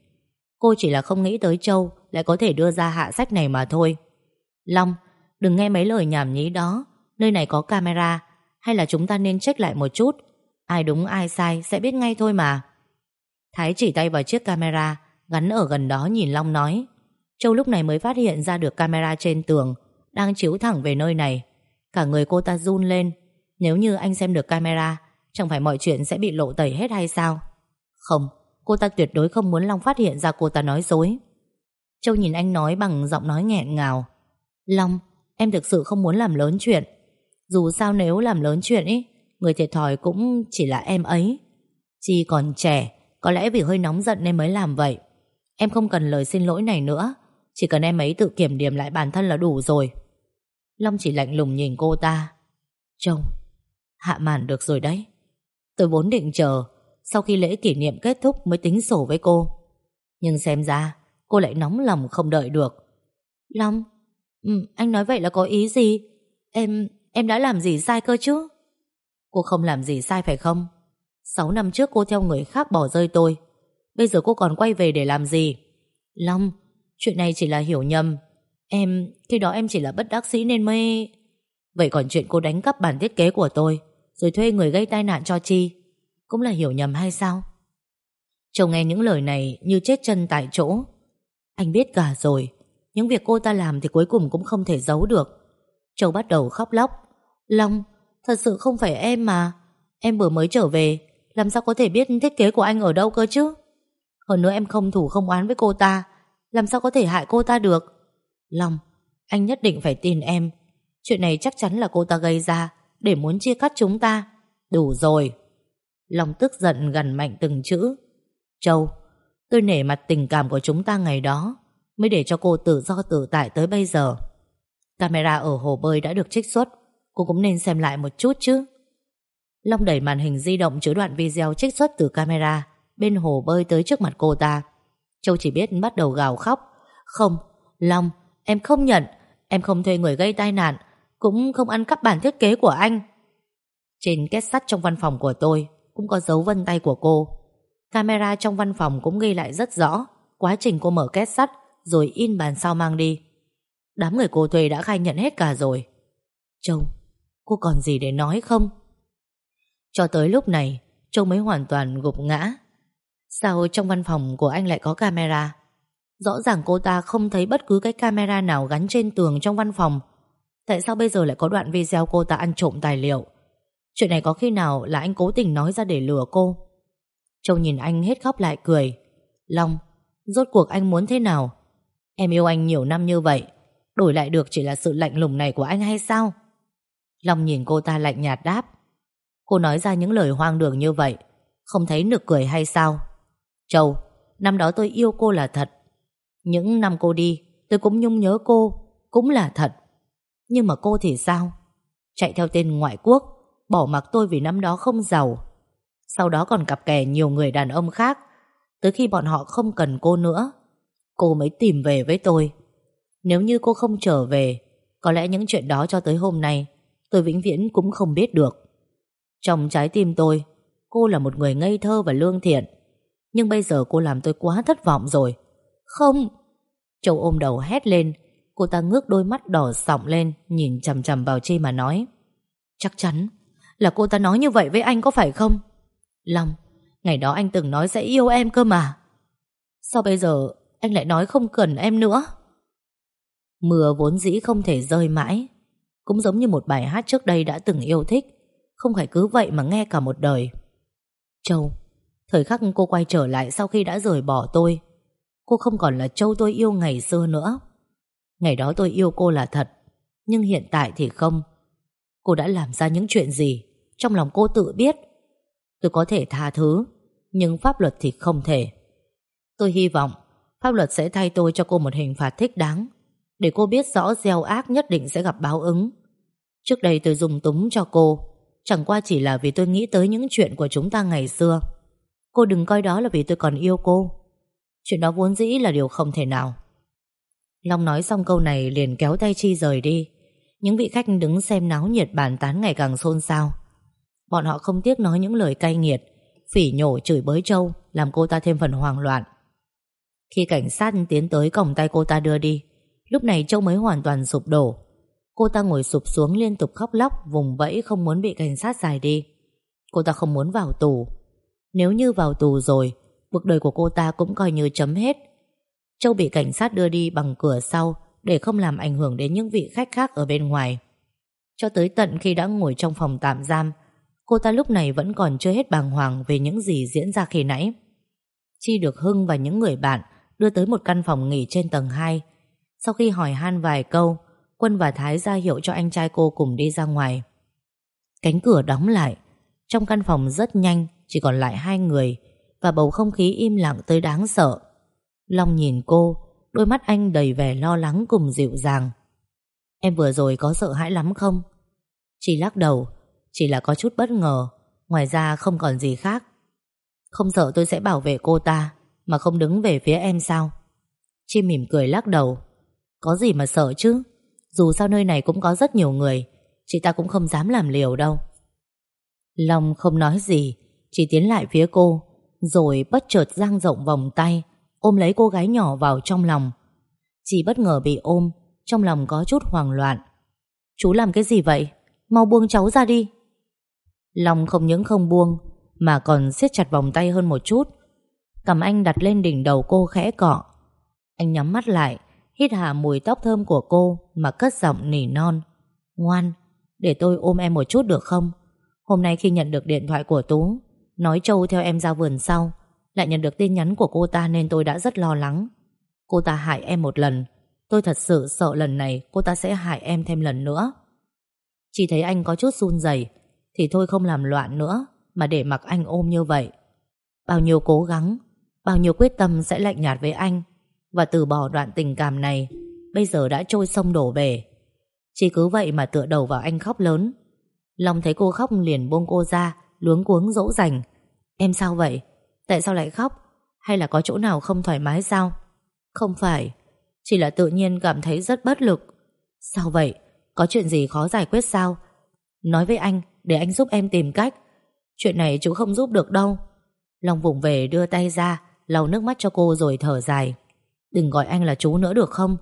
[SPEAKER 1] Cô chỉ là không nghĩ tới Châu Lại có thể đưa ra hạ sách này mà thôi. Long, Đừng nghe mấy lời nhảm nhí đó. Nơi này có camera, Hay là chúng ta nên check lại một chút? Ai đúng, ai sai, sẽ biết ngay thôi mà. Thái chỉ tay vào chiếc camera. Gắn ở gần đó nhìn Long nói. Châu lúc này mới phát hiện ra được camera trên tường, Đang chiếu thẳng về nơi này. Cả người cô ta run lên. Nếu như anh xem được camera, Chẳng phải mọi chuyện sẽ bị lộ tẩy hết hay sao? Không, Cô ta tuyệt đối không muốn Long phát hiện ra cô ta nói dối. Châu nhìn anh nói bằng giọng nói nghẹn ngào. Long, Em thực sự không muốn làm lớn chuyện. Dù sao nếu làm lớn chuyện ý, Người thiệt thòi cũng chỉ là em ấy. Chi còn trẻ, Có lẽ vì hơi nóng giận nên mới làm vậy. Em không cần lời xin lỗi này nữa. Chỉ cần em ấy tự kiểm điểm lại bản thân là đủ rồi. Long chỉ lạnh lùng nhìn cô ta. Trông Hạ màn được rồi đấy. Tôi vốn định chờ Sau khi lễ kỷ niệm kết thúc mới tính sổ với cô. Nhưng xem ra Cô lại nóng lòng không đợi được. Long ừ, Anh nói vậy là có ý gì? Em em đã làm gì sai cơ chứ? Cô không làm gì sai phải không? 6 năm trước cô theo người khác bỏ rơi tôi. Bây giờ cô còn quay về để làm gì? Long Chuyện này chỉ là hiểu nhầm. Em, khi đó em chỉ là bất đắc sĩ nên mới Vậy còn chuyện cô đánh cắp bản thiết kế của tôi Rồi thuê người gây tai nạn cho Chi Cũng là hiểu nhầm hay sao? Chồng nghe những lời này Như chết chân tại chỗ. Anh biết cả rồi Những việc cô ta làm thì cuối cùng cũng không thể giấu được. Châu bắt đầu khóc lóc. Long, thật sự không phải em mà. Em vừa mới trở về Làm sao có thể biết thiết kế của anh ở đâu cơ chứ? Hơn nữa em không thủ, không oán với cô ta. Làm sao có thể hại cô ta được? Long, Anh nhất định phải tin em. Chuyện này chắc chắn là cô ta gây ra, Để muốn chia cắt chúng ta. Đủ rồi. Long tức giận gần mạnh từng chữ. Châu, Tôi nể mặt tình cảm của chúng ta ngày đó, Mới để cho cô tự do tự tại tới bây giờ. Camera ở hồ bơi đã được trích xuất, Cô cũng nên xem lại một chút chứ. Long đẩy màn hình di động chứa đoạn video trích xuất từ camera bên hồ bơi tới trước mặt cô ta. Châu chỉ biết bắt đầu gào khóc. Không, Long, em không nhận. Em không thuê người gây tai nạn. Cũng không ăn cắp bản thiết kế của anh. Trên két sắt trong văn phòng của tôi cũng có dấu vân tay của cô. Camera trong văn phòng cũng ghi lại rất rõ quá trình cô mở két sắt rồi in bàn sao mang đi. Đám người cô thuê đã khai nhận hết cả rồi. Châu, cô còn gì để nói không? Cho tới lúc này, Châu mới hoàn toàn gục ngã. Sao trong văn phòng của anh lại có camera? Rõ ràng cô ta không thấy bất cứ cái camera nào gắn trên tường trong văn phòng. Tại sao bây giờ lại có đoạn video cô ta ăn trộm tài liệu? Chuyện này có khi nào là anh cố tình nói ra để lừa cô? Châu nhìn anh hết khóc lại cười. Long, rốt cuộc anh muốn thế nào? Em yêu anh nhiều năm như vậy, đổi lại được chỉ là sự lạnh lùng này của anh hay sao? Long nhìn cô ta lạnh nhạt đáp. Cô nói ra những lời hoang đường như vậy, không thấy nực cười hay sao? Châu, năm đó tôi yêu cô là thật. Những năm cô đi, tôi cũng nhung nhớ cô, cũng là thật. Nhưng mà cô thì sao? Chạy theo tên ngoại quốc Bỏ mặc tôi vì năm đó không giàu Sau đó còn cặp kè nhiều người đàn ông khác Tới khi bọn họ không cần cô nữa Cô mới tìm về với tôi Nếu như cô không trở về Có lẽ những chuyện đó cho tới hôm nay Tôi vĩnh viễn cũng không biết được Trong trái tim tôi Cô là một người ngây thơ và lương thiện nhưng bây giờ cô làm tôi quá thất vọng rồi. Không. Châu ôm đầu hét lên. Cô ta ngước đôi mắt đỏ sọng lên, Nhìn chầm chầm vào Chi mà nói. Chắc chắn là cô ta nói như vậy với anh có phải không? Long, Ngày đó anh từng nói sẽ yêu em cơ mà. Sao bây giờ Anh lại nói không cần em nữa? Mưa vốn dĩ không thể rơi mãi. Cũng giống như một bài hát trước đây đã từng yêu thích. Không phải cứ vậy mà nghe cả một đời. Châu Thời khắc cô quay trở lại sau khi đã rời bỏ tôi, Cô không còn là Châu tôi yêu ngày xưa nữa. Ngày đó tôi yêu cô là thật, Nhưng hiện tại thì không. Cô đã làm ra những chuyện gì Trong lòng cô tự biết? Tôi có thể tha thứ, Nhưng pháp luật thì không thể. Tôi hy vọng Pháp luật sẽ thay tôi cho cô một hình phạt thích đáng, Để cô biết rõ gieo ác nhất định sẽ gặp báo ứng. Trước đây tôi dùng túng cho cô, Chẳng qua chỉ là vì tôi nghĩ tới những chuyện của chúng ta ngày xưa. Cô đừng coi đó là vì tôi còn yêu cô. Chuyện đó vốn dĩ là điều không thể nào. Long nói xong câu này liền kéo tay Chi rời đi. Những vị khách đứng xem náo nhiệt bàn tán ngày càng xôn xao. Bọn họ không tiếc nói những lời cay nghiệt, Phỉ nhổ chửi bới Châu, Làm cô ta thêm phần hoang loạn. Khi cảnh sát tiến tới cổng tay cô ta đưa đi, Lúc này Châu mới hoàn toàn sụp đổ. Cô ta ngồi sụp xuống liên tục khóc lóc, Vùng vẫy không muốn bị cảnh sát giải đi. Cô ta không muốn vào tù nếu như vào tù rồi, Cuộc đời của cô ta cũng coi như chấm hết. Châu bị cảnh sát đưa đi bằng cửa sau Để không làm ảnh hưởng đến những vị khách khác ở bên ngoài. Cho tới tận khi đã ngồi trong phòng tạm giam, Cô ta lúc này vẫn còn chưa hết bàng hoàng Về những gì diễn ra khi nãy. Chi được Hưng và những người bạn Đưa tới một căn phòng nghỉ trên tầng 2 Sau khi hỏi han vài câu, Quân và Thái ra hiệu cho anh trai cô cùng đi ra ngoài. Cánh cửa đóng lại. Trong căn phòng rất nhanh chỉ còn lại hai người, Và bầu không khí im lặng tới đáng sợ. Long nhìn cô, Đôi mắt anh đầy vẻ lo lắng cùng dịu dàng. Em vừa rồi có sợ hãi lắm không? Chỉ lắc đầu, Chỉ là có chút bất ngờ, Ngoài ra không còn gì khác. Không sợ tôi sẽ bảo vệ cô ta, Mà không đứng về phía em sao? Chi mỉm cười lắc đầu. Có gì mà sợ chứ? Dù sao nơi này cũng có rất nhiều người, Chị ta cũng không dám làm liều đâu. Long không nói gì chỉ tiến lại phía cô Rồi bất chợt giang rộng vòng tay ôm lấy cô gái nhỏ vào trong lòng. Chị bất ngờ bị ôm, trong lòng có chút hoảng loạn. Chú làm cái gì vậy? Mau buông cháu ra đi. Long không những không buông, mà còn siết chặt vòng tay hơn một chút. Cầm anh đặt lên đỉnh đầu cô khẽ cọ. Anh nhắm mắt lại, hít hà mùi tóc thơm của cô mà cất giọng nỉ non. Ngoan, để tôi ôm em một chút được không? Hôm nay khi nhận được điện thoại của Tú, nói Châu theo em ra vườn sau, lại nhận được tin nhắn của cô ta nên tôi đã rất lo lắng. Cô ta hại em một lần. Tôi thật sự sợ lần này cô ta sẽ hại em thêm lần nữa. Chỉ thấy anh có chút run rẩy Thì thôi không làm loạn nữa Mà để mặc anh ôm như vậy. Bao nhiêu cố gắng Bao nhiêu quyết tâm sẽ lạnh nhạt với anh. Và từ bỏ đoạn tình cảm này Bây giờ đã trôi sông đổ bể Chỉ cứ vậy mà tựa đầu vào anh khóc lớn. Long thấy cô khóc liền buông cô ra Luống cuống dỗ dành. Em sao vậy? Tại sao lại khóc? Hay là có chỗ nào không thoải mái sao? Không phải. Chỉ là tự nhiên cảm thấy rất bất lực. Sao vậy? Có chuyện gì khó giải quyết sao? Nói với anh, để anh giúp em tìm cách. Chuyện này chú không giúp được đâu. Long vùng về đưa tay ra, lau nước mắt cho cô rồi thở dài. Đừng gọi anh là chú nữa được không?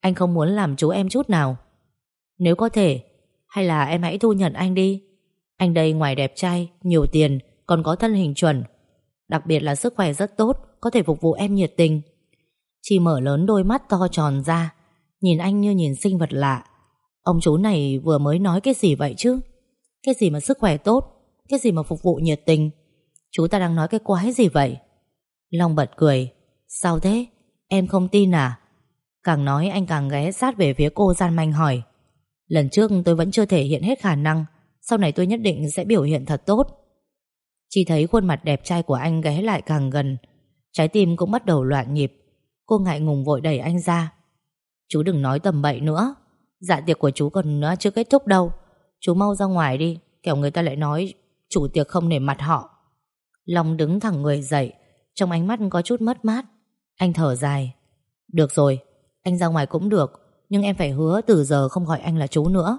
[SPEAKER 1] Anh không muốn làm chú em chút nào. Nếu có thể, Hay là em hãy thu nhận anh đi. Anh đây ngoài đẹp trai, nhiều tiền Còn có thân hình chuẩn. Đặc biệt là sức khỏe rất tốt Có thể phục vụ em nhiệt tình. Chi mở lớn đôi mắt to tròn ra Nhìn anh như nhìn sinh vật lạ. Ông chú này vừa mới nói cái gì vậy chứ? Cái gì mà sức khỏe tốt Cái gì mà phục vụ nhiệt tình? Chú ta đang nói cái quái gì vậy? Long bật cười. Sao thế? Em không tin à? Càng nói anh càng ghé sát về phía cô gian manh hỏi. Lần trước tôi vẫn chưa thể hiện hết khả năng. Sau này tôi nhất định sẽ biểu hiện thật tốt. Chỉ thấy khuôn mặt đẹp trai của anh ghé lại càng gần. Trái tim cũng bắt đầu loạn nhịp. Cô ngại ngùng vội đẩy anh ra. Chú đừng nói tầm bậy nữa. Dạ tiệc của chú còn nữa chưa kết thúc đâu. Chú mau ra ngoài đi Kẻo người ta lại nói Chủ tiệc không nể mặt họ. Long đứng thẳng người dậy Trong ánh mắt có chút mất mát. Anh thở dài. Được rồi, anh ra ngoài cũng được Nhưng em phải hứa từ giờ không gọi anh là chú nữa.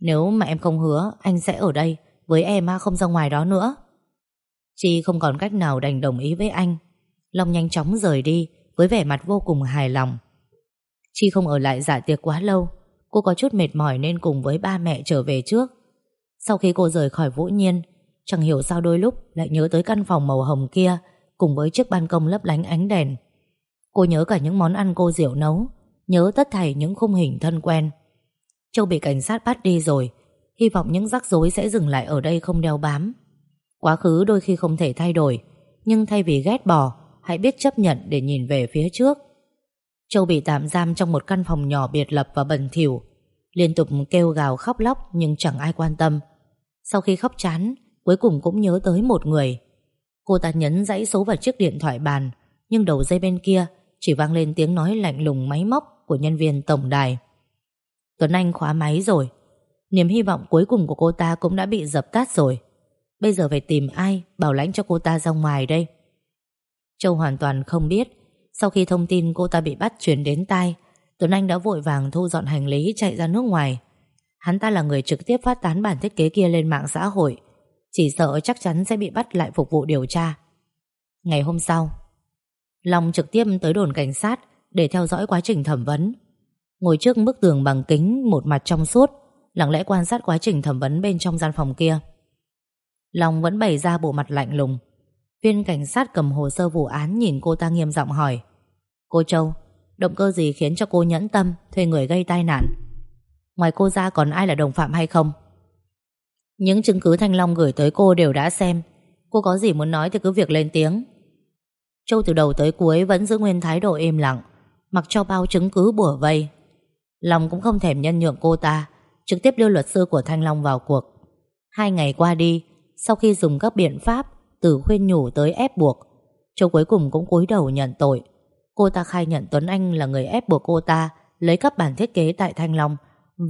[SPEAKER 1] Nếu mà em không hứa, Anh sẽ ở đây, Với em không ra ngoài đó nữa. Chi không còn cách nào đành đồng ý với anh. Long nhanh chóng rời đi, Với vẻ mặt vô cùng hài lòng. Chi không ở lại dạ tiệc quá lâu, Cô có chút mệt mỏi nên cùng với ba mẹ trở về trước. Sau khi cô rời khỏi Vũ Nhiên, Chẳng hiểu sao đôi lúc lại nhớ tới căn phòng màu hồng kia, Cùng với chiếc ban công lấp lánh ánh đèn. Cô nhớ cả những món ăn cô Diệu nấu, Nhớ tất thảy những khung hình thân quen. Châu bị cảnh sát bắt đi rồi. Hy vọng những rắc rối sẽ dừng lại ở đây không đeo bám. Quá khứ đôi khi không thể thay đổi, Nhưng thay vì ghét bỏ, Hãy biết chấp nhận để nhìn về phía trước. Châu bị tạm giam trong một căn phòng nhỏ biệt lập và bẩn thỉu, Liên tục kêu gào khóc lóc Nhưng chẳng ai quan tâm. Sau khi khóc chán, Cuối cùng cũng nhớ tới một người. Cô ta nhấn dãy số vào chiếc điện thoại bàn, Nhưng đầu dây bên kia Chỉ vang lên tiếng nói lạnh lùng máy móc Của nhân viên tổng đài. Tuấn Anh khóa máy rồi. Niềm hy vọng cuối cùng của cô ta cũng đã bị dập tắt rồi. Bây giờ phải tìm ai Bảo lãnh cho cô ta ra ngoài đây? Châu hoàn toàn không biết. Sau khi thông tin cô ta bị bắt chuyển đến tai, Tuấn Anh đã vội vàng thu dọn hành lý Chạy ra nước ngoài. Hắn ta là người trực tiếp phát tán bản thiết kế kia lên mạng xã hội. Chỉ sợ chắc chắn sẽ bị bắt lại phục vụ điều tra. Ngày hôm sau, Long trực tiếp tới đồn cảnh sát Để theo dõi quá trình thẩm vấn. Ngồi trước bức tường bằng kính, Một mặt trong suốt, Lặng lẽ quan sát quá trình thẩm vấn bên trong gian phòng kia. Long vẫn bày ra bộ mặt lạnh lùng. Viên cảnh sát cầm hồ sơ vụ án Nhìn cô ta nghiêm giọng hỏi, Cô Châu, Động cơ gì khiến cho cô nhẫn tâm, Thuê người gây tai nạn? Ngoài cô ra còn ai là đồng phạm hay không? Những chứng cứ Thanh Long gửi tới cô đều đã xem. Cô có gì muốn nói thì cứ việc lên tiếng. Châu từ đầu tới cuối Vẫn giữ nguyên thái độ im lặng, Mặc cho bao chứng cứ bủa vây. Long cũng không thèm nhân nhượng cô ta Trực tiếp đưa luật sư của Thanh Long vào cuộc Hai ngày qua đi sau khi dùng các biện pháp từ khuyên nhủ tới ép buộc, Châu cuối cùng cũng cúi đầu nhận tội. Cô ta khai nhận Tuấn Anh là người ép buộc cô ta lấy các bản thiết kế tại Thanh Long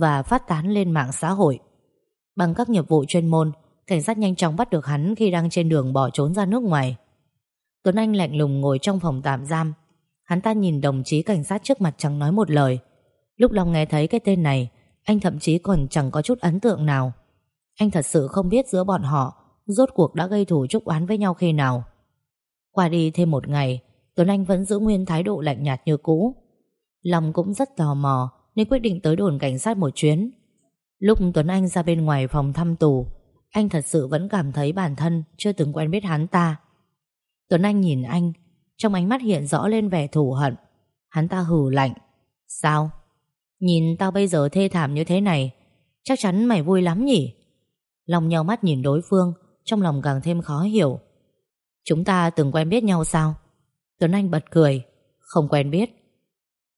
[SPEAKER 1] và phát tán lên mạng xã hội. Bằng các nghiệp vụ chuyên môn, cảnh sát nhanh chóng bắt được hắn khi đang trên đường bỏ trốn ra nước ngoài. Tuấn Anh lạnh lùng ngồi trong phòng tạm giam. Hắn ta nhìn đồng chí cảnh sát trước mặt chẳng nói một lời. Lúc Long nghe thấy cái tên này, anh thậm chí còn chẳng có chút ấn tượng nào. Anh thật sự không biết giữa bọn họ Rốt cuộc đã gây thủ chúc oán với nhau khi nào. Qua đi thêm một ngày Tuấn Anh vẫn giữ nguyên thái độ lạnh nhạt như cũ. Lòng cũng rất tò mò Nên quyết định tới đồn cảnh sát một chuyến. Lúc Tuấn Anh ra bên ngoài phòng thăm tù Anh thật sự vẫn cảm thấy bản thân Chưa từng quen biết hắn ta. Tuấn Anh nhìn anh Trong ánh mắt hiện rõ lên vẻ thù hận. Hắn ta hừ lạnh. Sao? Nhìn tao bây giờ thê thảm như thế này, Chắc chắn mày vui lắm nhỉ? Long nhau mắt nhìn đối phương, Trong lòng càng thêm khó hiểu. Chúng ta từng quen biết nhau sao? Tuấn Anh bật cười, Không quen biết.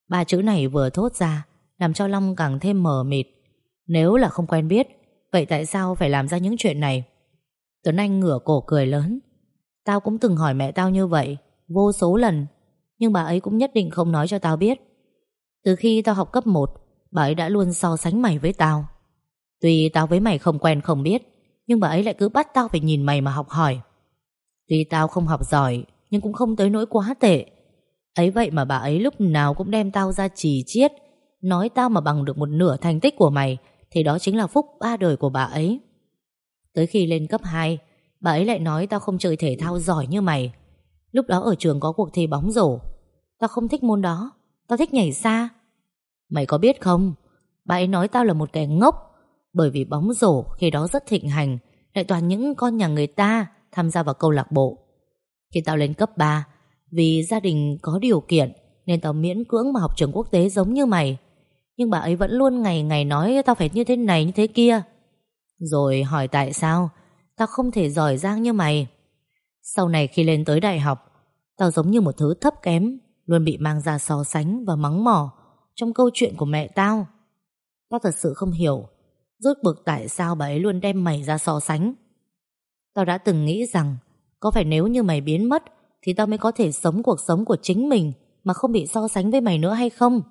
[SPEAKER 1] Ba chữ này vừa thốt ra, Làm cho Long càng thêm mờ mịt. Nếu là không quen biết, Vậy tại sao phải làm ra những chuyện này? Tuấn Anh ngửa cổ cười lớn. Tao cũng từng hỏi mẹ tao như vậy, Vô số lần. Nhưng bà ấy cũng nhất định không nói cho tao biết. Từ khi tao học cấp 1 Bà ấy đã luôn so sánh mày với tao. Tuy tao với mày không quen không biết, Nhưng bà ấy lại cứ bắt tao phải nhìn mày mà học hỏi. Tuy tao không học giỏi, Nhưng cũng không tới nỗi quá tệ. Ấy vậy mà bà ấy lúc nào cũng đem tao ra chỉ chiết, Nói tao mà bằng được một nửa thành tích của mày, Thì đó chính là phúc ba đời của bà ấy. Tới khi lên cấp 2 Bà ấy lại nói tao không chơi thể thao giỏi như mày. Lúc đó ở trường có cuộc thi bóng rổ. Tao không thích môn đó. Tao thích nhảy xa Mày có biết không? Bà ấy nói tao là một kẻ ngốc. Bởi vì bóng rổ khi đó rất thịnh hành, Lại toàn những con nhà người ta Tham gia vào câu lạc bộ. Khi tao lên cấp 3 Vì gia đình có điều kiện Nên tao miễn cưỡng mà học trường quốc tế giống như mày. Nhưng bà ấy vẫn luôn ngày ngày nói Tao phải như thế này, như thế kia. Rồi hỏi tại sao Tao không thể giỏi giang như mày? Sau này khi lên tới đại học, Tao giống như một thứ thấp kém. Luôn bị mang ra so sánh và mắng mỏ Trong câu chuyện của mẹ tao. Tao thật sự không hiểu, Rốt bực tại sao bà ấy luôn đem mày ra so sánh. Tao đã từng nghĩ rằng, Có phải nếu như mày biến mất, Thì tao mới có thể sống cuộc sống của chính mình Mà không bị so sánh với mày nữa hay không?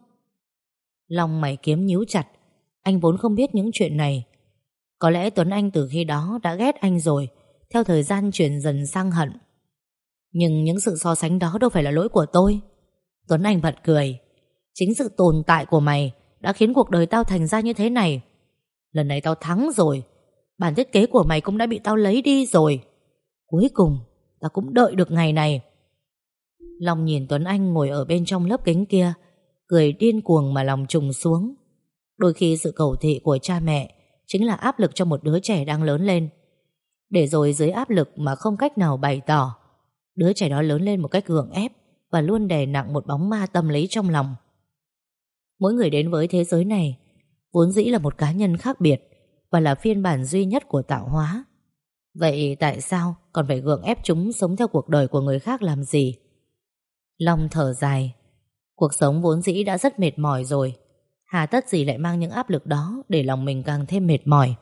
[SPEAKER 1] Lòng mày kiếm nhíu chặt, Anh vốn không biết những chuyện này. Có lẽ Tuấn Anh từ khi đó đã ghét anh rồi, Theo thời gian chuyển dần sang hận. Nhưng những sự so sánh đó đâu phải là lỗi của tôi. Tuấn Anh bật cười. Chính sự tồn tại của mày Đã khiến cuộc đời tao thành ra như thế này. Lần này tao thắng rồi. Bản thiết kế của mày cũng đã bị tao lấy đi rồi. Cuối cùng Tao cũng đợi được ngày này. Long nhìn Tuấn Anh ngồi ở bên trong lớp kính kia, Cười điên cuồng mà lòng trùng xuống. Đôi khi sự cầu thị của cha mẹ Chính là áp lực cho một đứa trẻ đang lớn lên. Để rồi dưới áp lực mà không cách nào bày tỏ, Đứa trẻ đó lớn lên một cách gượng ép. Và luôn đè nặng một bóng ma tâm lý trong lòng. Mỗi người đến với thế giới này, Vốn dĩ là một cá nhân khác biệt Và là phiên bản duy nhất của tạo hóa. Vậy tại sao còn phải gượng ép chúng sống theo cuộc đời của người khác làm gì? Long thở dài. Cuộc sống vốn dĩ đã rất mệt mỏi rồi. Hà tất gì lại mang những áp lực đó Để lòng mình càng thêm mệt mỏi?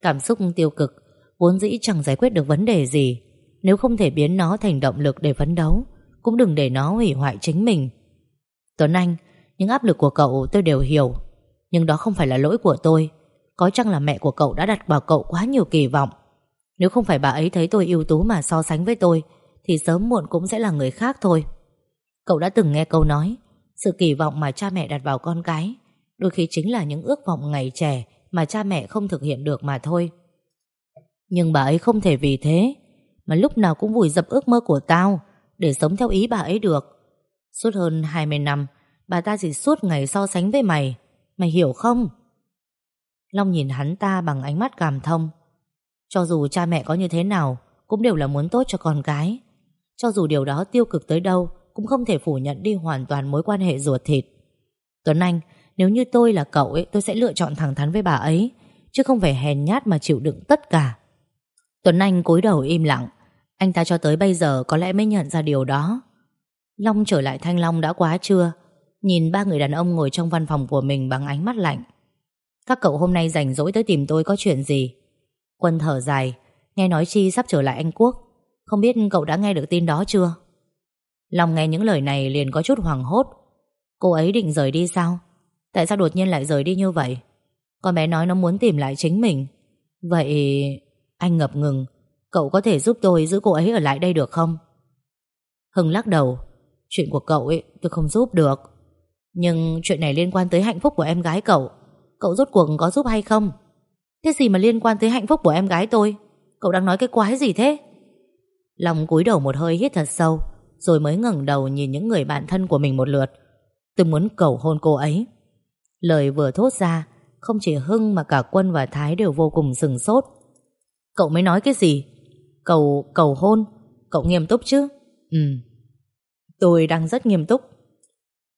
[SPEAKER 1] Cảm xúc tiêu cực Vốn dĩ chẳng giải quyết được vấn đề gì Nếu không thể biến nó thành động lực để phấn đấu. Cũng đừng để nó hủy hoại chính mình. Tuấn Anh, Những áp lực của cậu tôi đều hiểu, Nhưng đó không phải là lỗi của tôi. Có chăng là mẹ của cậu đã đặt vào cậu quá nhiều kỳ vọng? Nếu không phải bà ấy thấy tôi ưu tú mà so sánh với tôi, Thì sớm muộn cũng sẽ là người khác thôi. Cậu đã từng nghe câu nói, Sự kỳ vọng mà cha mẹ đặt vào con cái, Đôi khi chính là những ước vọng ngày trẻ Mà cha mẹ không thực hiện được mà thôi. Nhưng bà ấy không thể vì thế Mà lúc nào cũng vùi dập ước mơ của tao. Để sống theo ý bà ấy được. Suốt hơn 20 năm Bà ta chỉ suốt ngày so sánh với mày. Mày hiểu không? Long nhìn hắn ta bằng ánh mắt cảm thông. Cho dù cha mẹ có như thế nào Cũng đều là muốn tốt cho con cái. Cho dù điều đó tiêu cực tới đâu cũng không thể phủ nhận đi hoàn toàn mối quan hệ ruột thịt. Tuấn Anh, nếu như tôi là cậu ấy, tôi sẽ lựa chọn thẳng thắn với bà ấy, chứ không phải hèn nhát mà chịu đựng tất cả. Tuấn Anh cúi đầu im lặng, anh ta cho tới bây giờ có lẽ mới nhận ra điều đó. Long trở lại Thanh Long đã quá trưa, nhìn ba người đàn ông ngồi trong văn phòng của mình bằng ánh mắt lạnh. Các cậu hôm nay rảnh rỗi tới tìm tôi có chuyện gì? Quân thở dài, nghe nói Chi sắp trở lại Anh Quốc. Không biết cậu đã nghe được tin đó chưa? Long nghe những lời này liền có chút hoảng hốt Cô ấy định rời đi sao Tại sao đột nhiên lại rời đi như vậy Con bé nói nó muốn tìm lại chính mình Vậy Anh ngập ngừng Cậu có thể giúp tôi giữ cô ấy ở lại đây được không Hưng lắc đầu Chuyện của cậu ấy tôi không giúp được Nhưng chuyện này liên quan tới hạnh phúc của em gái cậu Cậu rốt cuộc có giúp hay không Thế gì mà liên quan tới hạnh phúc của em gái tôi Cậu đang nói cái quái gì thế Long cúi đầu một hơi hít thật sâu rồi mới ngẩng đầu nhìn những người bạn thân của mình một lượt. Tôi muốn cầu hôn cô ấy. Lời vừa thốt ra, không chỉ Hưng mà cả Quân và Thái đều vô cùng sừng sốt. Cậu mới nói cái gì? Cầu, cầu hôn? Cậu nghiêm túc chứ? Ừ. Tôi đang rất nghiêm túc.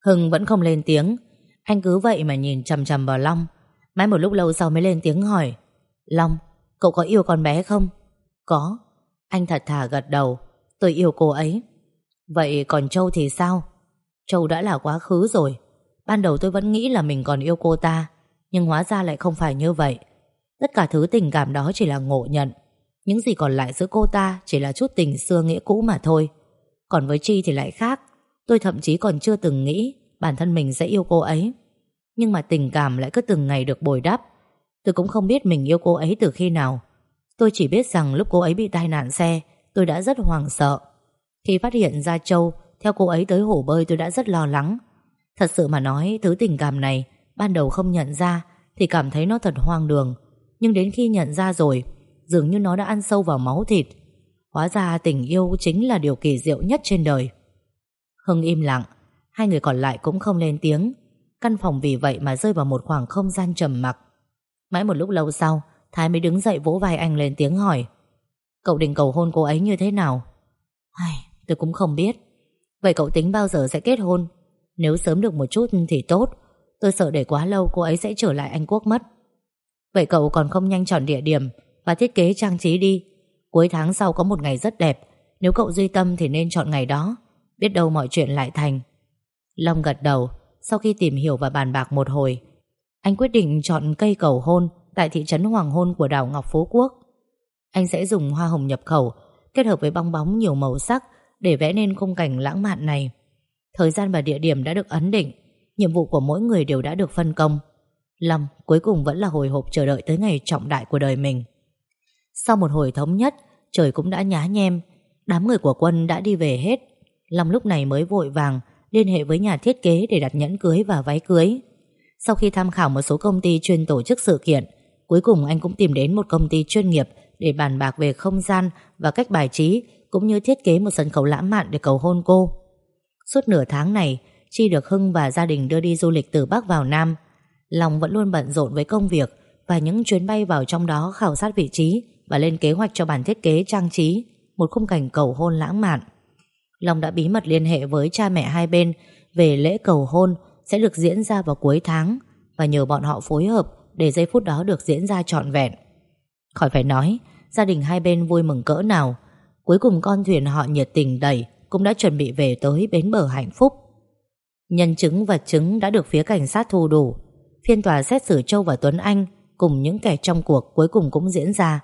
[SPEAKER 1] Hưng vẫn không lên tiếng. Anh cứ vậy mà nhìn chầm chầm vào Long. Mãi một lúc lâu sau mới lên tiếng hỏi. Long, cậu có yêu con bé không? Có. Anh thật thà gật đầu. Tôi yêu cô ấy. Vậy còn Châu thì sao? Châu đã là quá khứ rồi. Ban đầu tôi vẫn nghĩ là mình còn yêu cô ta, nhưng hóa ra lại không phải như vậy. Tất cả thứ tình cảm đó chỉ là ngộ nhận. Những gì còn lại giữa cô ta chỉ là chút tình xưa nghĩa cũ mà thôi. Còn với Chi thì lại khác. Tôi thậm chí còn chưa từng nghĩ bản thân mình sẽ yêu cô ấy. Nhưng mà tình cảm lại cứ từng ngày được bồi đắp. Tôi cũng không biết mình yêu cô ấy từ khi nào. Tôi chỉ biết rằng lúc cô ấy bị tai nạn xe, tôi đã rất hoảng sợ. Khi phát hiện ra Châu Theo cô ấy tới hồ bơi tôi đã rất lo lắng Thật sự mà nói thứ tình cảm này Ban đầu không nhận ra Thì cảm thấy nó thật hoang đường Nhưng đến khi nhận ra rồi Dường như nó đã ăn sâu vào máu thịt. Hóa ra tình yêu chính là điều kỳ diệu nhất trên đời. Hưng im lặng Hai người còn lại cũng không lên tiếng. Căn phòng vì vậy mà rơi vào một khoảng không gian trầm mặc. Mãi một lúc lâu sau Thái mới đứng dậy vỗ vai anh lên tiếng hỏi Cậu định cầu hôn cô ấy như thế nào? Ai, Tôi cũng không biết. Vậy cậu tính bao giờ sẽ kết hôn? Nếu sớm được một chút thì tốt. Tôi sợ để quá lâu cô ấy sẽ trở lại Anh Quốc mất. Vậy cậu còn không nhanh chọn địa điểm và thiết kế trang trí đi Cuối tháng sau có một ngày rất đẹp Nếu cậu duy tâm thì nên chọn ngày đó Biết đâu mọi chuyện lại thành Long gật đầu Sau khi tìm hiểu và bàn bạc một hồi Anh quyết định chọn cây cầu hôn Tại thị trấn Hoàng Hôn của đảo Ngọc Phú Quốc Anh sẽ dùng hoa hồng nhập khẩu Kết hợp với bong bóng nhiều màu sắc để vẽ nên khung cảnh lãng mạn này. Thời gian và địa điểm đã được ấn định, nhiệm vụ của mỗi người đều đã được phân công. Long cuối cùng vẫn là hồi hộp chờ đợi tới ngày trọng đại của đời mình. Sau một hồi thống nhất, trời cũng đã nhá nhem, đám người của quân đã đi về hết. Long lúc này mới vội vàng liên hệ với nhà thiết kế để đặt nhẫn cưới và váy cưới. Sau khi tham khảo một số công ty chuyên tổ chức sự kiện, cuối cùng anh cũng tìm đến một công ty chuyên nghiệp để bàn bạc về không gian và cách bài trí cũng như thiết kế một sân khấu lãng mạn để cầu hôn cô. Suốt nửa tháng này, Chi được Hưng và gia đình đưa đi du lịch từ Bắc vào Nam. Long vẫn luôn bận rộn với công việc và những chuyến bay vào trong đó khảo sát vị trí và lên kế hoạch cho bản thiết kế trang trí một khung cảnh cầu hôn lãng mạn. Long đã bí mật liên hệ với cha mẹ hai bên về lễ cầu hôn sẽ được diễn ra vào cuối tháng và nhờ bọn họ phối hợp để giây phút đó được diễn ra trọn vẹn. Khỏi phải nói, gia đình hai bên vui mừng cỡ nào. Cuối cùng con thuyền họ nhiệt tình đẩy cũng đã chuẩn bị về tới bến bờ hạnh phúc. Nhân chứng và chứng đã được phía cảnh sát thu đủ. Phiên tòa xét xử Châu và Tuấn Anh cùng những kẻ trong cuộc cuối cùng cũng diễn ra.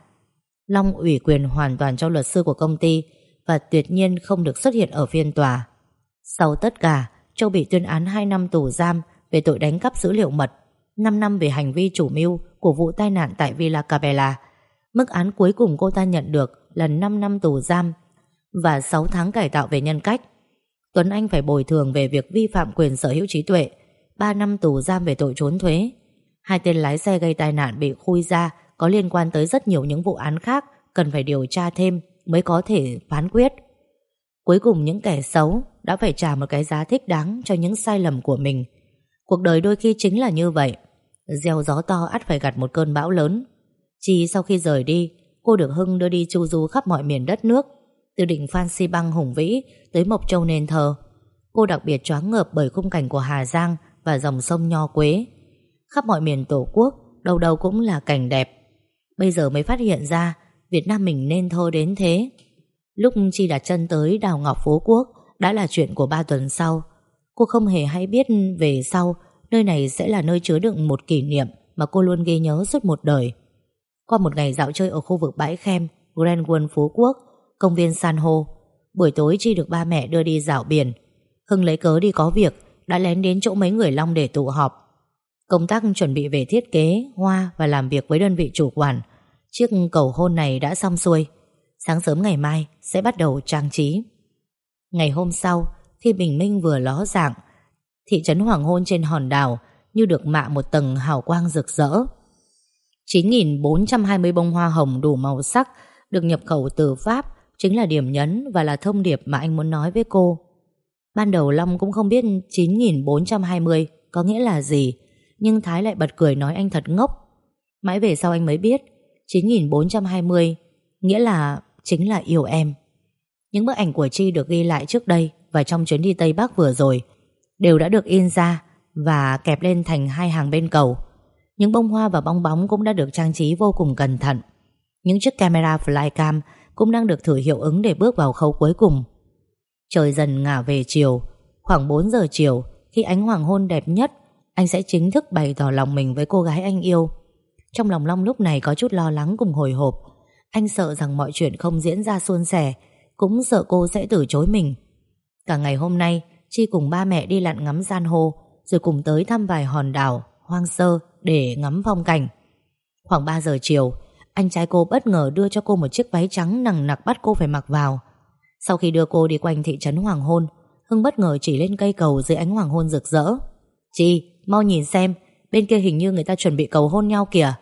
[SPEAKER 1] Long ủy quyền hoàn toàn cho luật sư của công ty và tuyệt nhiên không được xuất hiện ở phiên tòa. Sau tất cả, Châu bị tuyên án 2 năm tù giam về tội đánh cắp dữ liệu mật, 5 năm về hành vi chủ mưu của vụ tai nạn tại Villa Cabela. Mức án cuối cùng cô ta nhận được là 5 năm tù giam và 6 tháng cải tạo về nhân cách. Tuấn Anh phải bồi thường về việc vi phạm quyền sở hữu trí tuệ, 3 năm tù giam về tội trốn thuế. Hai tên lái xe gây tai nạn bị khui ra có liên quan tới rất nhiều những vụ án khác cần phải điều tra thêm mới có thể phán quyết. Cuối cùng những kẻ xấu đã phải trả một cái giá thích đáng cho những sai lầm của mình. Cuộc đời đôi khi chính là như vậy. Gieo gió to ắt phải gặt một cơn bão lớn. Chỉ sau khi rời đi, cô được Hưng đưa đi chu du khắp mọi miền đất nước, từ đỉnh Phan Xi Băng hùng vĩ tới Mộc Châu Nền Thờ. Cô đặc biệt choáng ngợp bởi khung cảnh của Hà Giang và dòng sông Nho Quế. Khắp mọi miền Tổ quốc, đâu đâu cũng là cảnh đẹp. Bây giờ mới phát hiện ra Việt Nam mình nên thơ đến thế. Lúc Chi đặt chân tới đào Ngọc Phú Quốc đã là chuyện của ba tuần sau. Cô không hề hay biết về sau nơi này sẽ là nơi chứa đựng một kỷ niệm mà cô luôn ghi nhớ suốt một đời. Qua một ngày dạo chơi ở khu vực bãi khem, Grand World Phú Quốc, công viên San Hô, buổi tối Chi được ba mẹ đưa đi dạo biển. Hưng lấy cớ đi có việc, đã lén đến chỗ mấy người Long để tụ họp. Công tác chuẩn bị về thiết kế, hoa và làm việc với đơn vị chủ quản. Chiếc cầu hôn này đã xong xuôi. Sáng sớm ngày mai sẽ bắt đầu trang trí. Ngày hôm sau, khi bình minh vừa ló dạng, thị trấn hoàng hôn trên hòn đảo như được mạ một tầng hào quang rực rỡ. 9.420 bông hoa hồng đủ màu sắc được nhập khẩu từ Pháp chính là điểm nhấn và là thông điệp mà anh muốn nói với cô. Ban đầu Long cũng không biết 9.420 có nghĩa là gì, nhưng Thái lại bật cười nói anh thật ngốc. Mãi về sau anh mới biết 9.420 nghĩa là chính là yêu em. Những bức ảnh của Chi được ghi lại trước đây và trong chuyến đi Tây Bắc vừa rồi đều đã được in ra và kẹp lên thành hai hàng bên cầu. Những bông hoa và bong bóng cũng đã được trang trí vô cùng cẩn thận. Những chiếc camera flycam cũng đang được thử hiệu ứng để bước vào khâu cuối cùng. Trời dần ngả về chiều, khoảng 4 giờ chiều, khi ánh hoàng hôn đẹp nhất, anh sẽ chính thức bày tỏ lòng mình với cô gái anh yêu. Trong lòng Long lúc này có chút lo lắng cùng hồi hộp. Anh sợ rằng mọi chuyện không diễn ra suôn sẻ, cũng sợ cô sẽ từ chối mình. Cả ngày hôm nay, Chi cùng ba mẹ đi lặn ngắm san hô, rồi cùng tới thăm vài hòn đảo, hoang sơ để ngắm phong cảnh. Khoảng 3 giờ chiều, anh trai cô bất ngờ đưa cho cô một chiếc váy trắng nặng nặc bắt cô phải mặc vào. Sau khi đưa cô đi quanh thị trấn Hoàng Hôn, Hưng bất ngờ chỉ lên cây cầu dưới ánh hoàng hôn rực rỡ. Chi, mau nhìn xem, bên kia hình như người ta chuẩn bị cầu hôn nhau kìa.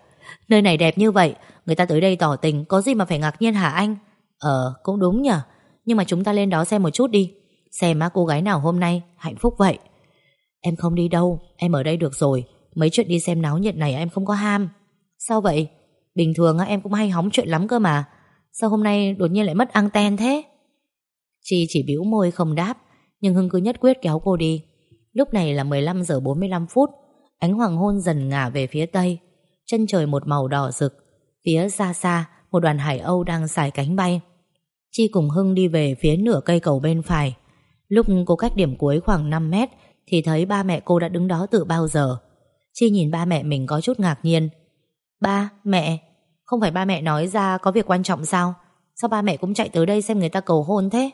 [SPEAKER 1] Nơi này đẹp như vậy, người ta tới đây tỏ tình, có gì mà phải ngạc nhiên hả anh? Ờ, cũng đúng nhở, nhưng mà chúng ta lên đó xem một chút đi. Xem má cô gái nào hôm nay hạnh phúc vậy. Em không đi đâu, em ở đây được rồi. Mấy chuyện đi xem náo nhiệt này em không có ham. Sao vậy? Bình thường em cũng hay hóng chuyện lắm cơ mà. Sao hôm nay đột nhiên lại mất anten thế? Chi chỉ bĩu môi không đáp, nhưng Hưng cứ nhất quyết kéo cô đi. Lúc này là 15 giờ 45 phút, ánh hoàng hôn dần ngả về phía tây, chân trời một màu đỏ rực. Phía xa xa, một đoàn hải âu đang xài cánh bay. Chi cùng Hưng đi về phía nửa cây cầu bên phải. Lúc cô cách điểm cuối khoảng 5 mét thì thấy ba mẹ cô đã đứng đó từ bao giờ. Chi nhìn ba mẹ mình có chút ngạc nhiên. Ba, mẹ, không phải ba mẹ nói ra có việc quan trọng sao? Sao ba mẹ cũng chạy tới đây xem người ta cầu hôn thế?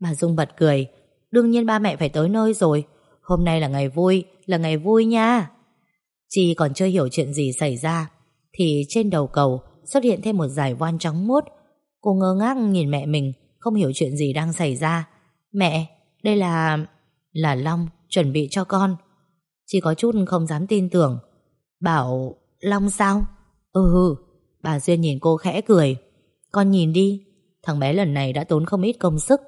[SPEAKER 1] Bà Dung bật cười. Đương nhiên ba mẹ phải tới nơi rồi. Hôm nay là ngày vui, là ngày vui nha. Chi còn chưa hiểu chuyện gì xảy ra Thì trên đầu cầu xuất hiện thêm một giải voan trắng muốt. Cô ngơ ngác nhìn mẹ mình Không hiểu chuyện gì đang xảy ra. Mẹ, đây là... Là Long chuẩn bị cho con. Chi có chút không dám tin tưởng. Bảo Long sao? Ừ, ừ. Bà Duyên nhìn cô khẽ cười. Con nhìn đi Thằng bé lần này đã tốn không ít công sức.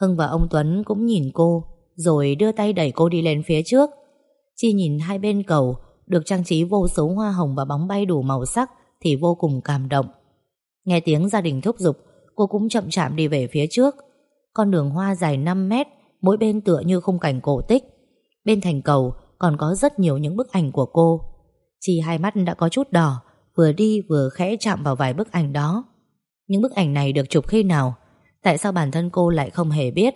[SPEAKER 1] Hưng và ông Tuấn cũng nhìn cô Rồi đưa tay đẩy cô đi lên phía trước. Chi nhìn hai bên cầu được trang trí vô số hoa hồng và bóng bay đủ màu sắc Thì vô cùng cảm động. Nghe tiếng gia đình thúc giục, Cô cũng chậm chạm đi về phía trước. Con đường hoa dài 5 mét, Mỗi bên tựa như khung cảnh cổ tích. Bên thành cầu còn có rất nhiều những bức ảnh của cô. Chỉ hai mắt đã có chút đỏ, Vừa đi vừa khẽ chạm vào vài bức ảnh đó. Những bức ảnh này được chụp khi nào? Tại sao bản thân cô lại không hề biết?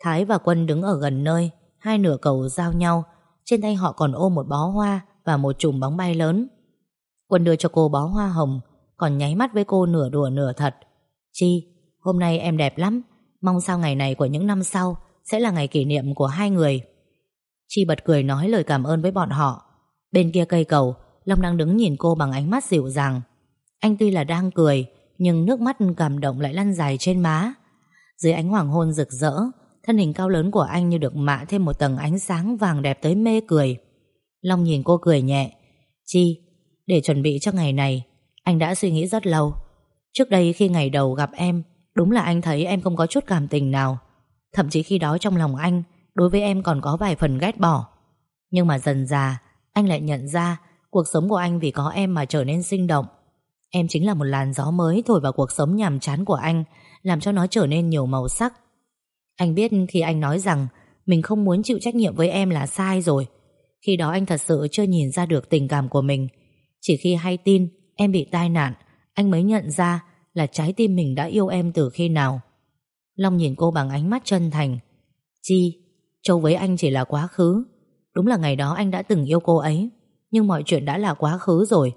[SPEAKER 1] Thái và Quân đứng ở gần nơi, Hai nửa cầu giao nhau. Trên tay họ còn ôm một bó hoa và một chùm bóng bay lớn. Quân đưa cho cô bó hoa hồng Còn nháy mắt với cô nửa đùa nửa thật. Chi, hôm nay em đẹp lắm Mong sao ngày này của những năm sau Sẽ là ngày kỷ niệm của hai người. Chi bật cười nói lời cảm ơn với bọn họ. Bên kia cây cầu Long đang đứng nhìn cô bằng ánh mắt dịu dàng. Anh tuy là đang cười Nhưng nước mắt cảm động lại lăn dài trên má. Dưới ánh hoàng hôn rực rỡ Thân hình cao lớn của anh như được mạ thêm một tầng ánh sáng vàng đẹp tới mê cười. Long nhìn cô cười nhẹ. Chi, để chuẩn bị cho ngày này Anh đã suy nghĩ rất lâu. Trước đây khi ngày đầu gặp em Đúng là anh thấy em không có chút cảm tình nào. Thậm chí khi đó trong lòng anh Đối với em còn có vài phần ghét bỏ. Nhưng mà dần già Anh lại nhận ra Cuộc sống của anh vì có em mà trở nên sinh động. Em chính là một làn gió mới thổi vào cuộc sống nhàm chán của anh Làm cho nó trở nên nhiều màu sắc. Anh biết khi anh nói rằng Mình không muốn chịu trách nhiệm với em là sai rồi khi đó anh thật sự chưa nhìn ra được tình cảm của mình. Chỉ khi hay tin em bị tai nạn Anh mới nhận ra là trái tim mình đã yêu em từ khi nào. Long nhìn cô bằng ánh mắt chân thành. Chi, Châu với anh chỉ là quá khứ. Đúng là ngày đó anh đã từng yêu cô ấy Nhưng mọi chuyện đã là quá khứ rồi.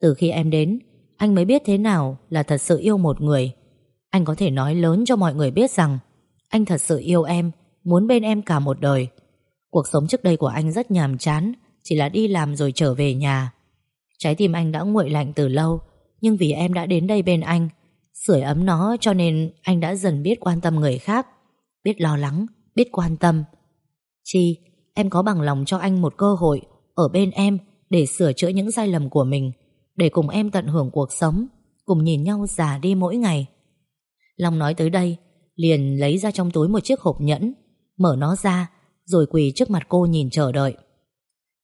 [SPEAKER 1] Từ khi em đến Anh mới biết thế nào là thật sự yêu một người. Anh có thể nói lớn cho mọi người biết rằng Anh thật sự yêu em Muốn bên em cả một đời. Cuộc sống trước đây của anh rất nhàm chán Chỉ là đi làm rồi trở về nhà Trái tim anh đã nguội lạnh từ lâu Nhưng vì em đã đến đây bên anh Sưởi ấm nó cho nên anh đã dần biết quan tâm người khác Biết lo lắng, biết quan tâm Chi, em có bằng lòng cho anh một cơ hội ở bên em để sửa chữa những sai lầm của mình, để cùng em tận hưởng cuộc sống, cùng nhìn nhau già đi mỗi ngày. Long nói tới đây, liền lấy ra trong túi một chiếc hộp nhẫn, mở nó ra, rồi quỳ trước mặt cô nhìn chờ đợi.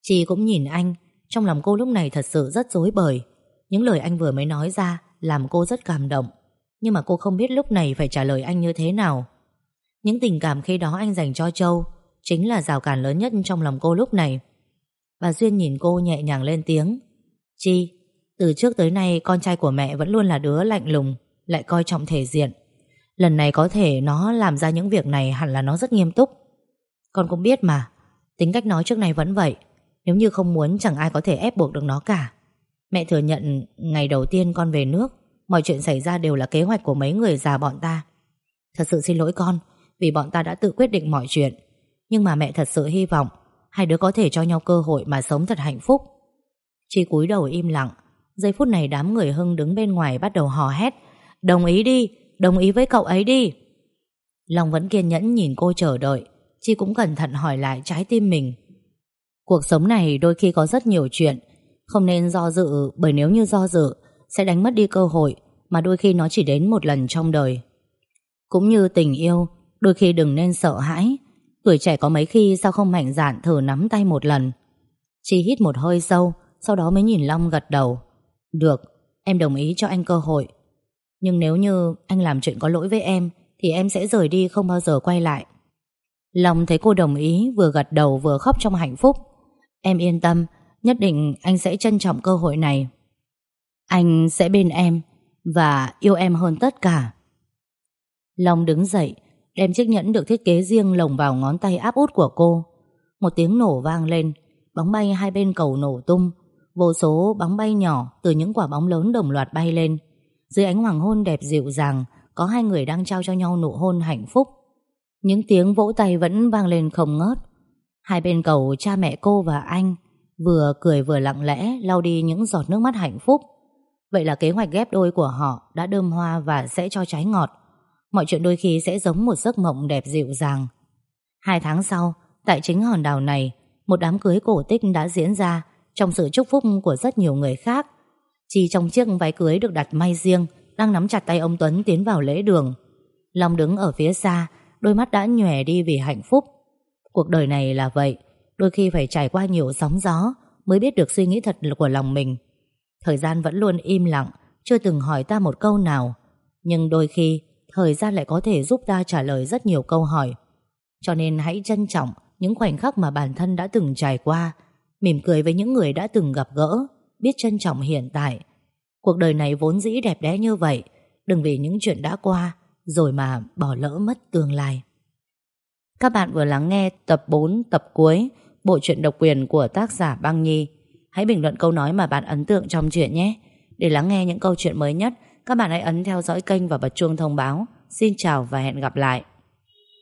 [SPEAKER 1] Chi cũng nhìn anh, trong lòng cô lúc này thật sự rất rối bời. Những lời anh vừa mới nói ra làm cô rất cảm động, nhưng mà cô không biết lúc này phải trả lời anh như thế nào. Những tình cảm khi đó anh dành cho Châu chính là rào cản lớn nhất trong lòng cô lúc này. Bà Duyên nhìn cô nhẹ nhàng lên tiếng. Chi, từ trước tới nay con trai của mẹ vẫn luôn là đứa lạnh lùng, lại coi trọng thể diện. Lần này có thể nó làm ra những việc này hẳn là nó rất nghiêm túc. Con cũng biết mà, tính cách nó trước này vẫn vậy. Nếu như không muốn chẳng ai có thể ép buộc được nó cả. Mẹ thừa nhận ngày đầu tiên con về nước, mọi chuyện xảy ra đều là kế hoạch của mấy người già bọn ta. Thật sự xin lỗi con, vì bọn ta đã tự quyết định mọi chuyện. Nhưng mà mẹ thật sự hy vọng Hai đứa có thể cho nhau cơ hội mà sống thật hạnh phúc Chi cúi đầu im lặng Giây phút này đám người Hưng đứng bên ngoài Bắt đầu hò hét Đồng ý đi, đồng ý với cậu ấy đi Long vẫn kiên nhẫn nhìn cô chờ đợi Chi cũng cẩn thận hỏi lại trái tim mình. Cuộc sống này đôi khi có rất nhiều chuyện Không nên do dự Bởi nếu như do dự Sẽ đánh mất đi cơ hội Mà đôi khi nó chỉ đến một lần trong đời. Cũng như tình yêu Đôi khi đừng nên sợ hãi. Tuổi trẻ có mấy khi sao không mạnh dạn thử nắm tay một lần? Chi hít một hơi sâu Sau đó mới nhìn Long gật đầu. Được, em đồng ý cho anh cơ hội. Nhưng nếu như anh làm chuyện có lỗi với em Thì em sẽ rời đi không bao giờ quay lại. Long thấy cô đồng ý, Vừa gật đầu vừa khóc trong hạnh phúc. Em yên tâm, Nhất định anh sẽ trân trọng cơ hội này. Anh sẽ bên em Và yêu em hơn tất cả. Long đứng dậy, Đem chiếc nhẫn được thiết kế riêng lồng vào ngón tay áp út của cô. Một tiếng nổ vang lên, Bóng bay hai bên cầu nổ tung. Vô số bóng bay nhỏ Từ những quả bóng lớn đồng loạt bay lên. Dưới ánh hoàng hôn đẹp dịu dàng, Có hai người đang trao cho nhau nụ hôn hạnh phúc. Những tiếng vỗ tay vẫn vang lên không ngớt. Hai bên cầu cha mẹ cô và anh Vừa cười vừa lặng lẽ lau đi những giọt nước mắt hạnh phúc. Vậy là kế hoạch ghép đôi của họ đã đơm hoa và sẽ cho trái ngọt. Mọi chuyện đôi khi sẽ giống một giấc mộng đẹp dịu dàng. Hai tháng sau, tại chính hòn đảo này Một đám cưới cổ tích đã diễn ra Trong sự chúc phúc của rất nhiều người khác. Chỉ trong chiếc váy cưới được đặt may riêng Đang nắm chặt tay ông Tuấn tiến vào lễ đường. Long đứng ở phía xa Đôi mắt đã nhòe đi vì hạnh phúc. Cuộc đời này là vậy, Đôi khi phải trải qua nhiều sóng gió Mới biết được suy nghĩ thật của lòng mình. Thời gian vẫn luôn im lặng, Chưa từng hỏi ta một câu nào. Nhưng đôi khi, Thời gian lại có thể giúp ta trả lời rất nhiều câu hỏi. Cho nên hãy trân trọng Những khoảnh khắc mà bản thân đã từng trải qua, Mỉm cười với những người đã từng gặp gỡ, Biết trân trọng hiện tại. Cuộc đời này vốn dĩ đẹp đẽ như vậy, Đừng vì những chuyện đã qua rồi mà bỏ lỡ mất tương lai. Các bạn vừa lắng nghe tập 4 tập cuối, Bộ truyện độc quyền của tác giả Băng Nhi. Hãy bình luận câu nói mà bạn ấn tượng trong truyện nhé. Để lắng nghe những câu chuyện mới nhất, Các bạn hãy ấn theo dõi kênh và bật chuông thông báo. Xin chào và hẹn gặp lại.